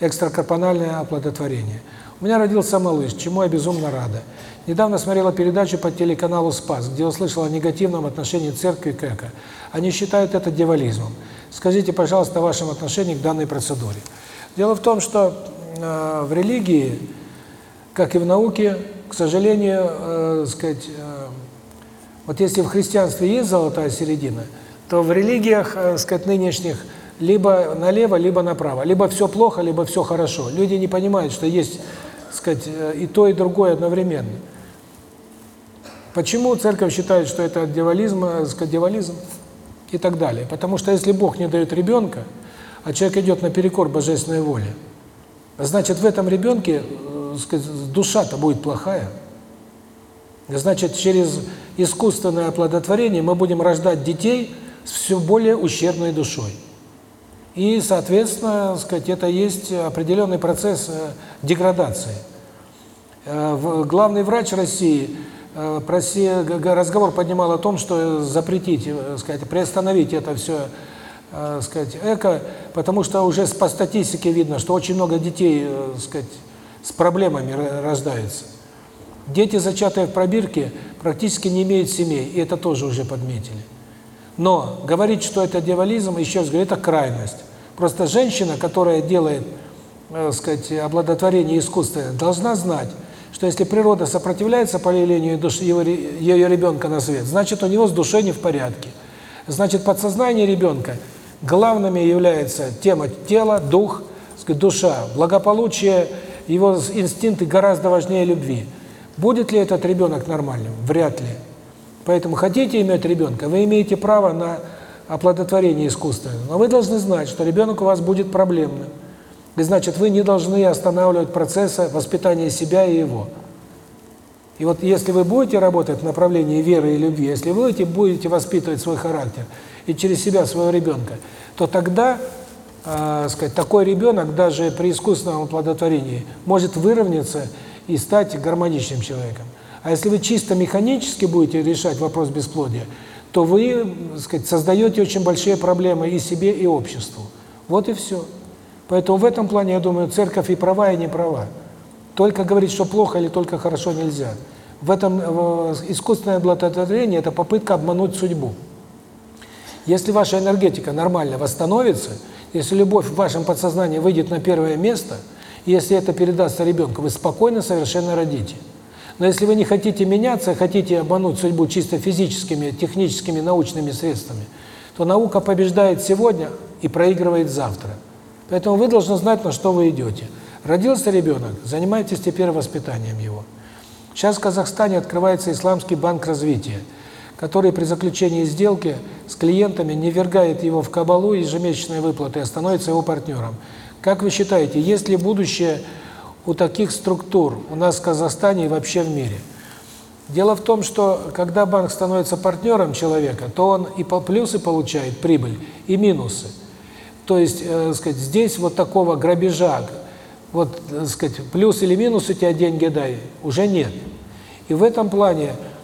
экстракорпональное оплодотворение. У меня родился малыш, чему я безумно рада. Недавно смотрела передачу по телеканалу «Спас», где услышала о негативном отношении церкви к ЭКО. Они считают это дьяволизмом. Скажите, пожалуйста, о вашем отношении к данной процедуре. Дело в том, что в религии, как и в науке, к сожалению, э, сказать, э, вот если в христианстве есть золотая середина, то в религиях, э, сказать, нынешних либо налево, либо направо. Либо все плохо, либо все хорошо. Люди не понимают, что есть, сказать, э, и то, и другое одновременно. Почему церковь считает, что это дьяволизм, э, сказать, дьяволизм и так далее? Потому что если Бог не дает ребенка, а человек идет наперекор божественной воле, значит, в этом ребенке, э, душа-то будет плохая. Значит, через искусственное оплодотворение мы будем рождать детей с все более ущербной душой. И, соответственно, сказать, это есть определенный процесс э, деградации. Э, Главный врач России разговор поднимал о том, что запретить, сказать, приостановить это все, э, сказать, эко, потому что уже по статистике видно, что очень много детей, э, сказать, с проблемами рождаются. Дети, зачатые в пробирке, практически не имеют семей, и это тоже уже подметили. Но говорить, что это дьяволизм, еще раз говорю, это крайность. Просто женщина, которая делает, э, сказать, оплодотворение искусственное, должна знать, что если природа сопротивляется появлению его, ее ребенка на свет, значит, у него с душой не в порядке. Значит, подсознание ребенка главными является тема тела, дух, душа, благополучие, его инстинкты гораздо важнее любви. Будет ли этот ребенок нормальным? Вряд ли. Поэтому хотите иметь ребенка, вы имеете право на оплодотворение искусственное. Но вы должны знать, что ребенок у вас будет проблемным. Значит, вы не должны останавливать процесса воспитания себя и его. И вот если вы будете работать в направлении веры и любви, если вы будете воспитывать свой характер и через себя своего ребенка, то тогда, э, сказать, такой ребенок даже при искусственном оплодотворении может выровняться и стать гармоничным человеком. А если вы чисто механически будете решать вопрос бесплодия, то вы, сказать, создаете очень большие проблемы и себе, и обществу. Вот и все. Поэтому в этом плане, я думаю, церковь и права, и не права. Только говорить, что плохо или только хорошо нельзя. В этом э, искусственное оплодотворение – это попытка обмануть судьбу. Если ваша энергетика нормально восстановится, если любовь в вашем подсознании выйдет на первое место, если это передастся ребенку, вы спокойно совершенно родите. Но если вы не хотите меняться, хотите обмануть судьбу чисто физическими, техническими, научными средствами, то наука побеждает сегодня и проигрывает завтра. Поэтому вы должны знать, на что вы идете. Родился ребенок, занимайтесь теперь воспитанием его. Сейчас в Казахстане открывается Исламский банк развития, который при заключении сделки с клиентами не вергает его в кабалу ежемесячные выплаты, а становится его партнером. Как вы считаете, есть ли будущее у таких структур у нас в Казахстане и вообще в мире? Дело в том, что когда банк становится партнером человека, то он и плюсы получает, прибыль, и минусы. То есть, э, сказать, здесь вот такого грабежа, вот, так сказать, плюс или минус у тебя деньги дай, уже нет. И в этом плане э,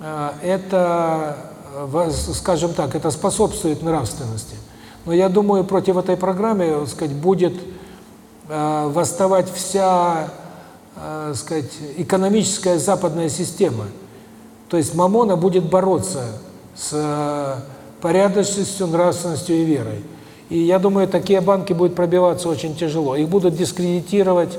это, э, скажем так, это способствует нравственности. Но я думаю, против этой программы, сказать, будет э, восставать вся, э, сказать, экономическая западная система. То есть Мамона будет бороться с порядочностью, нравственностью и верой. И я думаю, такие банки будут пробиваться очень тяжело. Их будут дискредитировать,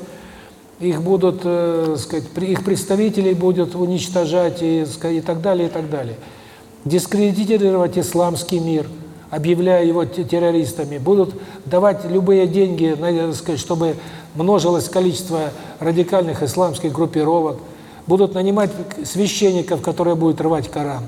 их будут, э, сказать, их представителей будут уничтожать и, сказать, и так далее, и так далее. Дискредитировать исламский мир, объявляя его террористами, будут давать любые деньги, сказать, чтобы множилось количество радикальных исламских группировок, будут нанимать священников, которые будут рвать Коран.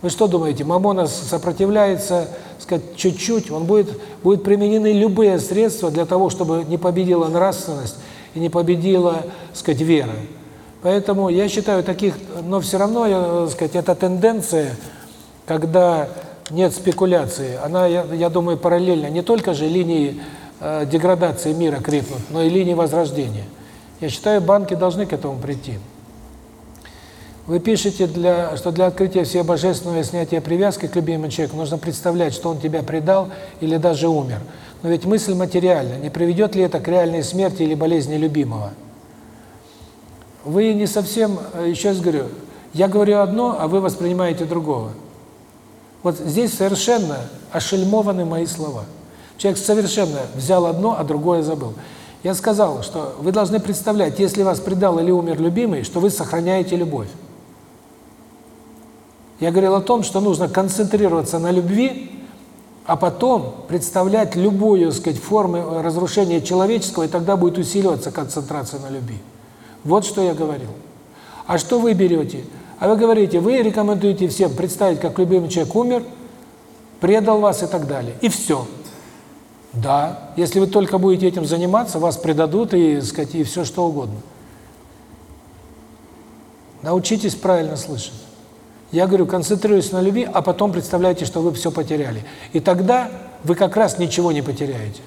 Вы что думаете, Мамона сопротивляется, сказать, чуть-чуть, он будет будут применены любые средства для того, чтобы не победила нравственность и не победила, сказать, вера. Поэтому я считаю таких, но все равно, я, сказать, эта тенденция, когда нет спекуляции, она, я, я думаю, параллельно не только же линии э, деградации мира крепнут, но и линии возрождения. Я считаю, банки должны к этому прийти. Вы пишете, для, что для открытия всего божественного и снятия привязки к любимому человеку нужно представлять, что он тебя предал или даже умер. Но ведь мысль материальна. Не приведет ли это к реальной смерти или болезни любимого? Вы не совсем, э, еще раз говорю, я говорю одно, а вы воспринимаете другого. Вот здесь совершенно ошельмованы мои слова. Человек совершенно взял одно, а другое забыл. Я сказал, что вы должны представлять, если вас предал или умер любимый, что вы сохраняете любовь. Я говорил о том, что нужно концентрироваться на любви, а потом представлять любую, сказать, форму разрушения человеческого, и тогда будет усиливаться концентрация на любви. Вот что я говорил. А что вы берете? А вы говорите, вы рекомендуете всем представить, как любимый человек умер, предал вас и так далее. И все. Да, если вы только будете этим заниматься, вас предадут и, сказать, и все что угодно. Научитесь правильно слышать. Я говорю, концентрируйтесь на любви, а потом представляйте, что вы все потеряли. И тогда вы как раз ничего не потеряете.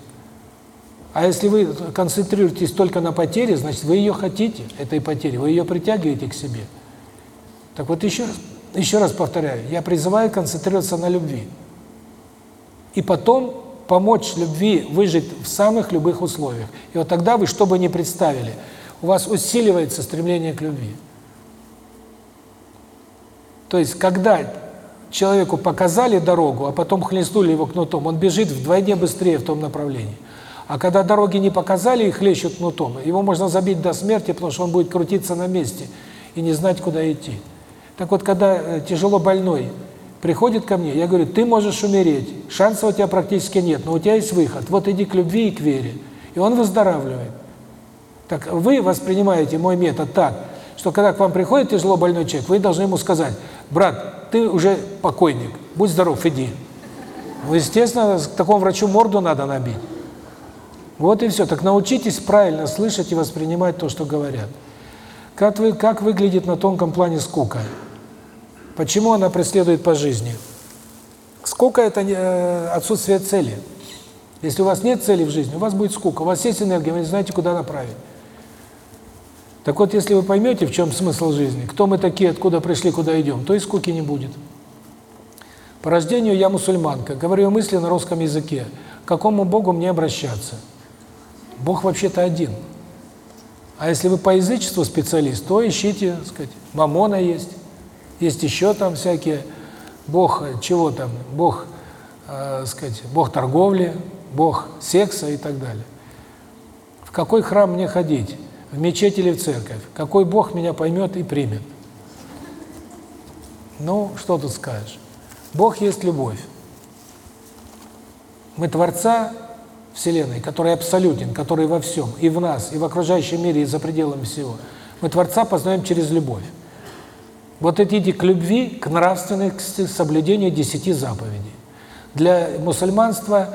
А если вы концентрируетесь только на потере, значит, вы ее хотите, этой потери, вы ее притягиваете к себе. Так вот, еще раз, еще раз повторяю, я призываю концентрироваться на любви. И потом помочь любви выжить в самых любых условиях. И вот тогда вы, что бы ни представили, у вас усиливается стремление к любви. То есть, когда человеку показали дорогу, а потом хлестнули его кнутом, он бежит вдвойне быстрее в том направлении. А когда дороги не показали и хлещут кнутом, его можно забить до смерти, потому что он будет крутиться на месте и не знать, куда идти. Так вот, когда э, тяжело больной приходит ко мне, я говорю, ты можешь умереть, шансов у тебя практически нет, но у тебя есть выход. Вот иди к любви и к вере. И он выздоравливает. Так вы воспринимаете мой метод так, что когда к вам приходит тяжело больной человек, вы должны ему сказать, брат, ты уже покойник, будь здоров, иди. Ну, естественно, такому врачу морду надо набить. Вот и все. Так научитесь правильно слышать и воспринимать то, что говорят. Как, вы, как выглядит на тонком плане скука? Почему она преследует по жизни? Скука – это э, отсутствие цели. Если у вас нет цели в жизни, у вас будет скука. У вас есть энергия, вы не знаете, куда направить. Так вот, если вы поймете, в чем смысл жизни, кто мы такие, откуда пришли, куда идем, то и скуки не будет. По рождению я мусульманка, говорю мысли на русском языке. К какому Богу мне обращаться? Бог вообще-то один. А если вы по язычеству специалист, то ищите, так сказать, Мамона есть, есть еще там всякие, Бог чего там, Бог, э, сказать, Бог торговли, Бог секса и так далее. В какой храм мне ходить? В мечеть или в церковь? Какой Бог меня поймет и примет? Ну, что тут скажешь? Бог есть любовь. Мы Творца Вселенной, который абсолютен, который во всем, и в нас, и в окружающем мире, и за пределами всего. Мы Творца познаем через любовь. Вот идите к любви, к нравственности, к соблюдению десяти заповедей. Для мусульманства,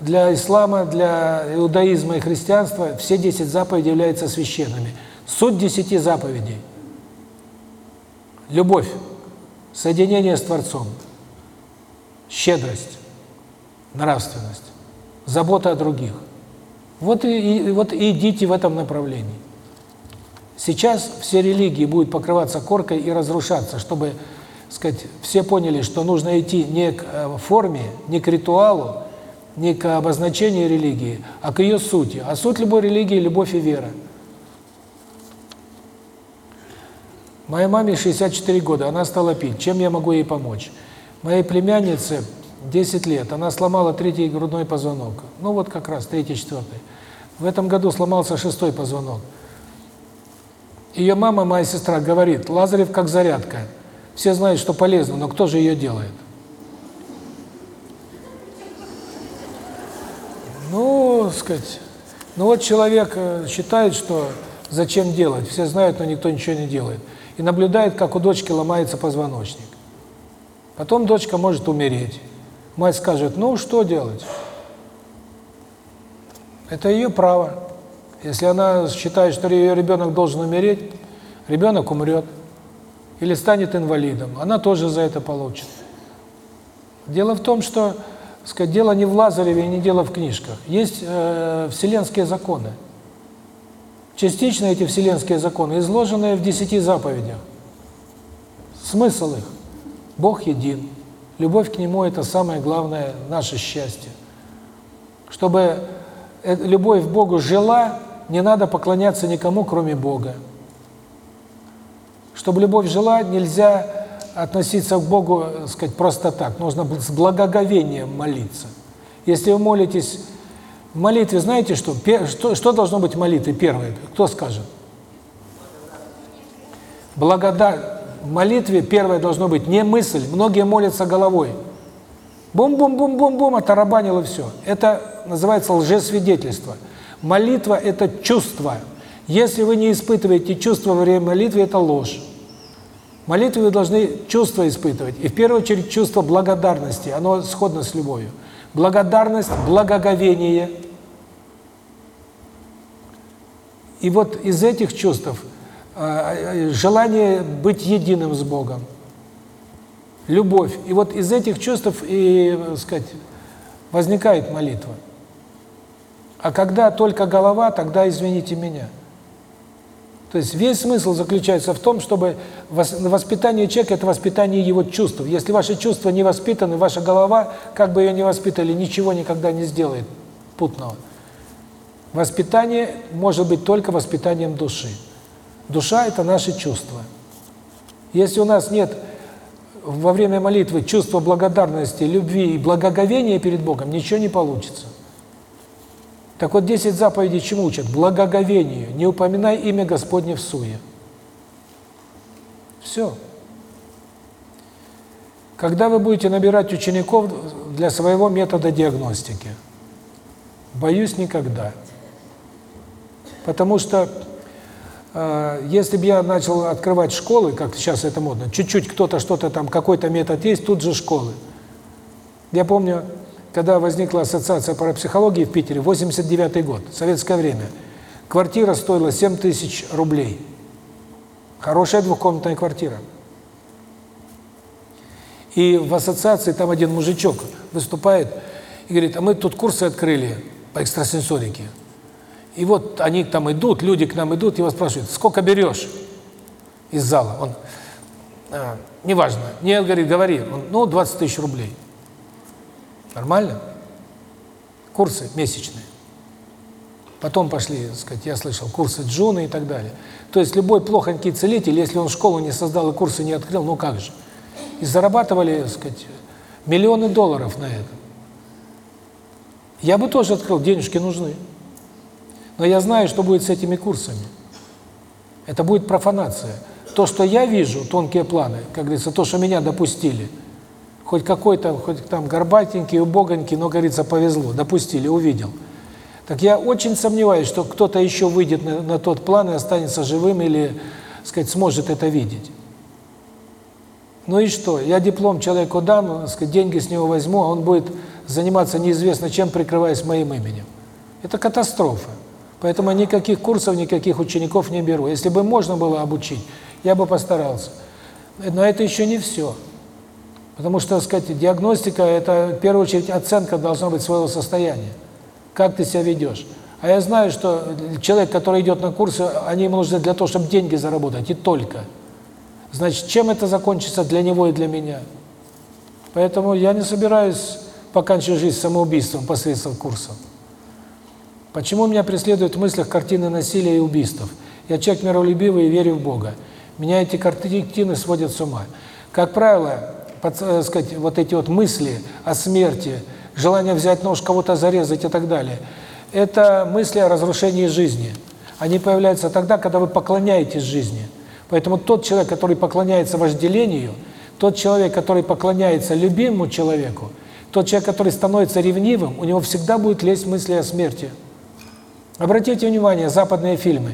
для ислама, для иудаизма и христианства все десять заповедей являются священными. Суть десяти заповедей – любовь, соединение с Творцом, щедрость, нравственность, забота о других. Вот и, и вот идите в этом направлении. Сейчас все религии будут покрываться коркой и разрушаться, чтобы, сказать, все поняли, что нужно идти не к э, форме, не к ритуалу, не к обозначению религии, а к ее сути. А суть любой религии – любовь и вера. Моей маме 64 года, она стала пить. Чем я могу ей помочь? Моей племяннице 10 лет, она сломала третий грудной позвонок. Ну вот как раз, третий, четвертый. В этом году сломался шестой позвонок. Ее мама, моя сестра, говорит, Лазарев как зарядка. Все знают, что полезно, но кто же ее делает? Ну, сказать, ну вот человек э, считает, что зачем делать, все знают, но никто ничего не делает. И наблюдает, как у дочки ломается позвоночник. Потом дочка может умереть. Мать скажет, ну что делать? Это ее право. Если она считает, что ее ребенок должен умереть, ребенок умрет. Или станет инвалидом. Она тоже за это получит. Дело в том, что сказать, дело не в Лазареве и не дело в книжках. Есть э, вселенские законы. Частично эти вселенские законы, изложенные в десяти заповедях. Смысл их. Бог един. Любовь к Нему – это самое главное наше счастье. Чтобы любовь к Богу жила, не надо поклоняться никому, кроме Бога. Чтобы любовь жила, нельзя относиться к Богу, так сказать, просто так. Нужно с благоговением молиться. Если вы молитесь в молитве, знаете что? Что, что должно быть в молитве первое? Кто скажет? Благодар в молитве первое должно быть не мысль. Многие молятся головой. Бум-бум-бум-бум-бум, оторабанило все. Это называется лжесвидетельство. Молитва – это чувство. Если вы не испытываете чувство во время молитвы, это ложь. В молитве вы должны чувство испытывать. И в первую очередь чувство благодарности. Оно сходно с любовью. Благодарность, благоговение. И вот из этих чувств – Э, желание быть единым с Богом, любовь. И вот из этих чувств и, так сказать, возникает молитва. А когда только голова, тогда извините меня. То есть весь смысл заключается в том, чтобы воспитание человека – это воспитание его чувств. Если ваши чувства не воспитаны, ваша голова, как бы ее ни воспитали, ничего никогда не сделает путного. Воспитание может быть только воспитанием души. Душа – это наши чувства. Если у нас нет во время молитвы чувства благодарности, любви и благоговения перед Богом, ничего не получится. Так вот, 10 заповедей чему учат? Благоговению. Не упоминай имя Господне в суе. Все. Когда вы будете набирать учеников для своего метода диагностики? Боюсь, никогда. Потому что а, если бы я начал открывать школы, как сейчас это модно, чуть-чуть кто-то что-то там, какой-то метод есть, тут же школы. Я помню, когда возникла ассоциация парапсихологии в Питере, 89 год, советское время, квартира стоила 7 тысяч рублей. Хорошая двухкомнатная квартира. И в ассоциации там один мужичок выступает и говорит, а мы тут курсы открыли по экстрасенсорике. И вот они там идут, люди к нам идут, его спрашивают, сколько берешь из зала? Он, а, неважно, нет, говорит, говори. Он, ну, 20 тысяч рублей. Нормально? Курсы месячные. Потом пошли, так сказать, я слышал, курсы джуны и так далее. То есть любой плохонький целитель, если он школу не создал и курсы не открыл, ну как же? И зарабатывали, так сказать, миллионы долларов на этом. Я бы тоже открыл, денежки нужны. Но я знаю, что будет с этими курсами. Это будет профанация. То, что я вижу, тонкие планы, как говорится, то, что меня допустили, хоть какой-то, хоть там горбатенький, убогонький, но, говорится, повезло, допустили, увидел. Так я очень сомневаюсь, что кто-то еще выйдет на, на тот план и останется живым или, сказать, сможет это видеть. Ну и что? Я диплом человеку дам, сказать, деньги с него возьму, а он будет заниматься неизвестно чем, прикрываясь моим именем. Это катастрофа. Поэтому никаких курсов, никаких учеников не беру. Если бы можно было обучить, я бы постарался. Но это еще не все. Потому что, так сказать, диагностика – это, в первую очередь, оценка должна быть своего состояния. Как ты себя ведешь. А я знаю, что человек, который идет на курсы, они ему нужны для того, чтобы деньги заработать, и только. Значит, чем это закончится для него и для меня? Поэтому я не собираюсь покончить жизнь самоубийством посредством курсов. Почему меня преследуют в мыслях картины насилия и убийств? Я человек миролюбивый и верю в Бога. Меня эти картины сводят с ума. Как правило, под, э, сказать, вот эти вот мысли о смерти, желание взять нож, кого-то зарезать и так далее, это мысли о разрушении жизни. Они появляются тогда, когда вы поклоняетесь жизни. Поэтому тот человек, который поклоняется вожделению, тот человек, который поклоняется любимому человеку, тот человек, который становится ревнивым, у него всегда будет лезть мысли о смерти. Обратите внимание, западные фильмы.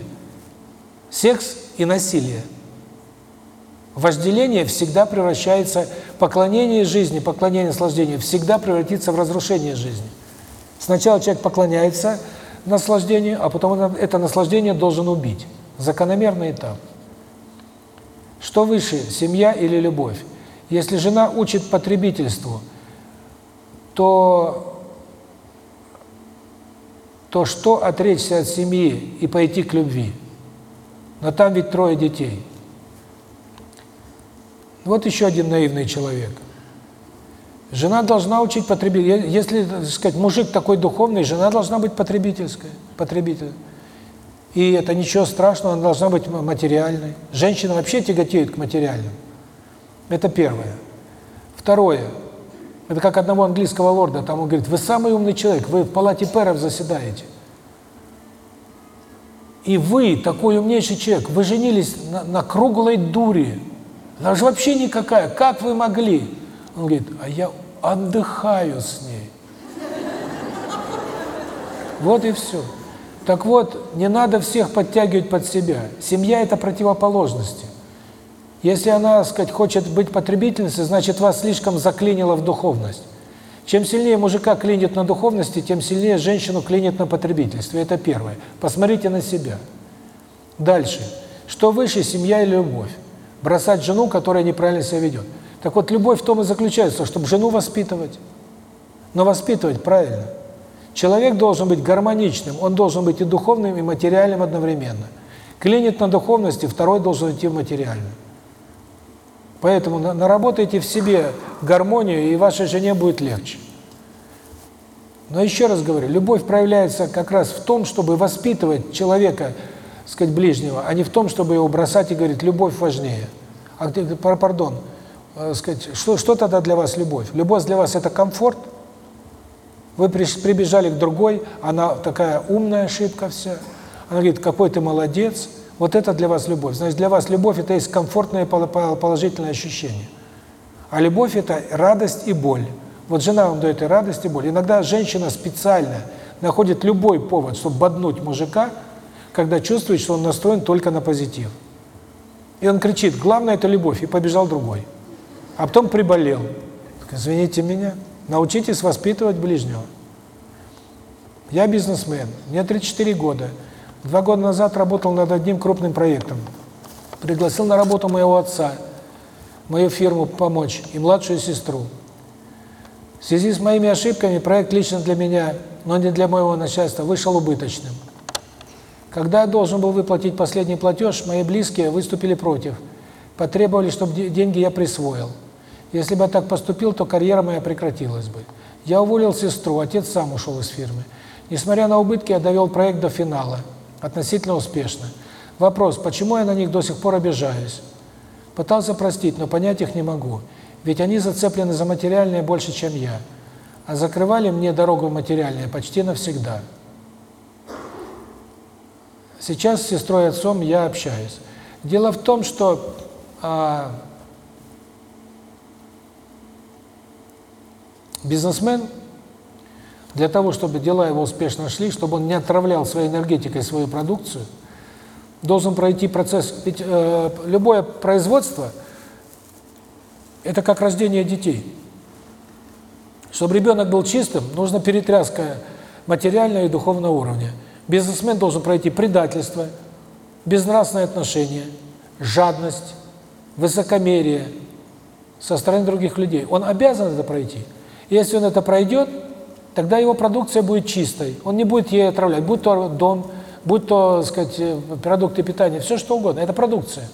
Секс и насилие. Вожделение всегда превращается, поклонение жизни, поклонение наслаждению всегда превратится в разрушение жизни. Сначала человек поклоняется наслаждению, а потом это наслаждение должен убить. Закономерный этап. Что выше, семья или любовь? Если жена учит потребительству, то то что отречься от семьи и пойти к любви? Но там ведь трое детей. Вот еще один наивный человек. Жена должна учить потребитель. Если, так сказать, мужик такой духовный, жена должна быть потребительской, потребитель. И это ничего страшного, она должна быть материальной. Женщина вообще тяготеет к материальным. Это первое. Второе. Это как одного английского лорда, там он говорит, вы самый умный человек, вы в палате пэров заседаете. И вы, такой умнейший человек, вы женились на, на круглой дуре. Она же вообще никакая, как вы могли? Он говорит, а я отдыхаю с ней. Вот и все. Так вот, не надо всех подтягивать под себя. Семья – это противоположности. Если она, так сказать, хочет быть потребительницей, значит, вас слишком заклинило в духовность. Чем сильнее мужика клинит на духовности, тем сильнее женщину клинит на потребительстве. Это первое. Посмотрите на себя. Дальше. Что выше, семья или любовь? Бросать жену, которая неправильно себя ведет. Так вот, любовь в том и заключается, чтобы жену воспитывать. Но воспитывать правильно. Человек должен быть гармоничным, он должен быть и духовным, и материальным одновременно. Клинит на духовности, второй должен идти в материальную. Поэтому наработайте в себе гармонию, и вашей жене будет легче. Но еще раз говорю, любовь проявляется как раз в том, чтобы воспитывать человека, сказать, ближнего, а не в том, чтобы его бросать и говорить, любовь важнее. А где, пардон, э, сказать, что, что тогда для вас любовь? Любовь для вас – это комфорт – вы прибежали к другой, она такая умная ошибка вся. Она говорит, какой ты молодец. Вот это для вас любовь. Значит, для вас любовь – это есть комфортное положительное ощущение. А любовь – это радость и боль. Вот жена вам дает и радость, и боль. Иногда женщина специально находит любой повод, чтобы боднуть мужика, когда чувствует, что он настроен только на позитив. И он кричит, главное – это любовь, и побежал другой. А потом приболел. Так, извините меня. Научитесь воспитывать ближнего. Я бизнесмен, мне 34 года. Два года назад работал над одним крупным проектом. Пригласил на работу моего отца, мою фирму помочь, и младшую сестру. В связи с моими ошибками проект лично для меня, но не для моего начальства, вышел убыточным. Когда я должен был выплатить последний платеж, мои близкие выступили против. Потребовали, чтобы деньги я присвоил. Если бы я так поступил, то карьера моя прекратилась бы. Я уволил сестру, отец сам ушел из фирмы. Несмотря на убытки, я довел проект до финала. Относительно успешно. Вопрос, почему я на них до сих пор обижаюсь? Пытался простить, но понять их не могу. Ведь они зацеплены за материальное больше, чем я. А закрывали мне дорогу материальное почти навсегда. Сейчас с сестрой и отцом я общаюсь. Дело в том, что а, бизнесмен для того, чтобы дела его успешно шли, чтобы он не отравлял своей энергетикой свою продукцию, должен пройти процесс. Ведь э, любое производство – это как рождение детей. Чтобы ребенок был чистым, нужна перетряска материального и духовного уровня. Бизнесмен должен пройти предательство, безнравственное отношение, жадность, высокомерие со стороны других людей. Он обязан это пройти. Если он это пройдет, тогда его продукция будет чистой. Он не будет ей отравлять, будь то дом, будь то, сказать, э, продукты питания, все что угодно. Это продукция.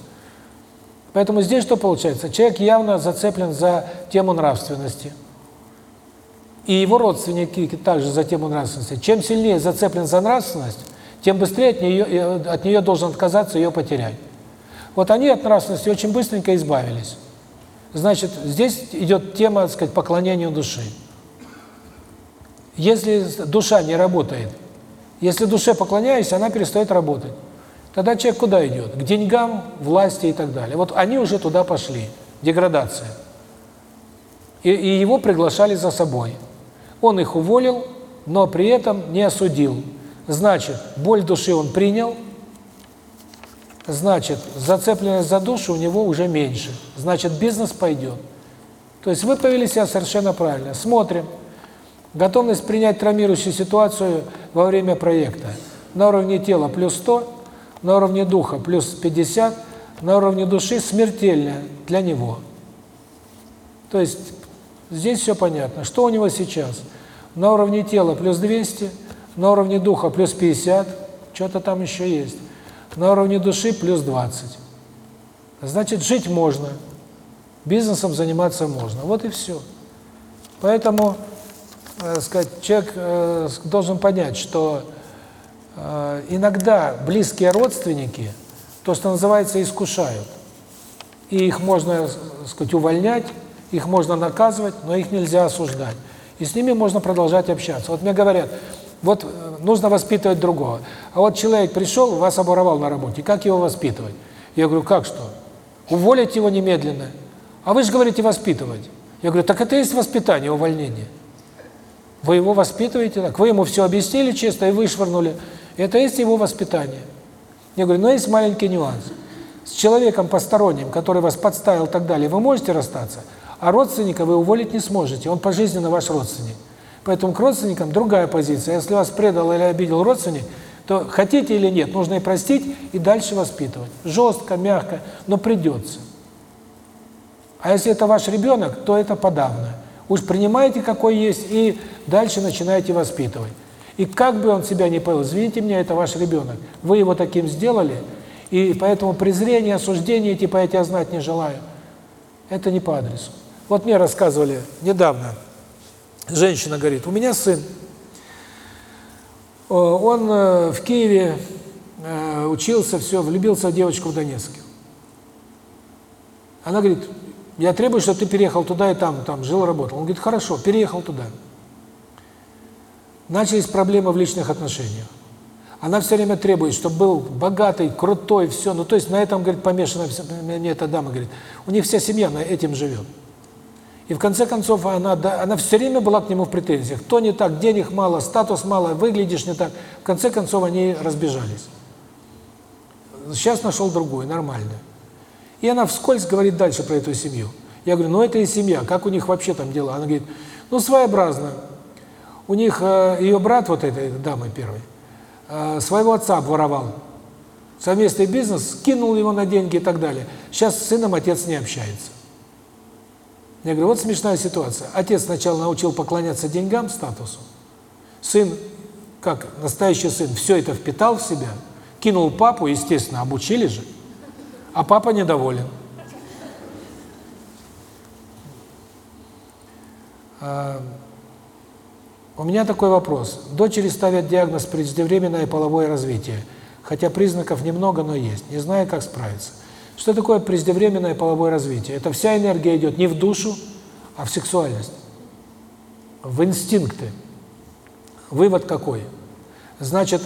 Поэтому здесь что получается? Человек явно зацеплен за тему нравственности. И его родственники также за тему нравственности. Чем сильнее зацеплен за нравственность, тем быстрее от нее, э, от нее должен отказаться, ее потерять. Вот они от нравственности очень быстренько избавились. Значит, здесь идет тема, так сказать, поклонения души. Если душа не работает, если душе поклоняюсь, она перестает работать. Тогда человек куда идет? К деньгам, власти и так далее. Вот они уже туда пошли. Деградация. И, и его приглашали за собой. Он их уволил, но при этом не осудил. Значит, боль души он принял, значит, зацепленность за душу у него уже меньше. Значит, бизнес пойдет. То есть вы повели себя совершенно правильно. Смотрим. Готовность принять травмирующую ситуацию во время проекта. На уровне тела плюс 100, на уровне духа плюс 50, на уровне души смертельно для него. То есть здесь все понятно. Что у него сейчас? На уровне тела плюс 200, на уровне духа плюс 50, что-то там еще есть. На уровне души плюс 20. Значит, жить можно, бизнесом заниматься можно. Вот и все. Поэтому э, сказать, человек э, должен понять, что э, иногда близкие родственники, то, что называется, искушают. И их можно, сказать, увольнять, их можно наказывать, но их нельзя осуждать. И с ними можно продолжать общаться. Вот мне говорят, вот нужно воспитывать другого. А вот человек пришел, вас оборовал на работе, как его воспитывать? Я говорю, как что? Уволить его немедленно. А вы же говорите воспитывать. Я говорю, так это есть воспитание, увольнение. Вы его воспитываете так. Вы ему все объяснили честно и вышвырнули. Это есть его воспитание. Я говорю, но есть маленький нюанс. С человеком посторонним, который вас подставил и так далее, вы можете расстаться, а родственника вы уволить не сможете. Он пожизненно ваш родственник. Поэтому к родственникам другая позиция. Если вас предал или обидел родственник, то хотите или нет, нужно и простить, и дальше воспитывать. Жестко, мягко, но придется. А если это ваш ребенок, то это подавно. Уж принимаете, какой есть, и дальше начинаете воспитывать. И как бы он себя не повел, извините меня, это ваш ребенок. Вы его таким сделали, и поэтому презрение, осуждение, типа «я тебя знать не желаю», это не по адресу. Вот мне рассказывали недавно, женщина говорит, у меня сын, он э, в Киеве э, учился, все, влюбился в девочку в Донецке. Она говорит, я требую, чтобы ты переехал туда и там, там жил, работал. Он говорит, хорошо, переехал туда. Начались проблемы в личных отношениях. Она все время требует, чтобы был богатый, крутой, все. Ну, то есть на этом, говорит, помешана мне эта дама, говорит. У них вся семья на этим живет. И в конце концов она, она все время была к нему в претензиях. То не так, денег мало, статус мало, выглядишь не так. В конце концов они разбежались. Сейчас нашел другую, нормальную. И она вскользь говорит дальше про эту семью. Я говорю, ну это и семья, как у них вообще там дела? Она говорит, Ну, своеобразно. У них э, ее брат, вот этой дамы первой, э, своего отца обворовал. Совместный бизнес, кинул его на деньги и так далее. Сейчас с сыном отец не общается. Я говорю, вот смешная ситуация. Отец сначала научил поклоняться деньгам, статусу. Сын, как настоящий сын, все это впитал в себя, кинул папу, естественно, обучили же, а папа недоволен. А, У меня такой вопрос. Дочери ставят диагноз преждевременное половое развитие, хотя признаков немного, но есть. Не знаю, как справиться. Что такое преждевременное половое развитие? Это вся энергия идет не в душу, а в сексуальность, в инстинкты. Вывод какой? Значит,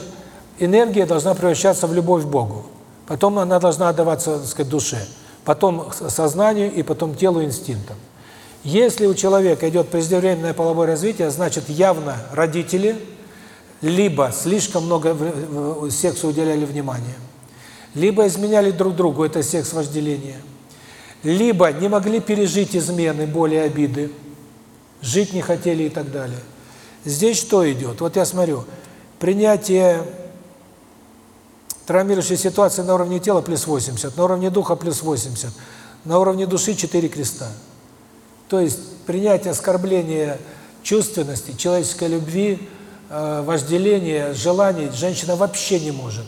энергия должна превращаться в любовь к Богу. Потом она должна отдаваться, так сказать, душе. Потом сознанию и потом телу, инстинктам. Если у человека идет преждевременное половое развитие, значит явно родители либо слишком много сексу уделяли внимания, либо изменяли друг другу, это секс вожделение, либо не могли пережить измены, боли, обиды, жить не хотели и так далее. Здесь что идет? Вот я смотрю, принятие травмирующей ситуации на уровне тела плюс 80, на уровне духа плюс 80, на уровне души 4 креста. То есть принятие оскорбления чувственности, человеческой любви, э, вожделения, желаний женщина вообще не может.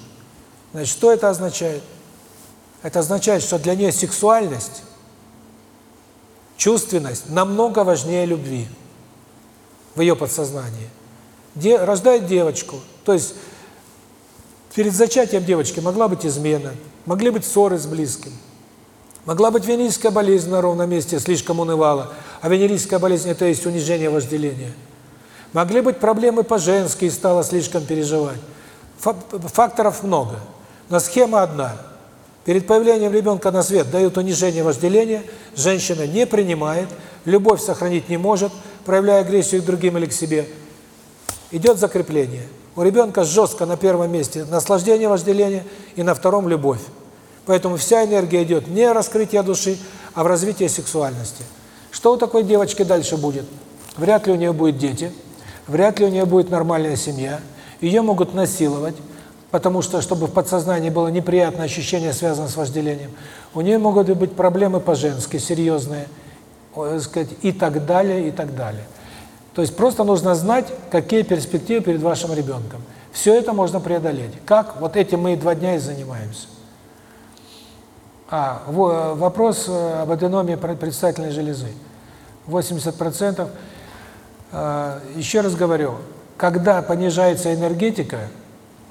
Значит, что это означает? Это означает, что для нее сексуальность, чувственность намного важнее любви в ее подсознании. Де, рождает девочку, то есть перед зачатием девочки могла быть измена, могли быть ссоры с близким, могла быть венерическая болезнь на ровном месте, слишком унывала, а венерическая болезнь – это есть унижение вожделения. Могли быть проблемы по-женски, стала слишком переживать. Факторов много, но схема одна. Перед появлением ребенка на свет дают унижение вожделения, женщина не принимает, любовь сохранить не может, проявляя агрессию к другим или к себе – идет закрепление. У ребенка жестко на первом месте наслаждение вожделения и на втором любовь. Поэтому вся энергия идет не в раскрытие души, а в развитие сексуальности. Что у такой девочки дальше будет? Вряд ли у нее будут дети, вряд ли у нее будет нормальная семья, ее могут насиловать, потому что, чтобы в подсознании было неприятное ощущение, связанное с вожделением. У нее могут быть проблемы по-женски, серьезные, сказать, и так далее, и так далее. То есть просто нужно знать, какие перспективы перед вашим ребенком. Все это можно преодолеть. Как? Вот этим мы и два дня и занимаемся. А, вопрос э, об аденомии предстательной железы. 80%. А, еще раз говорю, когда понижается энергетика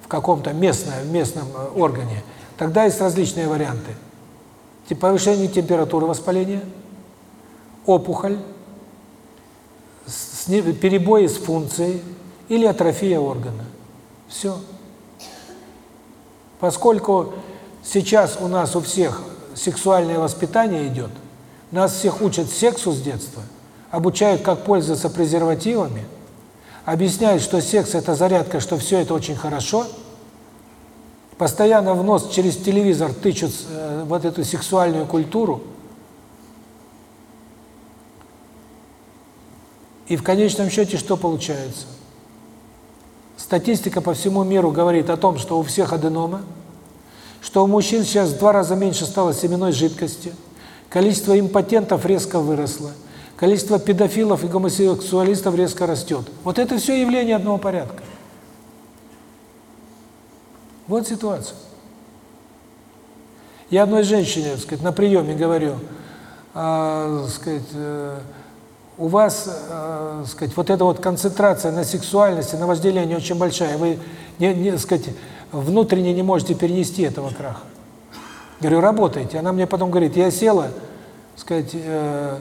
в каком-то местном, местном э, органе, тогда есть различные варианты. Повышение температуры воспаления, опухоль, перебои с функцией или атрофия органа. Все. Поскольку сейчас у нас у всех сексуальное воспитание идет, нас всех учат сексу с детства, обучают, как пользоваться презервативами, объясняют, что секс – это зарядка, что все это очень хорошо, постоянно в нос через телевизор тычут э, вот эту сексуальную культуру – И в конечном счете что получается? Статистика по всему миру говорит о том, что у всех аденома, что у мужчин сейчас в два раза меньше стало семенной жидкости, количество импотентов резко выросло, количество педофилов и гомосексуалистов резко растет. Вот это все явление одного порядка. Вот ситуация. Я одной женщине, так сказать, на приеме говорю, э, сказать, э, у вас, э, сказать, вот эта вот концентрация на сексуальности, на вожделении очень большая, вы, не, не, сказать, внутренне не можете перенести этого краха. Говорю, работайте. Она мне потом говорит, я села, сказать, э,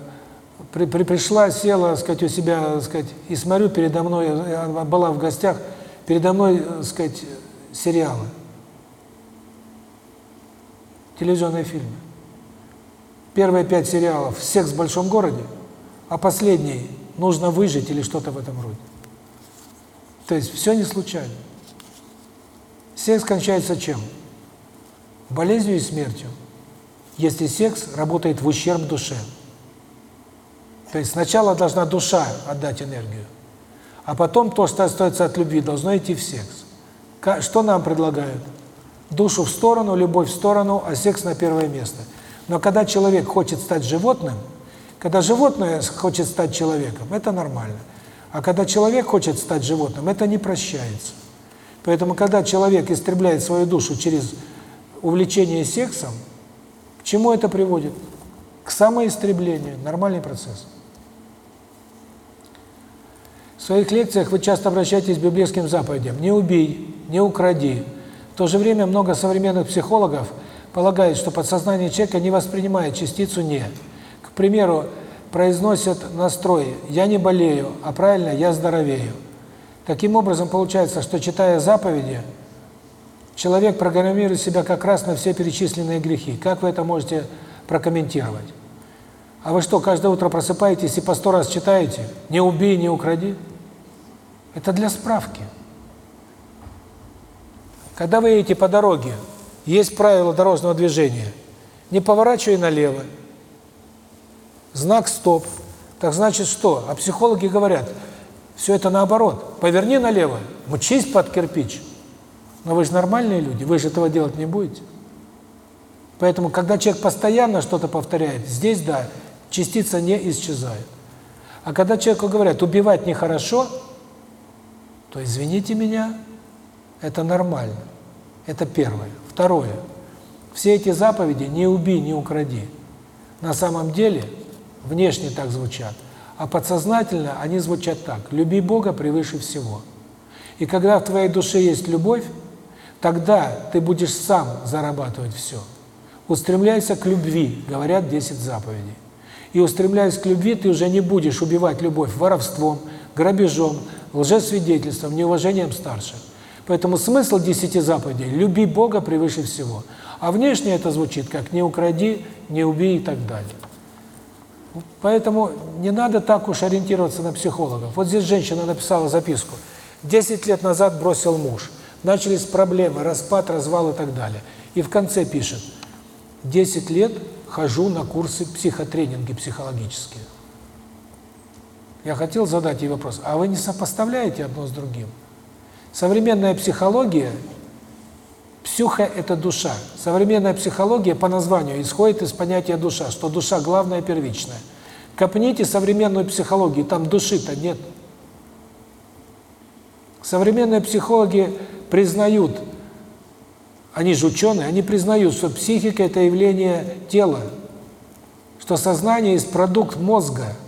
при, при, пришла, села, сказать, у себя, сказать, и смотрю передо мной, она была в гостях, передо мной, сказать, сериалы, телевизионные фильмы. Первые пять сериалов «Секс в большом городе», а последний нужно выжить или что-то в этом роде. То есть все не случайно. Секс кончается чем? Болезнью и смертью. Если секс работает в ущерб душе. То есть сначала должна душа отдать энергию, а потом то, что остается от любви, должно идти в секс. Что нам предлагают? Душу в сторону, любовь в сторону, а секс на первое место. Но когда человек хочет стать животным, когда животное хочет стать человеком, это нормально. А когда человек хочет стать животным, это не прощается. Поэтому, когда человек истребляет свою душу через увлечение сексом, к чему это приводит? К самоистреблению. Нормальный процесс. В своих лекциях вы часто обращаетесь к библейским заповедям. Не убей, не укради. В то же время много современных психологов полагают, что подсознание человека не воспринимает частицу «не». К примеру, произносят настрой «я не болею», а правильно «я здоровею». Таким образом, получается, что читая заповеди, человек программирует себя как раз на все перечисленные грехи. Как вы это можете прокомментировать? А вы что, каждое утро просыпаетесь и по сто раз читаете «не убей, не укради»? Это для справки. Когда вы едете по дороге, есть правила дорожного движения. Не поворачивай налево. Знак «стоп». Так значит что? А психологи говорят, все это наоборот. Поверни налево, мчись под кирпич. Но вы же нормальные люди, вы же этого делать не будете. Поэтому, когда человек постоянно что-то повторяет, здесь, да, частица не исчезает. А когда человеку говорят, убивать нехорошо, то, извините меня, это нормально. Это первое. Второе. Все эти заповеди «не убей, не укради» на самом деле внешне так звучат, а подсознательно они звучат так. «Люби Бога превыше всего». И когда в твоей душе есть любовь, тогда ты будешь сам зарабатывать все. Устремляйся к любви, говорят 10 заповедей. И устремляясь к любви, ты уже не будешь убивать любовь воровством, грабежом, лжесвидетельством, неуважением старших. Поэтому смысл десяти заповедей – люби Бога превыше всего. А внешне это звучит как «не укради», «не убей» и так далее. Поэтому не надо так уж ориентироваться на психологов. Вот здесь женщина написала записку. «Десять лет назад бросил муж. Начались проблемы, распад, развал и так далее». И в конце пишет «Десять лет хожу на курсы психотренинги психологические». Я хотел задать ей вопрос, а вы не сопоставляете одно с другим? Современная психология, псюха – это душа. Современная психология по названию исходит из понятия душа, что душа главная, первичная. Копните современную психологию, там души-то нет. Современные психологи признают, они же ученые, они признают, что психика – это явление тела, что сознание есть продукт мозга –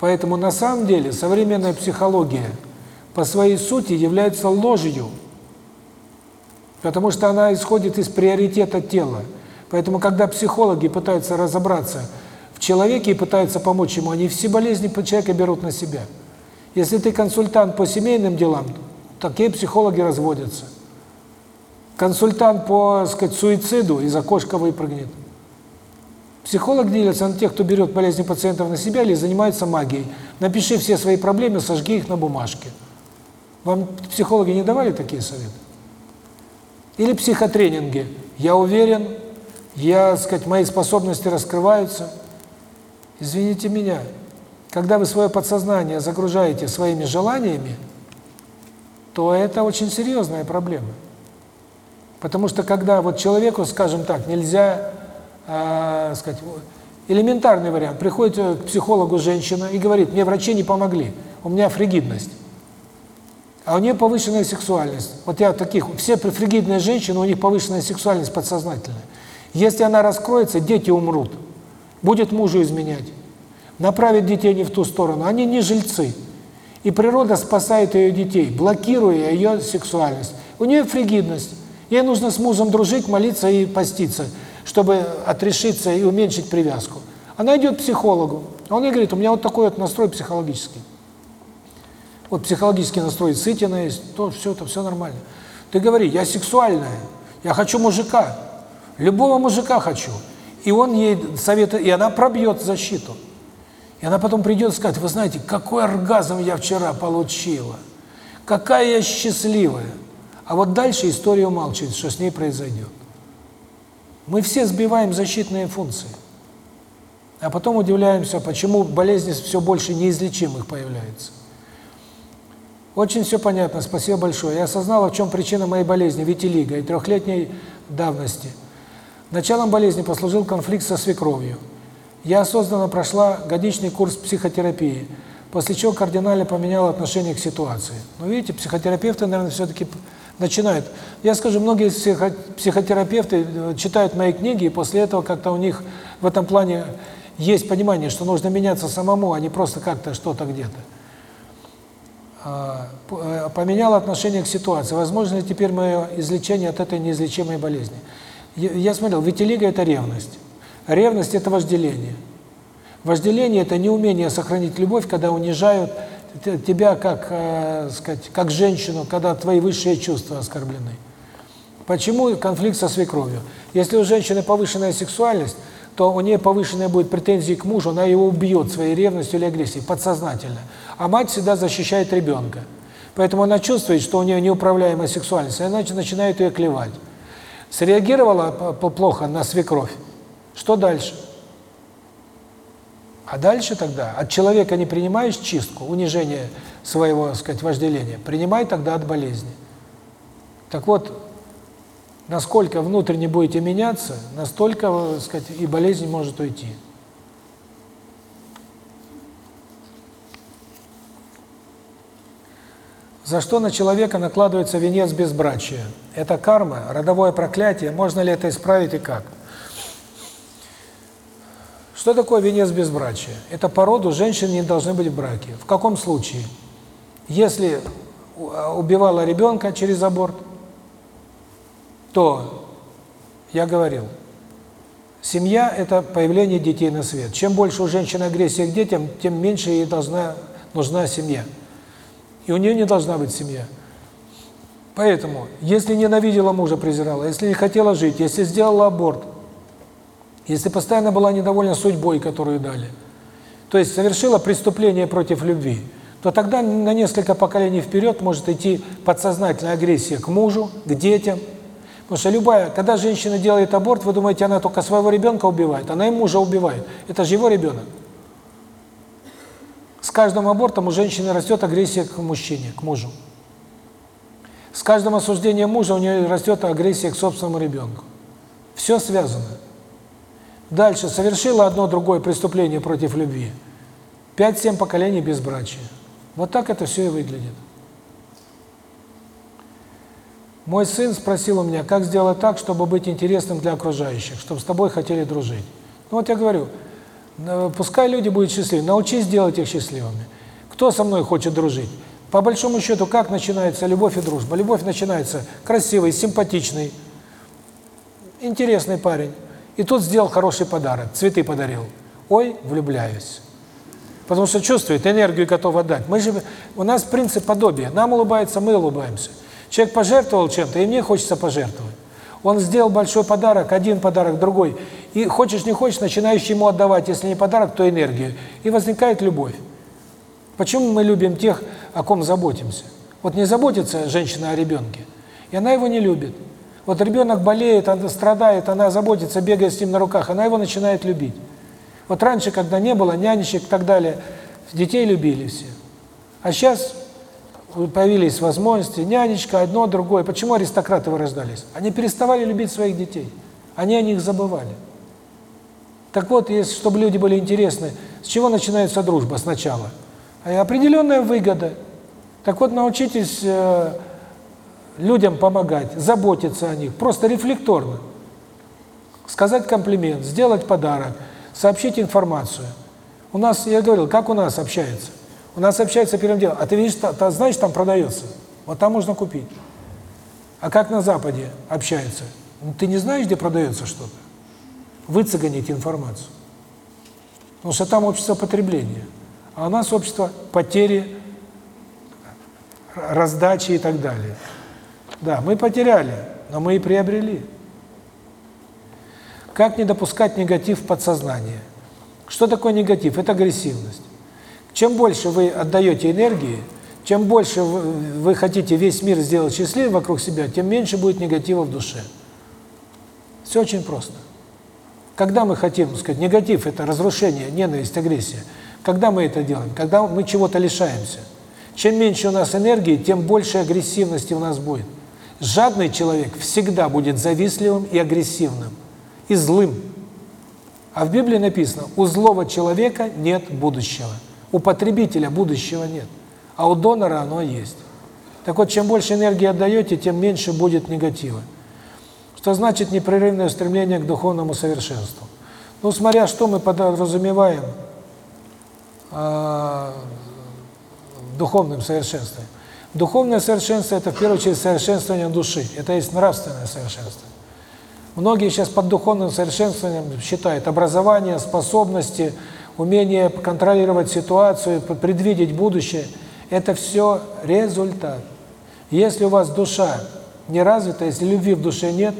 Поэтому на самом деле современная психология по своей сути является ложью, потому что она исходит из приоритета тела. Поэтому когда психологи пытаются разобраться в человеке и пытаются помочь ему, они все болезни человека берут на себя. Если ты консультант по семейным делам, такие психологи разводятся. Консультант по, сказать, суициду из окошка выпрыгнет. Психолог делится на тех, кто берет болезни пациентов на себя или занимается магией. Напиши все свои проблемы, сожги их на бумажке. Вам психологи не давали такие советы? Или психотренинги. Я уверен, я, сказать, мои способности раскрываются. Извините меня, когда вы свое подсознание загружаете своими желаниями, то это очень серьезная проблема. Потому что когда вот человеку, скажем так, нельзя э, сказать, элементарный вариант. Приходит к психологу женщина и говорит, мне врачи не помогли, у меня фригидность. А у нее повышенная сексуальность. Вот я таких, все фригидные женщины, у них повышенная сексуальность подсознательная. Если она раскроется, дети умрут. Будет мужу изменять. Направит детей не в ту сторону. Они не жильцы. И природа спасает ее детей, блокируя ее сексуальность. У нее фригидность. Ей нужно с мужем дружить, молиться и поститься чтобы отрешиться и уменьшить привязку. Она идет к психологу. Он ей говорит, у меня вот такой вот настрой психологический. Вот психологический настрой Сытина есть, то все это, все нормально. Ты говори, я сексуальная, я хочу мужика, любого мужика хочу. И он ей советует, и она пробьет защиту. И она потом придет и скажет, вы знаете, какой оргазм я вчера получила, какая я счастливая. А вот дальше история умалчивает, что с ней произойдет. Мы все сбиваем защитные функции. А потом удивляемся, почему болезни все больше неизлечимых появляется. Очень все понятно, спасибо большое. Я осознал, в чем причина моей болезни, витилиго, и трехлетней давности. Началом болезни послужил конфликт со свекровью. Я осознанно прошла годичный курс психотерапии, после чего кардинально поменяла отношение к ситуации. Но видите, психотерапевты, наверное, все-таки начинают. Я скажу, многие психо психотерапевты э, читают мои книги, и после этого как-то у них в этом плане есть понимание, что нужно меняться самому, а не просто как-то что-то где-то. А, э, Поменяла отношение к ситуации. Возможно ли теперь мое излечение от этой неизлечимой болезни? Я смотрел, витилиго – это ревность. Ревность – это вожделение. Вожделение – это неумение сохранить любовь, когда унижают тебя как, э, сказать, как женщину, когда твои высшие чувства оскорблены. Почему конфликт со свекровью? Если у женщины повышенная сексуальность, то у нее повышенная будет претензии к мужу, она его убьет своей ревностью или агрессией, подсознательно. А мать всегда защищает ребенка. Поэтому она чувствует, что у нее неуправляемая сексуальность, и она начинает ее клевать. Среагировала плохо на свекровь. Что дальше? А дальше тогда от человека не принимаешь чистку, унижение своего, так сказать, вожделения, принимай тогда от болезни. Так вот, насколько внутренне будете меняться, настолько, так сказать, и болезнь может уйти. За что на человека накладывается венец безбрачия? Это карма, родовое проклятие, можно ли это исправить и как? Что такое венец безбрачия? Это по роду женщины не должны быть в браке. В каком случае? Если убивала ребенка через аборт, то, я говорил, семья – это появление детей на свет. Чем больше у женщины агрессия к детям, тем меньше ей должна, нужна семья. И у нее не должна быть семья. Поэтому, если ненавидела мужа, презирала, если не хотела жить, если сделала аборт, если постоянно была недовольна судьбой, которую дали, то есть совершила преступление против любви, то тогда на несколько поколений вперед может идти подсознательная агрессия к мужу, к детям. Потому что любая, когда женщина делает аборт, вы думаете, она только своего ребенка убивает, она и мужа убивает. Это же его ребенок. С каждым абортом у женщины растет агрессия к мужчине, к мужу. С каждым осуждением мужа у нее растет агрессия к собственному ребенку. Все связано. Дальше совершила одно другое преступление против любви. Пять-семь поколений безбрачия. Вот так это все и выглядит. Мой сын спросил у меня, как сделать так, чтобы быть интересным для окружающих, чтобы с тобой хотели дружить. Ну вот я говорю, пускай люди будут счастливы, научись делать их счастливыми. Кто со мной хочет дружить? По большому счету, как начинается любовь и дружба? Любовь начинается красивый, симпатичный, интересный парень. И тут сделал хороший подарок, цветы подарил. Ой, влюбляюсь. Потому что чувствует, энергию готов отдать. Мы же, у нас принцип подобия. Нам улыбается, мы улыбаемся. Человек пожертвовал чем-то, и мне хочется пожертвовать. Он сделал большой подарок, один подарок, другой. И хочешь не хочешь, начинаешь ему отдавать, если не подарок, то энергию. И возникает любовь. Почему мы любим тех, о ком заботимся? Вот не заботится женщина о ребенке, и она его не любит. Вот ребенок болеет, она страдает, она заботится, бегает с ним на руках, она его начинает любить. Вот раньше, когда не было нянечек и так далее, детей любили все. А сейчас появились возможности, нянечка, одно, другое. Почему аристократы вырождались? Они переставали любить своих детей. Они о них забывали. Так вот, если, чтобы люди были интересны, с чего начинается дружба сначала? А определенная выгода. Так вот, научитесь э, людям помогать, заботиться о них, просто рефлекторно. Сказать комплимент, сделать подарок, сообщить информацию. У нас, я говорил, как у нас общается? У нас общается первым делом. А ты видишь, та, та, знаешь, там продается. Вот там можно купить. А как на Западе общаются? Ну, ты не знаешь, где продается что-то? Выцегонить информацию. Потому что там общество потребления. А у нас общество потери, раздачи и так далее. Да, мы потеряли, но мы и приобрели. Как не допускать негатив в подсознание? Что такое негатив? Это агрессивность. Чем больше вы отдаете энергии, чем больше вы, хотите весь мир сделать счастливым вокруг себя, тем меньше будет негатива в душе. Все очень просто. Когда мы хотим, сказать, негатив – это разрушение, ненависть, агрессия. Когда мы это делаем? Когда мы чего-то лишаемся. Чем меньше у нас энергии, тем больше агрессивности у нас будет. Жадный человек всегда будет завистливым и агрессивным, и злым. А в Библии написано, у злого человека нет будущего. У потребителя будущего нет, а у донора оно есть. Так вот, чем больше энергии отдаете, тем меньше будет негатива. Что значит непрерывное стремление к духовному совершенству? Ну, смотря что мы подразумеваем э, духовным совершенством. Духовное совершенство – это, в первую очередь, совершенствование души. Это есть нравственное совершенство. Многие сейчас под духовным совершенствованием считают образование, способности, умение контролировать ситуацию, предвидеть будущее. Это все результат. Если у вас душа не развита, если любви в душе нет,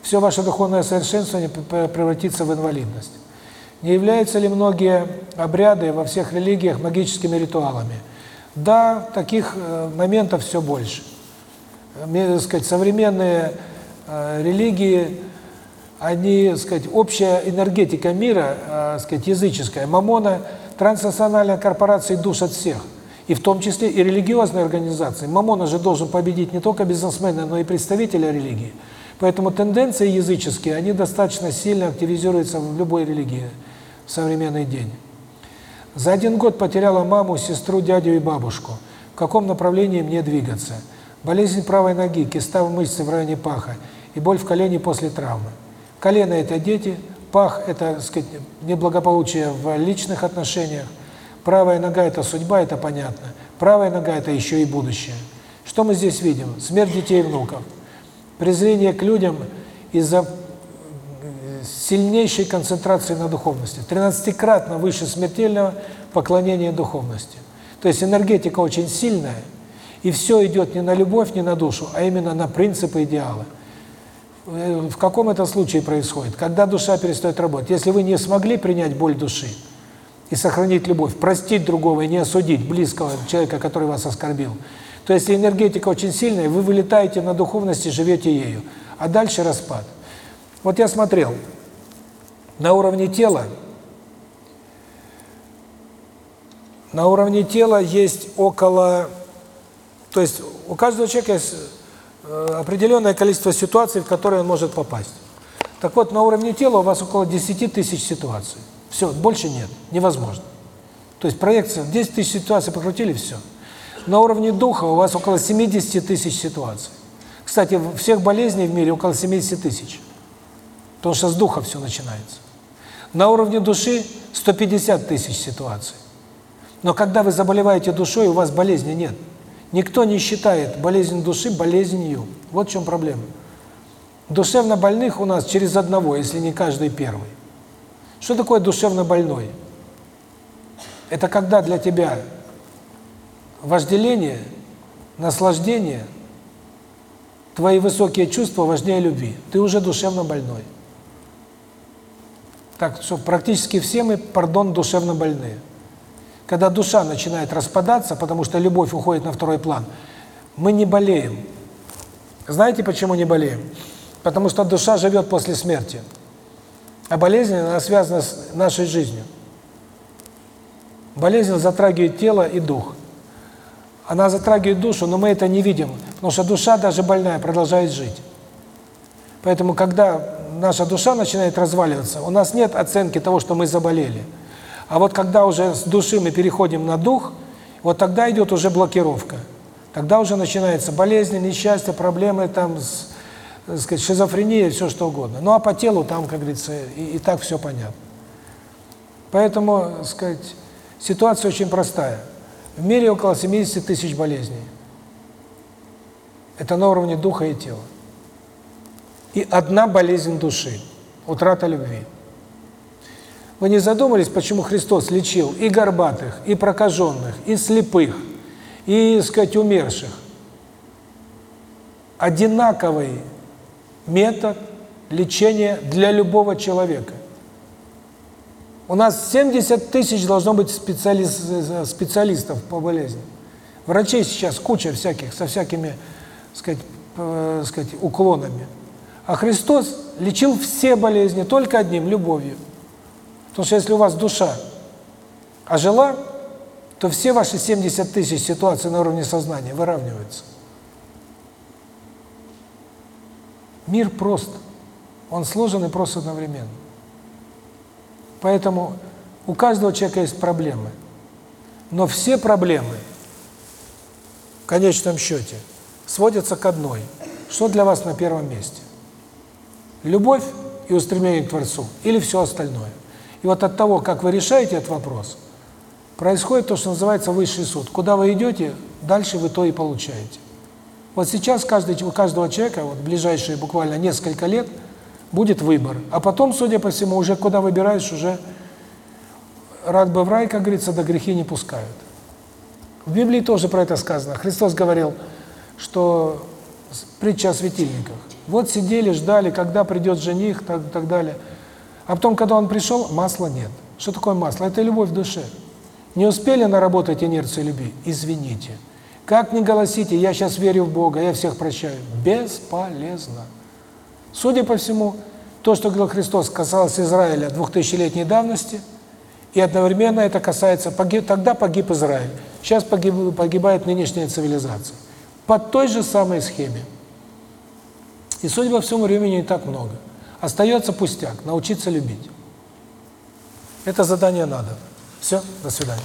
все ваше духовное совершенствование превратится в инвалидность. Не являются ли многие обряды во всех религиях магическими ритуалами? Да, таких э, моментов все больше. Сказать, современные э, религии, они, сказать, общая энергетика мира, э, сказать, языческая, мамона, транснациональная корпорация душ от всех – и в том числе и религиозные организации. Мамона же должен победить не только бизнесмена, но и представителя религии. Поэтому тенденции языческие, они достаточно сильно активизируются в любой религии в современный день. За один год потеряла маму, сестру, дядю и бабушку. В каком направлении мне двигаться? Болезнь правой ноги, киста в мышце в районе паха и боль в колене после травмы. Колено – это дети, пах – это, так сказать, неблагополучие в личных отношениях, Правая нога – это судьба, это понятно. Правая нога – это еще и будущее. Что мы здесь видим? Смерть детей и внуков. Презрение к людям из-за сильнейшей концентрации на духовности. Тринадцатикратно выше смертельного поклонения духовности. То есть энергетика очень сильная, и все идет не на любовь, не на душу, а именно на принципы идеалы. Э, в каком это случае происходит? Когда душа перестает работать. Если вы не смогли принять боль души, и сохранить любовь, простить другого и не осудить близкого человека, который вас оскорбил. То есть энергетика очень сильная, вы вылетаете на духовности, живете ею. А дальше распад. Вот я смотрел, на уровне тела, на уровне тела есть около, то есть у каждого человека есть э, определенное количество ситуаций, в которые он может попасть. Так вот, на уровне тела у вас около 10 тысяч ситуаций. Все, больше нет, невозможно. То есть проекция, 10 тысяч ситуаций покрутили, все. На уровне духа у вас около 70 тысяч ситуаций. Кстати, всех болезней в мире около 70 тысяч. Потому что с духа все начинается. На уровне души 150 тысяч ситуаций. Но когда вы заболеваете душой, у вас болезни нет. Никто не считает болезнь души болезнью. Вот в чем проблема. Душевно больных у нас через одного, если не каждый первый. Что такое душевно больной? Это когда для тебя вожделение, наслаждение, твои высокие чувства важнее любви. Ты уже душевно больной. Так что практически все мы, пардон, душевно больные. Когда душа начинает распадаться, потому что любовь уходит на второй план, мы не болеем. Знаете, почему не болеем? Потому что душа живет после смерти. А болезнь, она связана с нашей жизнью. Болезнь затрагивает тело и дух. Она затрагивает душу, но мы это не видим, потому что душа, даже больная, продолжает жить. Поэтому, когда наша душа начинает разваливаться, у нас нет оценки того, что мы заболели. А вот когда уже с души мы переходим на дух, вот тогда идет уже блокировка. Тогда уже начинается болезнь, несчастье, проблемы там с сказать, шизофрения, все что угодно. Ну а по телу там, как говорится, и, и так все понятно. Поэтому, сказать, ситуация очень простая. В мире около 70 тысяч болезней. Это на уровне духа и тела. И одна болезнь души – утрата любви. Вы не задумались, почему Христос лечил и горбатых, и прокаженных, и слепых, и, так сказать, умерших? Одинаковый метод лечения для любого человека. У нас 70 тысяч должно быть специалист, специалистов по болезни. Врачей сейчас куча всяких, со всякими, сказать, э, сказать, уклонами. А Христос лечил все болезни только одним – любовью. Потому что если у вас душа ожила, то все ваши 70 тысяч ситуаций на уровне сознания выравниваются. Мир прост. Он сложен и прост одновременно. Поэтому у каждого человека есть проблемы. Но все проблемы, в конечном счете, сводятся к одной. Что для вас на первом месте? Любовь и устремление к Творцу или все остальное? И вот от того, как вы решаете этот вопрос, происходит то, что называется высший суд. Куда вы идете, дальше вы то и получаете. Вот сейчас каждый, у каждого человека, вот ближайшие буквально несколько лет, будет выбор. А потом, судя по всему, уже куда выбираешь, уже рад бы в рай, как говорится, да грехи не пускают. В Библии тоже про это сказано. Христос говорил, что притча о светильниках. Вот сидели, ждали, когда придет жених, так, так далее. А потом, когда он пришел, масла нет. Что такое масло? Это любовь в душе. Не успели наработать инерцию любви? Извините. Как ни голосите, я сейчас верю в Бога, я всех прощаю. Бесполезно. Судя по всему, то, что говорил Христос, касалось Израиля двухтысячелетней давности, и одновременно это касается, погиб, тогда погиб Израиль, сейчас погиб, погибает нынешняя цивилизация. По той же самой схеме. И, судя по всему, времени не так много. Остается пустяк – научиться любить. Это задание надо. Все, до свидания.